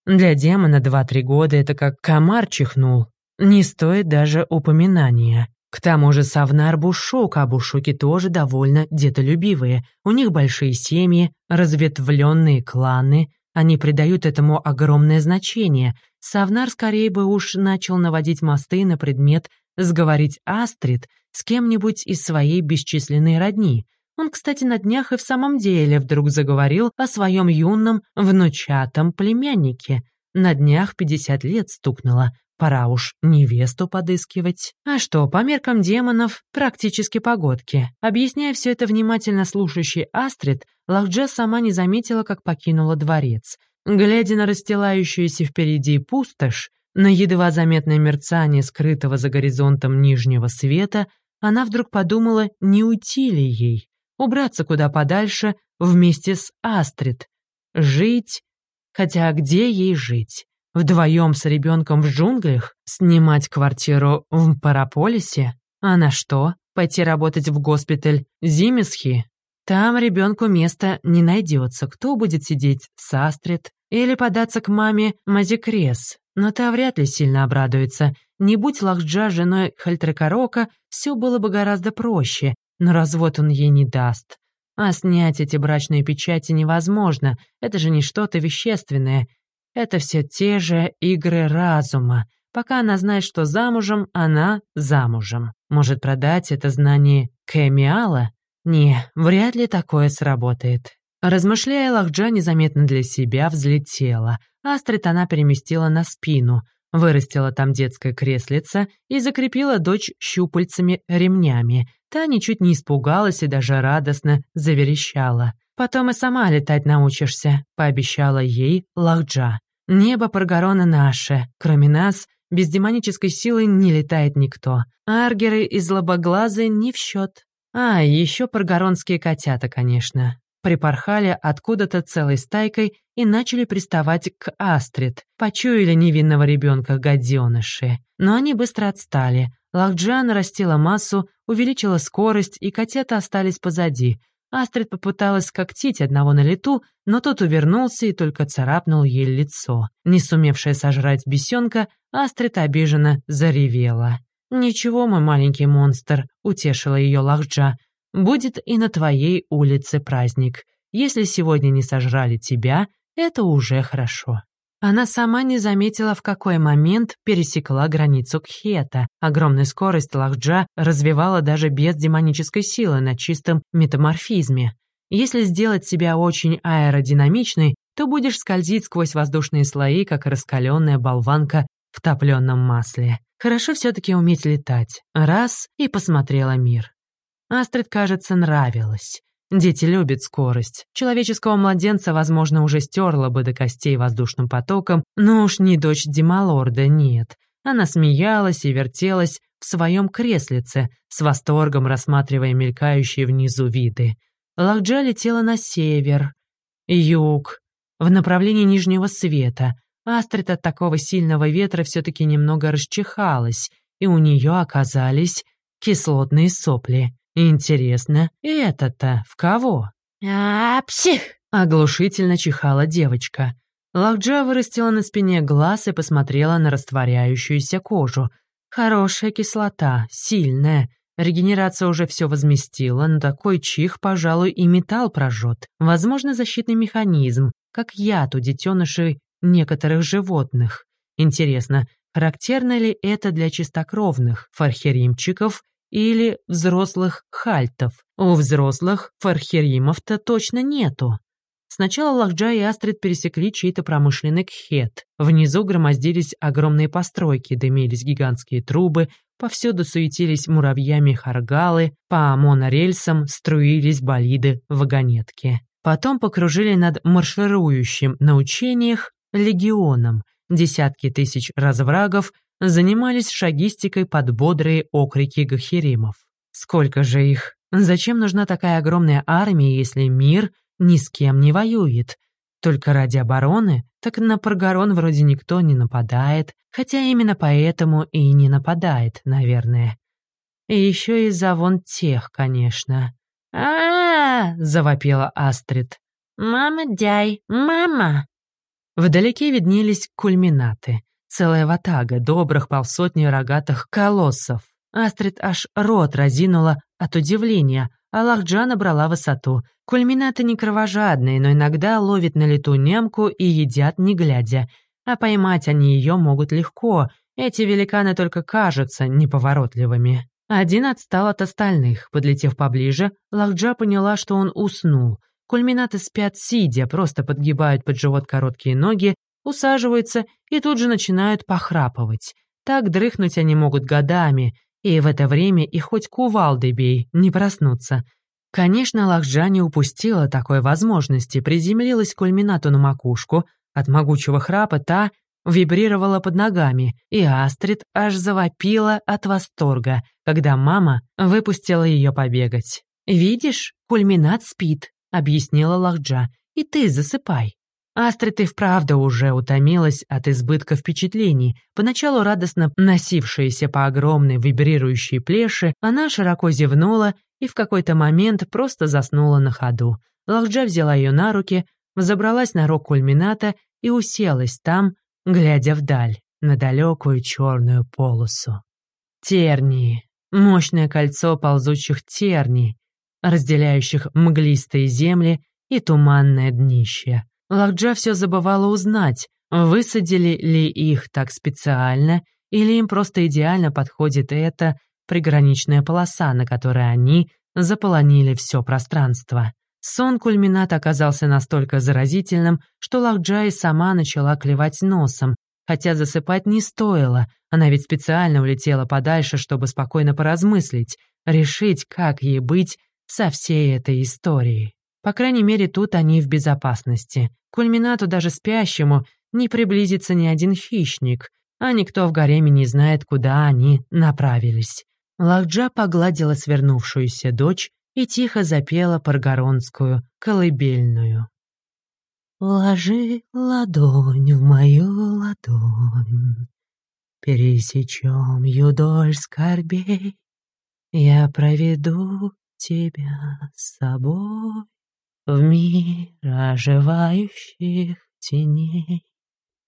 Для демона два-три года это как комар чихнул. Не стоит даже упоминания. К тому же Савнар Бушук, а Бушуки тоже довольно детолюбивые. У них большие семьи, разветвленные кланы. Они придают этому огромное значение. Савнар скорее бы уж начал наводить мосты на предмет сговорить Астрид с кем-нибудь из своей бесчисленной родни. Он, кстати, на днях и в самом деле вдруг заговорил о своем юном внучатом племяннике. На днях пятьдесят лет стукнуло, Пора уж невесту подыскивать. А что, по меркам демонов, практически погодки. Объясняя все это внимательно слушающий Астрид, Лахджа сама не заметила, как покинула дворец. Глядя на расстилающуюся впереди пустошь, на едва заметное мерцание скрытого за горизонтом нижнего света, она вдруг подумала, не уйти ли ей, убраться куда подальше вместе с Астрид, жить, хотя где ей жить? Вдвоем с ребенком в джунглях? Снимать квартиру в Параполисе? А на что? Пойти работать в госпиталь Зимисхи? Там ребенку места не найдется. Кто будет сидеть с Астрид? Или податься к маме Мазикрес? Но та вряд ли сильно обрадуется. Не будь Лахджа женой Хальтрекарока, все было бы гораздо проще, но развод он ей не даст. А снять эти брачные печати невозможно, это же не что-то вещественное. Это все те же игры разума. Пока она знает, что замужем, она замужем. Может продать это знание Кэмиала? Не, вряд ли такое сработает. Размышляя, Лахджа незаметно для себя взлетела. Астрид она переместила на спину, вырастила там детское креслице и закрепила дочь щупальцами ремнями. Та ничуть не испугалась и даже радостно заверещала. «Потом и сама летать научишься», — пообещала ей Лахджа. «Небо Паргарона наше. Кроме нас, без демонической силы не летает никто. Аргеры и злобоглазы не в счет. А, еще паргаронские котята, конечно. Припорхали откуда-то целой стайкой и начали приставать к Астрид. Почуяли невинного ребенка гаденыши. Но они быстро отстали. Лахджан растила массу, увеличила скорость, и котята остались позади. Астрид попыталась когтить одного на лету, но тот увернулся и только царапнул ей лицо. Не сумевшая сожрать бесенка, Астрид обиженно заревела. «Ничего, мой маленький монстр», — утешила ее Лахджа. «Будет и на твоей улице праздник. Если сегодня не сожрали тебя, это уже хорошо». Она сама не заметила, в какой момент пересекла границу Кхета. Огромная скорость Лахджа развивала даже без демонической силы на чистом метаморфизме. Если сделать себя очень аэродинамичной, то будешь скользить сквозь воздушные слои, как раскаленная болванка в топленом масле. Хорошо все-таки уметь летать. Раз — и посмотрела мир. Астрид, кажется, нравилось. Дети любят скорость. Человеческого младенца, возможно, уже стерла бы до костей воздушным потоком, но уж не дочь Демалорда, нет. Она смеялась и вертелась в своем креслице, с восторгом рассматривая мелькающие внизу виды. Лахджа летела на север, юг, в направлении Нижнего Света. Астрид от такого сильного ветра все-таки немного расчихалась, и у нее оказались кислотные сопли. Интересно, это-то в кого? «А, псих!» — оглушительно чихала девочка. Лахджа вырастила на спине глаз и посмотрела на растворяющуюся кожу. Хорошая кислота, сильная. Регенерация уже все возместила, но такой чих, пожалуй, и металл прожжет. Возможно, защитный механизм, как яд у детенышей некоторых животных. Интересно, характерно ли это для чистокровных фархеримчиков или взрослых хальтов. У взрослых фархеримов-то точно нету. Сначала Лахджа и Астрид пересекли чей-то промышленный кхет. Внизу громоздились огромные постройки, дымились гигантские трубы, повсюду суетились муравьями харгалы, по монорельсам струились болиды-вагонетки. Потом покружили над марширующим на учениях легионом. Десятки тысяч разврагов занимались шагистикой под бодрые окрики гахеримов. Сколько же их? Зачем нужна такая огромная армия, если мир ни с кем не воюет? Только ради обороны? Так на Паргарон вроде никто не нападает, хотя именно поэтому и не нападает, наверное. И еще из-за вон тех, конечно. а, -а, -а завопила Астрид. «Мама, дяй, мама!» Вдалеке виднелись кульминаты. Целая ватага добрых полсотни рогатых колоссов. Астрид аж рот разинула от удивления, а Лахджа набрала высоту. Кульминаты не кровожадные, но иногда ловят на лету нямку и едят не глядя. А поймать они ее могут легко. Эти великаны только кажутся неповоротливыми. Один отстал от остальных. Подлетев поближе, Лахджа поняла, что он уснул. Кульминаты спят сидя, просто подгибают под живот короткие ноги усаживаются и тут же начинают похрапывать. Так дрыхнуть они могут годами, и в это время и хоть кувалдой бей, не проснуться. Конечно, Лахджа не упустила такой возможности, приземлилась кульминату на макушку, от могучего храпа та вибрировала под ногами, и Астрид аж завопила от восторга, когда мама выпустила ее побегать. «Видишь, кульминат спит», — объяснила Лахджа, — «и ты засыпай». Астрид и вправду уже утомилась от избытка впечатлений. Поначалу радостно носившаяся по огромной вибрирующей плеше, она широко зевнула и в какой-то момент просто заснула на ходу. Лахджа взяла ее на руки, взобралась на рог кульмината и уселась там, глядя вдаль, на далекую черную полосу. Тернии. Мощное кольцо ползучих терний, разделяющих мглистые земли и туманное днище. Лакджа все забывала узнать, высадили ли их так специально, или им просто идеально подходит эта приграничная полоса, на которой они заполонили все пространство. Сон кульминат оказался настолько заразительным, что Лакджа и сама начала клевать носом, хотя засыпать не стоило, она ведь специально улетела подальше, чтобы спокойно поразмыслить, решить, как ей быть со всей этой историей. По крайней мере, тут они в безопасности. К кульминату даже спящему не приблизится ни один хищник, а никто в гареме не знает, куда они направились. Лахджа погладила свернувшуюся дочь и тихо запела паргоронскую колыбельную. «Ложи ладонь в мою ладонь, пересечем юдоль скорбей, я проведу тебя с собой в мир оживающих теней.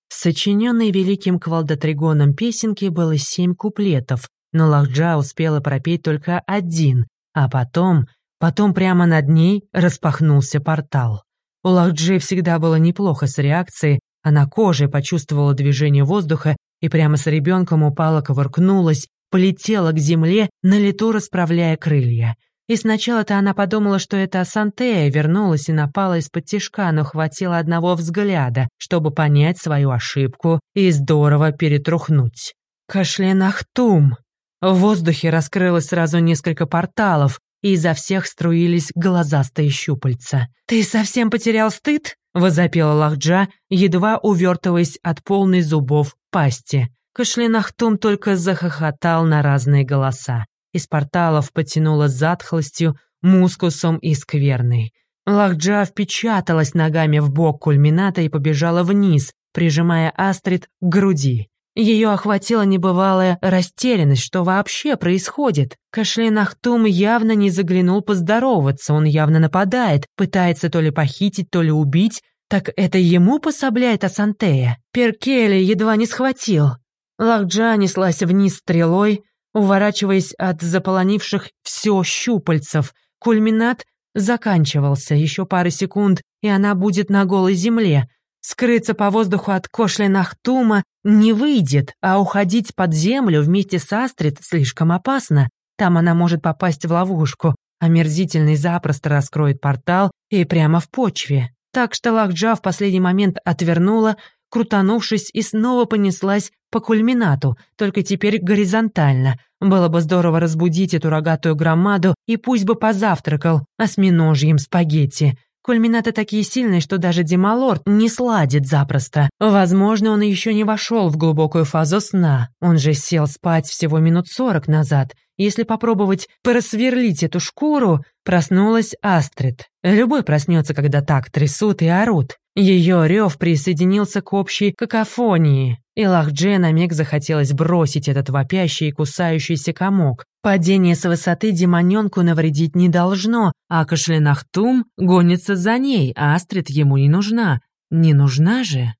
Сочиненной великим квалдотригоном песенки было семь куплетов, но Лахджа успела пропеть только один, а потом, потом прямо над ней распахнулся портал. У Лахджи всегда было неплохо с реакцией, она кожей почувствовала движение воздуха и прямо с ребенком упала, ковыркнулась, полетела к земле, на лету расправляя крылья. И сначала-то она подумала, что это Сантея вернулась и напала из-под тишка, но хватило одного взгляда, чтобы понять свою ошибку и здорово перетрухнуть. Кашленахтум! В воздухе раскрылось сразу несколько порталов, и изо всех струились глазастые щупальца. «Ты совсем потерял стыд?» — возопила Лахджа, едва увертываясь от полной зубов пасти. Кашленахтум только захохотал на разные голоса. Из порталов потянуло затхлостью, мускусом и скверной. Лахджа впечаталась ногами в бок кульмината и побежала вниз, прижимая Астрид к груди. Ее охватила небывалая растерянность, что вообще происходит. Кашлинахтум явно не заглянул поздороваться, он явно нападает, пытается то ли похитить, то ли убить. Так это ему пособляет Асантея? Перкели едва не схватил. Лахджа неслась вниз стрелой, уворачиваясь от заполонивших все щупальцев. Кульминат заканчивался, еще пары секунд, и она будет на голой земле. Скрыться по воздуху от Кошленахтума не выйдет, а уходить под землю вместе с Астрид слишком опасно. Там она может попасть в ловушку. Омерзительный запросто раскроет портал и прямо в почве. Так что Лахджа в последний момент отвернула, крутанувшись и снова понеслась по кульминату, только теперь горизонтально. Было бы здорово разбудить эту рогатую громаду и пусть бы позавтракал осьминожьим спагетти. Кульминаты такие сильные, что даже Демалорд не сладит запросто. Возможно, он еще не вошел в глубокую фазу сна. Он же сел спать всего минут сорок назад. Если попробовать просверлить эту шкуру, проснулась Астрид. Любой проснется, когда так трясут и орут. Ее рев присоединился к общей какофонии, и Лахдже на миг захотелось бросить этот вопящий и кусающийся комок. Падение с высоты демоненку навредить не должно, а Кашлинахтум гонится за ней, а Астрид ему не нужна. Не нужна же?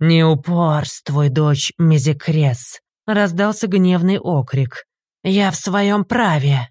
«Не упорствуй, дочь Мезикрес!» — раздался гневный окрик. «Я в своем праве!»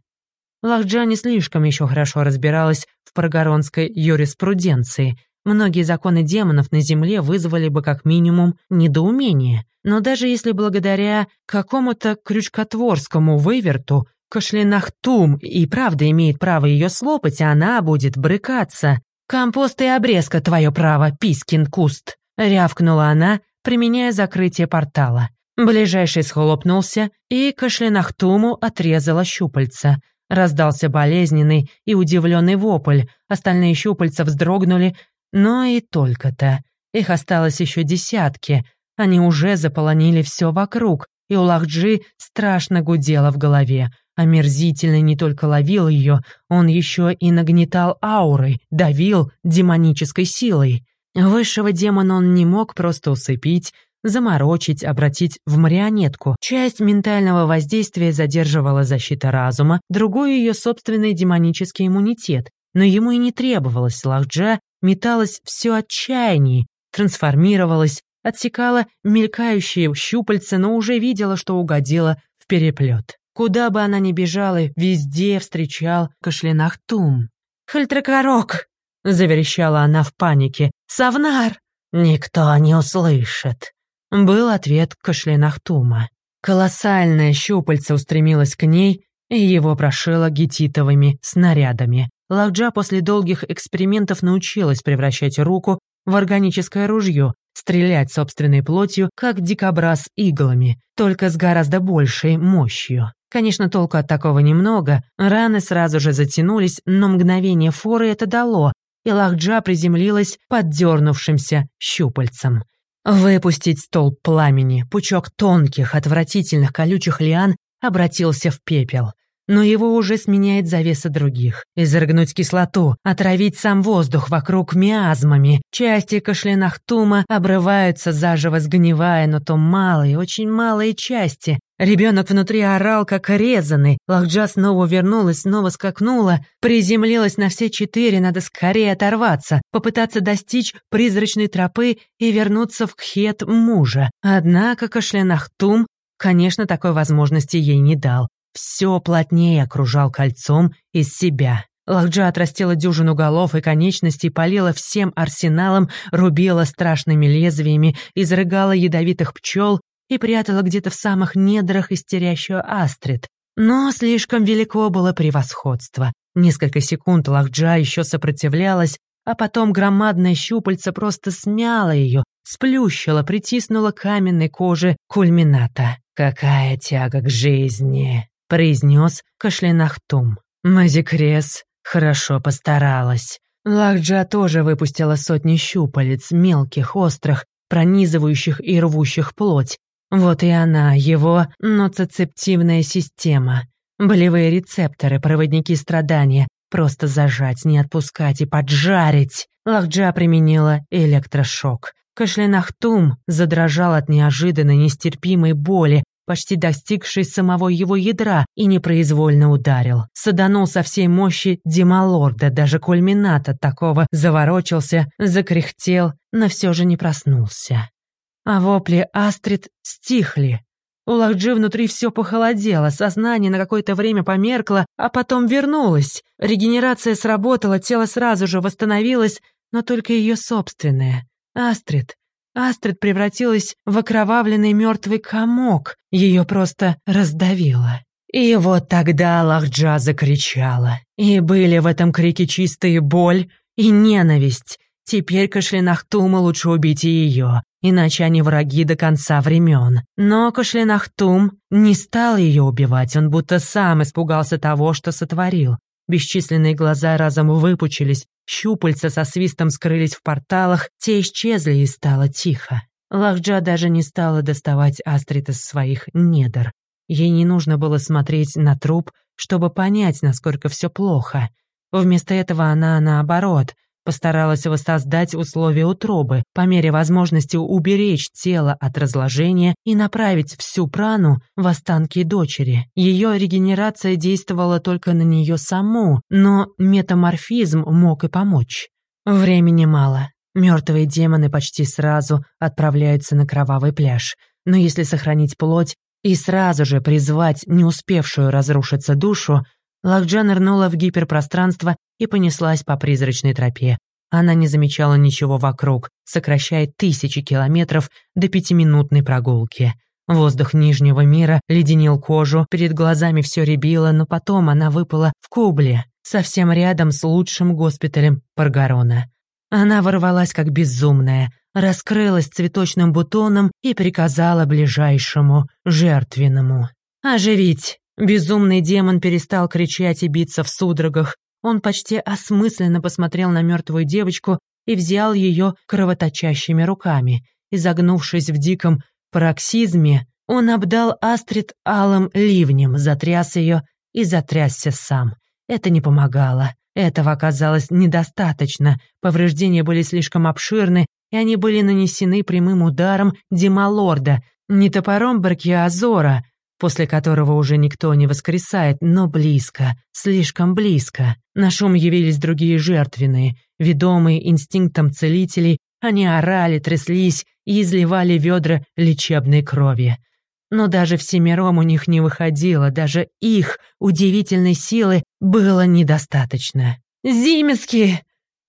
Лахджа не слишком еще хорошо разбиралась в прогоронской юриспруденции — Многие законы демонов на Земле вызвали бы как минимум недоумение. Но даже если благодаря какому-то крючкотворскому выверту Кашлинахтум и правда имеет право ее слопать, она будет брыкаться. «Компост и обрезка твое право, Пискин куст!» — рявкнула она, применяя закрытие портала. Ближайший схлопнулся, и Кашлинахтуму отрезала щупальца. Раздался болезненный и удивленный вопль, остальные щупальца вздрогнули, но и только-то. Их осталось еще десятки. Они уже заполонили все вокруг, и у Лахджи страшно гудело в голове. Омерзительный не только ловил ее, он еще и нагнетал аурой, давил демонической силой. Высшего демона он не мог просто усыпить, заморочить, обратить в марионетку. Часть ментального воздействия задерживала защита разума, другую ее собственный демонический иммунитет. Но ему и не требовалось, Лахджа металась все отчаяние, трансформировалась, отсекала мелькающие щупальца, но уже видела, что угодила в переплет. Куда бы она ни бежала, везде встречал кашлянах Тум. «Хальтракорок!» — заверещала она в панике. «Савнар!» «Никто не услышит!» Был ответ кашлянах Тума. Колоссальное щупальце устремилось к ней, и его прошило гетитовыми снарядами. Лахджа после долгих экспериментов научилась превращать руку в органическое ружье, стрелять собственной плотью, как дикобраз иглами, только с гораздо большей мощью. Конечно, толку от такого немного, раны сразу же затянулись, но мгновение форы это дало, и Лахджа приземлилась под дернувшимся щупальцем. Выпустить столб пламени, пучок тонких, отвратительных колючих лиан обратился в пепел но его уже сменяет завеса других. Изрыгнуть кислоту, отравить сам воздух вокруг миазмами. Части кашлянах тума обрываются, заживо сгнивая, но то малые, очень малые части. Ребенок внутри орал, как резанный. Лахджа снова вернулась, снова скакнула, приземлилась на все четыре, надо скорее оторваться, попытаться достичь призрачной тропы и вернуться в кхет мужа. Однако кашлянах тум Конечно, такой возможности ей не дал все плотнее окружал кольцом из себя. Лахджа отрастила дюжину голов и конечностей, полила всем арсеналом, рубила страшными лезвиями, изрыгала ядовитых пчел и прятала где-то в самых недрах истерящую астрид. Но слишком велико было превосходство. Несколько секунд Лахджа еще сопротивлялась, а потом громадное щупальце просто смяло ее, сплющило, притиснуло каменной кожи кульмината. Какая тяга к жизни! Произнес Кашлянахтум. Мазикрес хорошо постаралась. Лахджа тоже выпустила сотни щупалец, мелких, острых, пронизывающих и рвущих плоть. Вот и она, его ноцицептивная система. Болевые рецепторы, проводники страдания. Просто зажать, не отпускать и поджарить. Лахджа применила электрошок. Кашлянахтум задрожал от неожиданной нестерпимой боли, почти достигший самого его ядра, и непроизвольно ударил. Саданул со всей мощи Дималорда, даже кульмината такого заворочился, закряхтел, но все же не проснулся. А вопли Астрид стихли. У Лахджи внутри все похолодело, сознание на какое-то время померкло, а потом вернулось. Регенерация сработала, тело сразу же восстановилось, но только ее собственное. Астрид Астрид превратилась в окровавленный мертвый комок, ее просто раздавило. И вот тогда Лахджа закричала. И были в этом крике чистая боль и ненависть. Теперь Кашлинахтума лучше убить и ее, иначе они враги до конца времен. Но Кашлинахтум не стал ее убивать, он будто сам испугался того, что сотворил. Бесчисленные глаза разом выпучились, щупальца со свистом скрылись в порталах, те исчезли и стало тихо. Лахджа даже не стала доставать Астрид из своих недр. Ей не нужно было смотреть на труп, чтобы понять, насколько все плохо. Вместо этого она, наоборот, Постаралась воссоздать условия утробы, по мере возможности уберечь тело от разложения и направить всю прану в останки дочери. Ее регенерация действовала только на нее саму, но метаморфизм мог и помочь. Времени мало. Мертвые демоны почти сразу отправляются на кровавый пляж. Но если сохранить плоть и сразу же призвать не успевшую разрушиться душу, Лакджа нырнула в гиперпространство и понеслась по призрачной тропе. Она не замечала ничего вокруг, сокращая тысячи километров до пятиминутной прогулки. Воздух Нижнего мира леденил кожу, перед глазами все рябило, но потом она выпала в Кубле, совсем рядом с лучшим госпиталем Паргарона. Она ворвалась как безумная, раскрылась цветочным бутоном и приказала ближайшему жертвенному «Оживить!» Безумный демон перестал кричать и биться в судорогах. Он почти осмысленно посмотрел на мертвую девочку и взял ее кровоточащими руками. Изогнувшись в диком пароксизме, он обдал Астрид алым ливнем, затряс ее и затрясся сам. Это не помогало. Этого оказалось недостаточно, повреждения были слишком обширны, и они были нанесены прямым ударом Дималорда, не топором Баркиазора, после которого уже никто не воскресает, но близко, слишком близко. На шум явились другие жертвенные, ведомые инстинктом целителей, они орали, тряслись и изливали ведра лечебной крови. Но даже всемиром у них не выходило, даже их удивительной силы было недостаточно. «Зимиски!»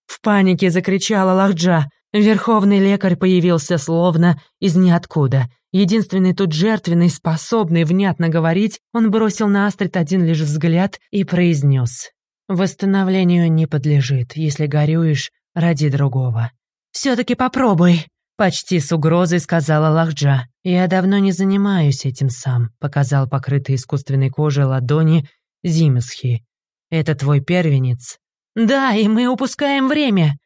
В панике закричала Лахджа. Верховный лекарь появился словно из ниоткуда. Единственный тут жертвенный, способный внятно говорить, он бросил на Астрид один лишь взгляд и произнес. «Восстановлению не подлежит, если горюешь ради другого». «Все-таки попробуй», — почти с угрозой сказала Лахджа. «Я давно не занимаюсь этим сам», — показал покрытый искусственной кожей ладони Зимесхи. «Это твой первенец?» «Да, и мы упускаем время»,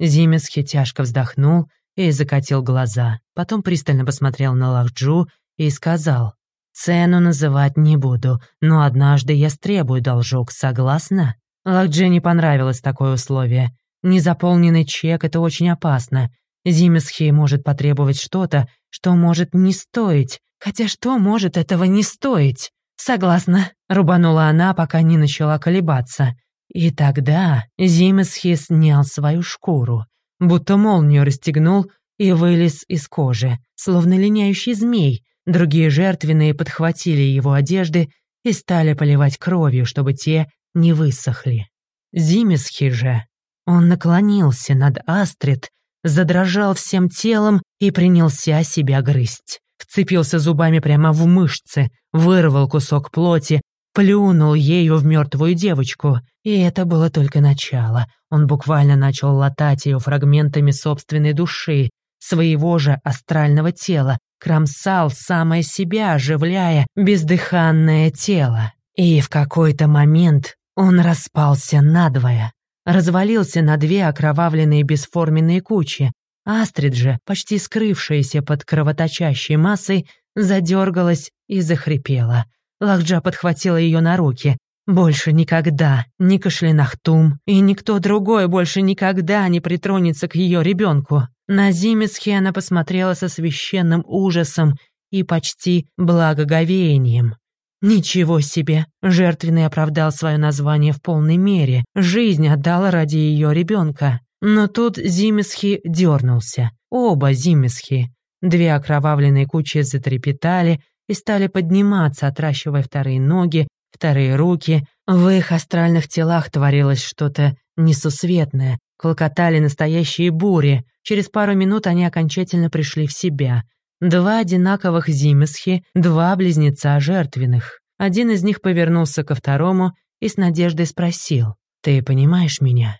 Зимесхи тяжко вздохнул и закатил глаза, потом пристально посмотрел на Лахджу и сказал, «Цену называть не буду, но однажды я стребую должок, согласна?» Лахдже не понравилось такое условие. Незаполненный чек — это очень опасно. Зимесхи может потребовать что-то, что может не стоить. Хотя что может этого не стоить? «Согласна», — рубанула она, пока не начала колебаться. И тогда Зимесхи снял свою шкуру, будто молнию расстегнул и вылез из кожи, словно линяющий змей. Другие жертвенные подхватили его одежды и стали поливать кровью, чтобы те не высохли. Зимесхи же, он наклонился над Астрид, задрожал всем телом и принялся себя грызть. Вцепился зубами прямо в мышцы, вырвал кусок плоти, плюнул ею в мертвую девочку. И это было только начало. Он буквально начал латать ее фрагментами собственной души, своего же астрального тела, кромсал самое себя, оживляя бездыханное тело. И в какой-то момент он распался надвое, развалился на две окровавленные бесформенные кучи. Астрид же, почти скрывшаяся под кровоточащей массой, задергалась и захрипела — Лахджа подхватила ее на руки. Больше никогда ни Кашлинахтум и никто другой больше никогда не притронется к ее ребенку. На Зимисхе она посмотрела со священным ужасом и почти благоговением. Ничего себе! Жертвенный оправдал свое название в полной мере. Жизнь отдала ради ее ребенка. Но тут Зимисхи дернулся. Оба Зимисхи. Две окровавленные кучи затрепетали, и стали подниматься, отращивая вторые ноги, вторые руки. В их астральных телах творилось что-то несусветное, клокотали настоящие бури. Через пару минут они окончательно пришли в себя. Два одинаковых зимесхи, два близнеца жертвенных. Один из них повернулся ко второму и с надеждой спросил, «Ты понимаешь меня?»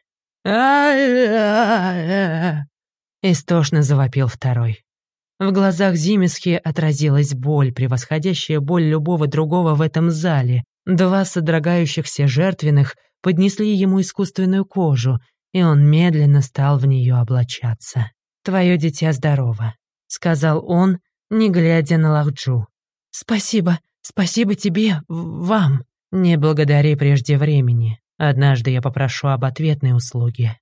Истошно завопил второй. В глазах Зимисхи отразилась боль, превосходящая боль любого другого в этом зале. Два содрогающихся жертвенных поднесли ему искусственную кожу, и он медленно стал в нее облачаться. «Твое дитя здорово», — сказал он, не глядя на Лахджу. «Спасибо, спасибо тебе, вам». «Не благодари прежде времени. Однажды я попрошу об ответной услуге».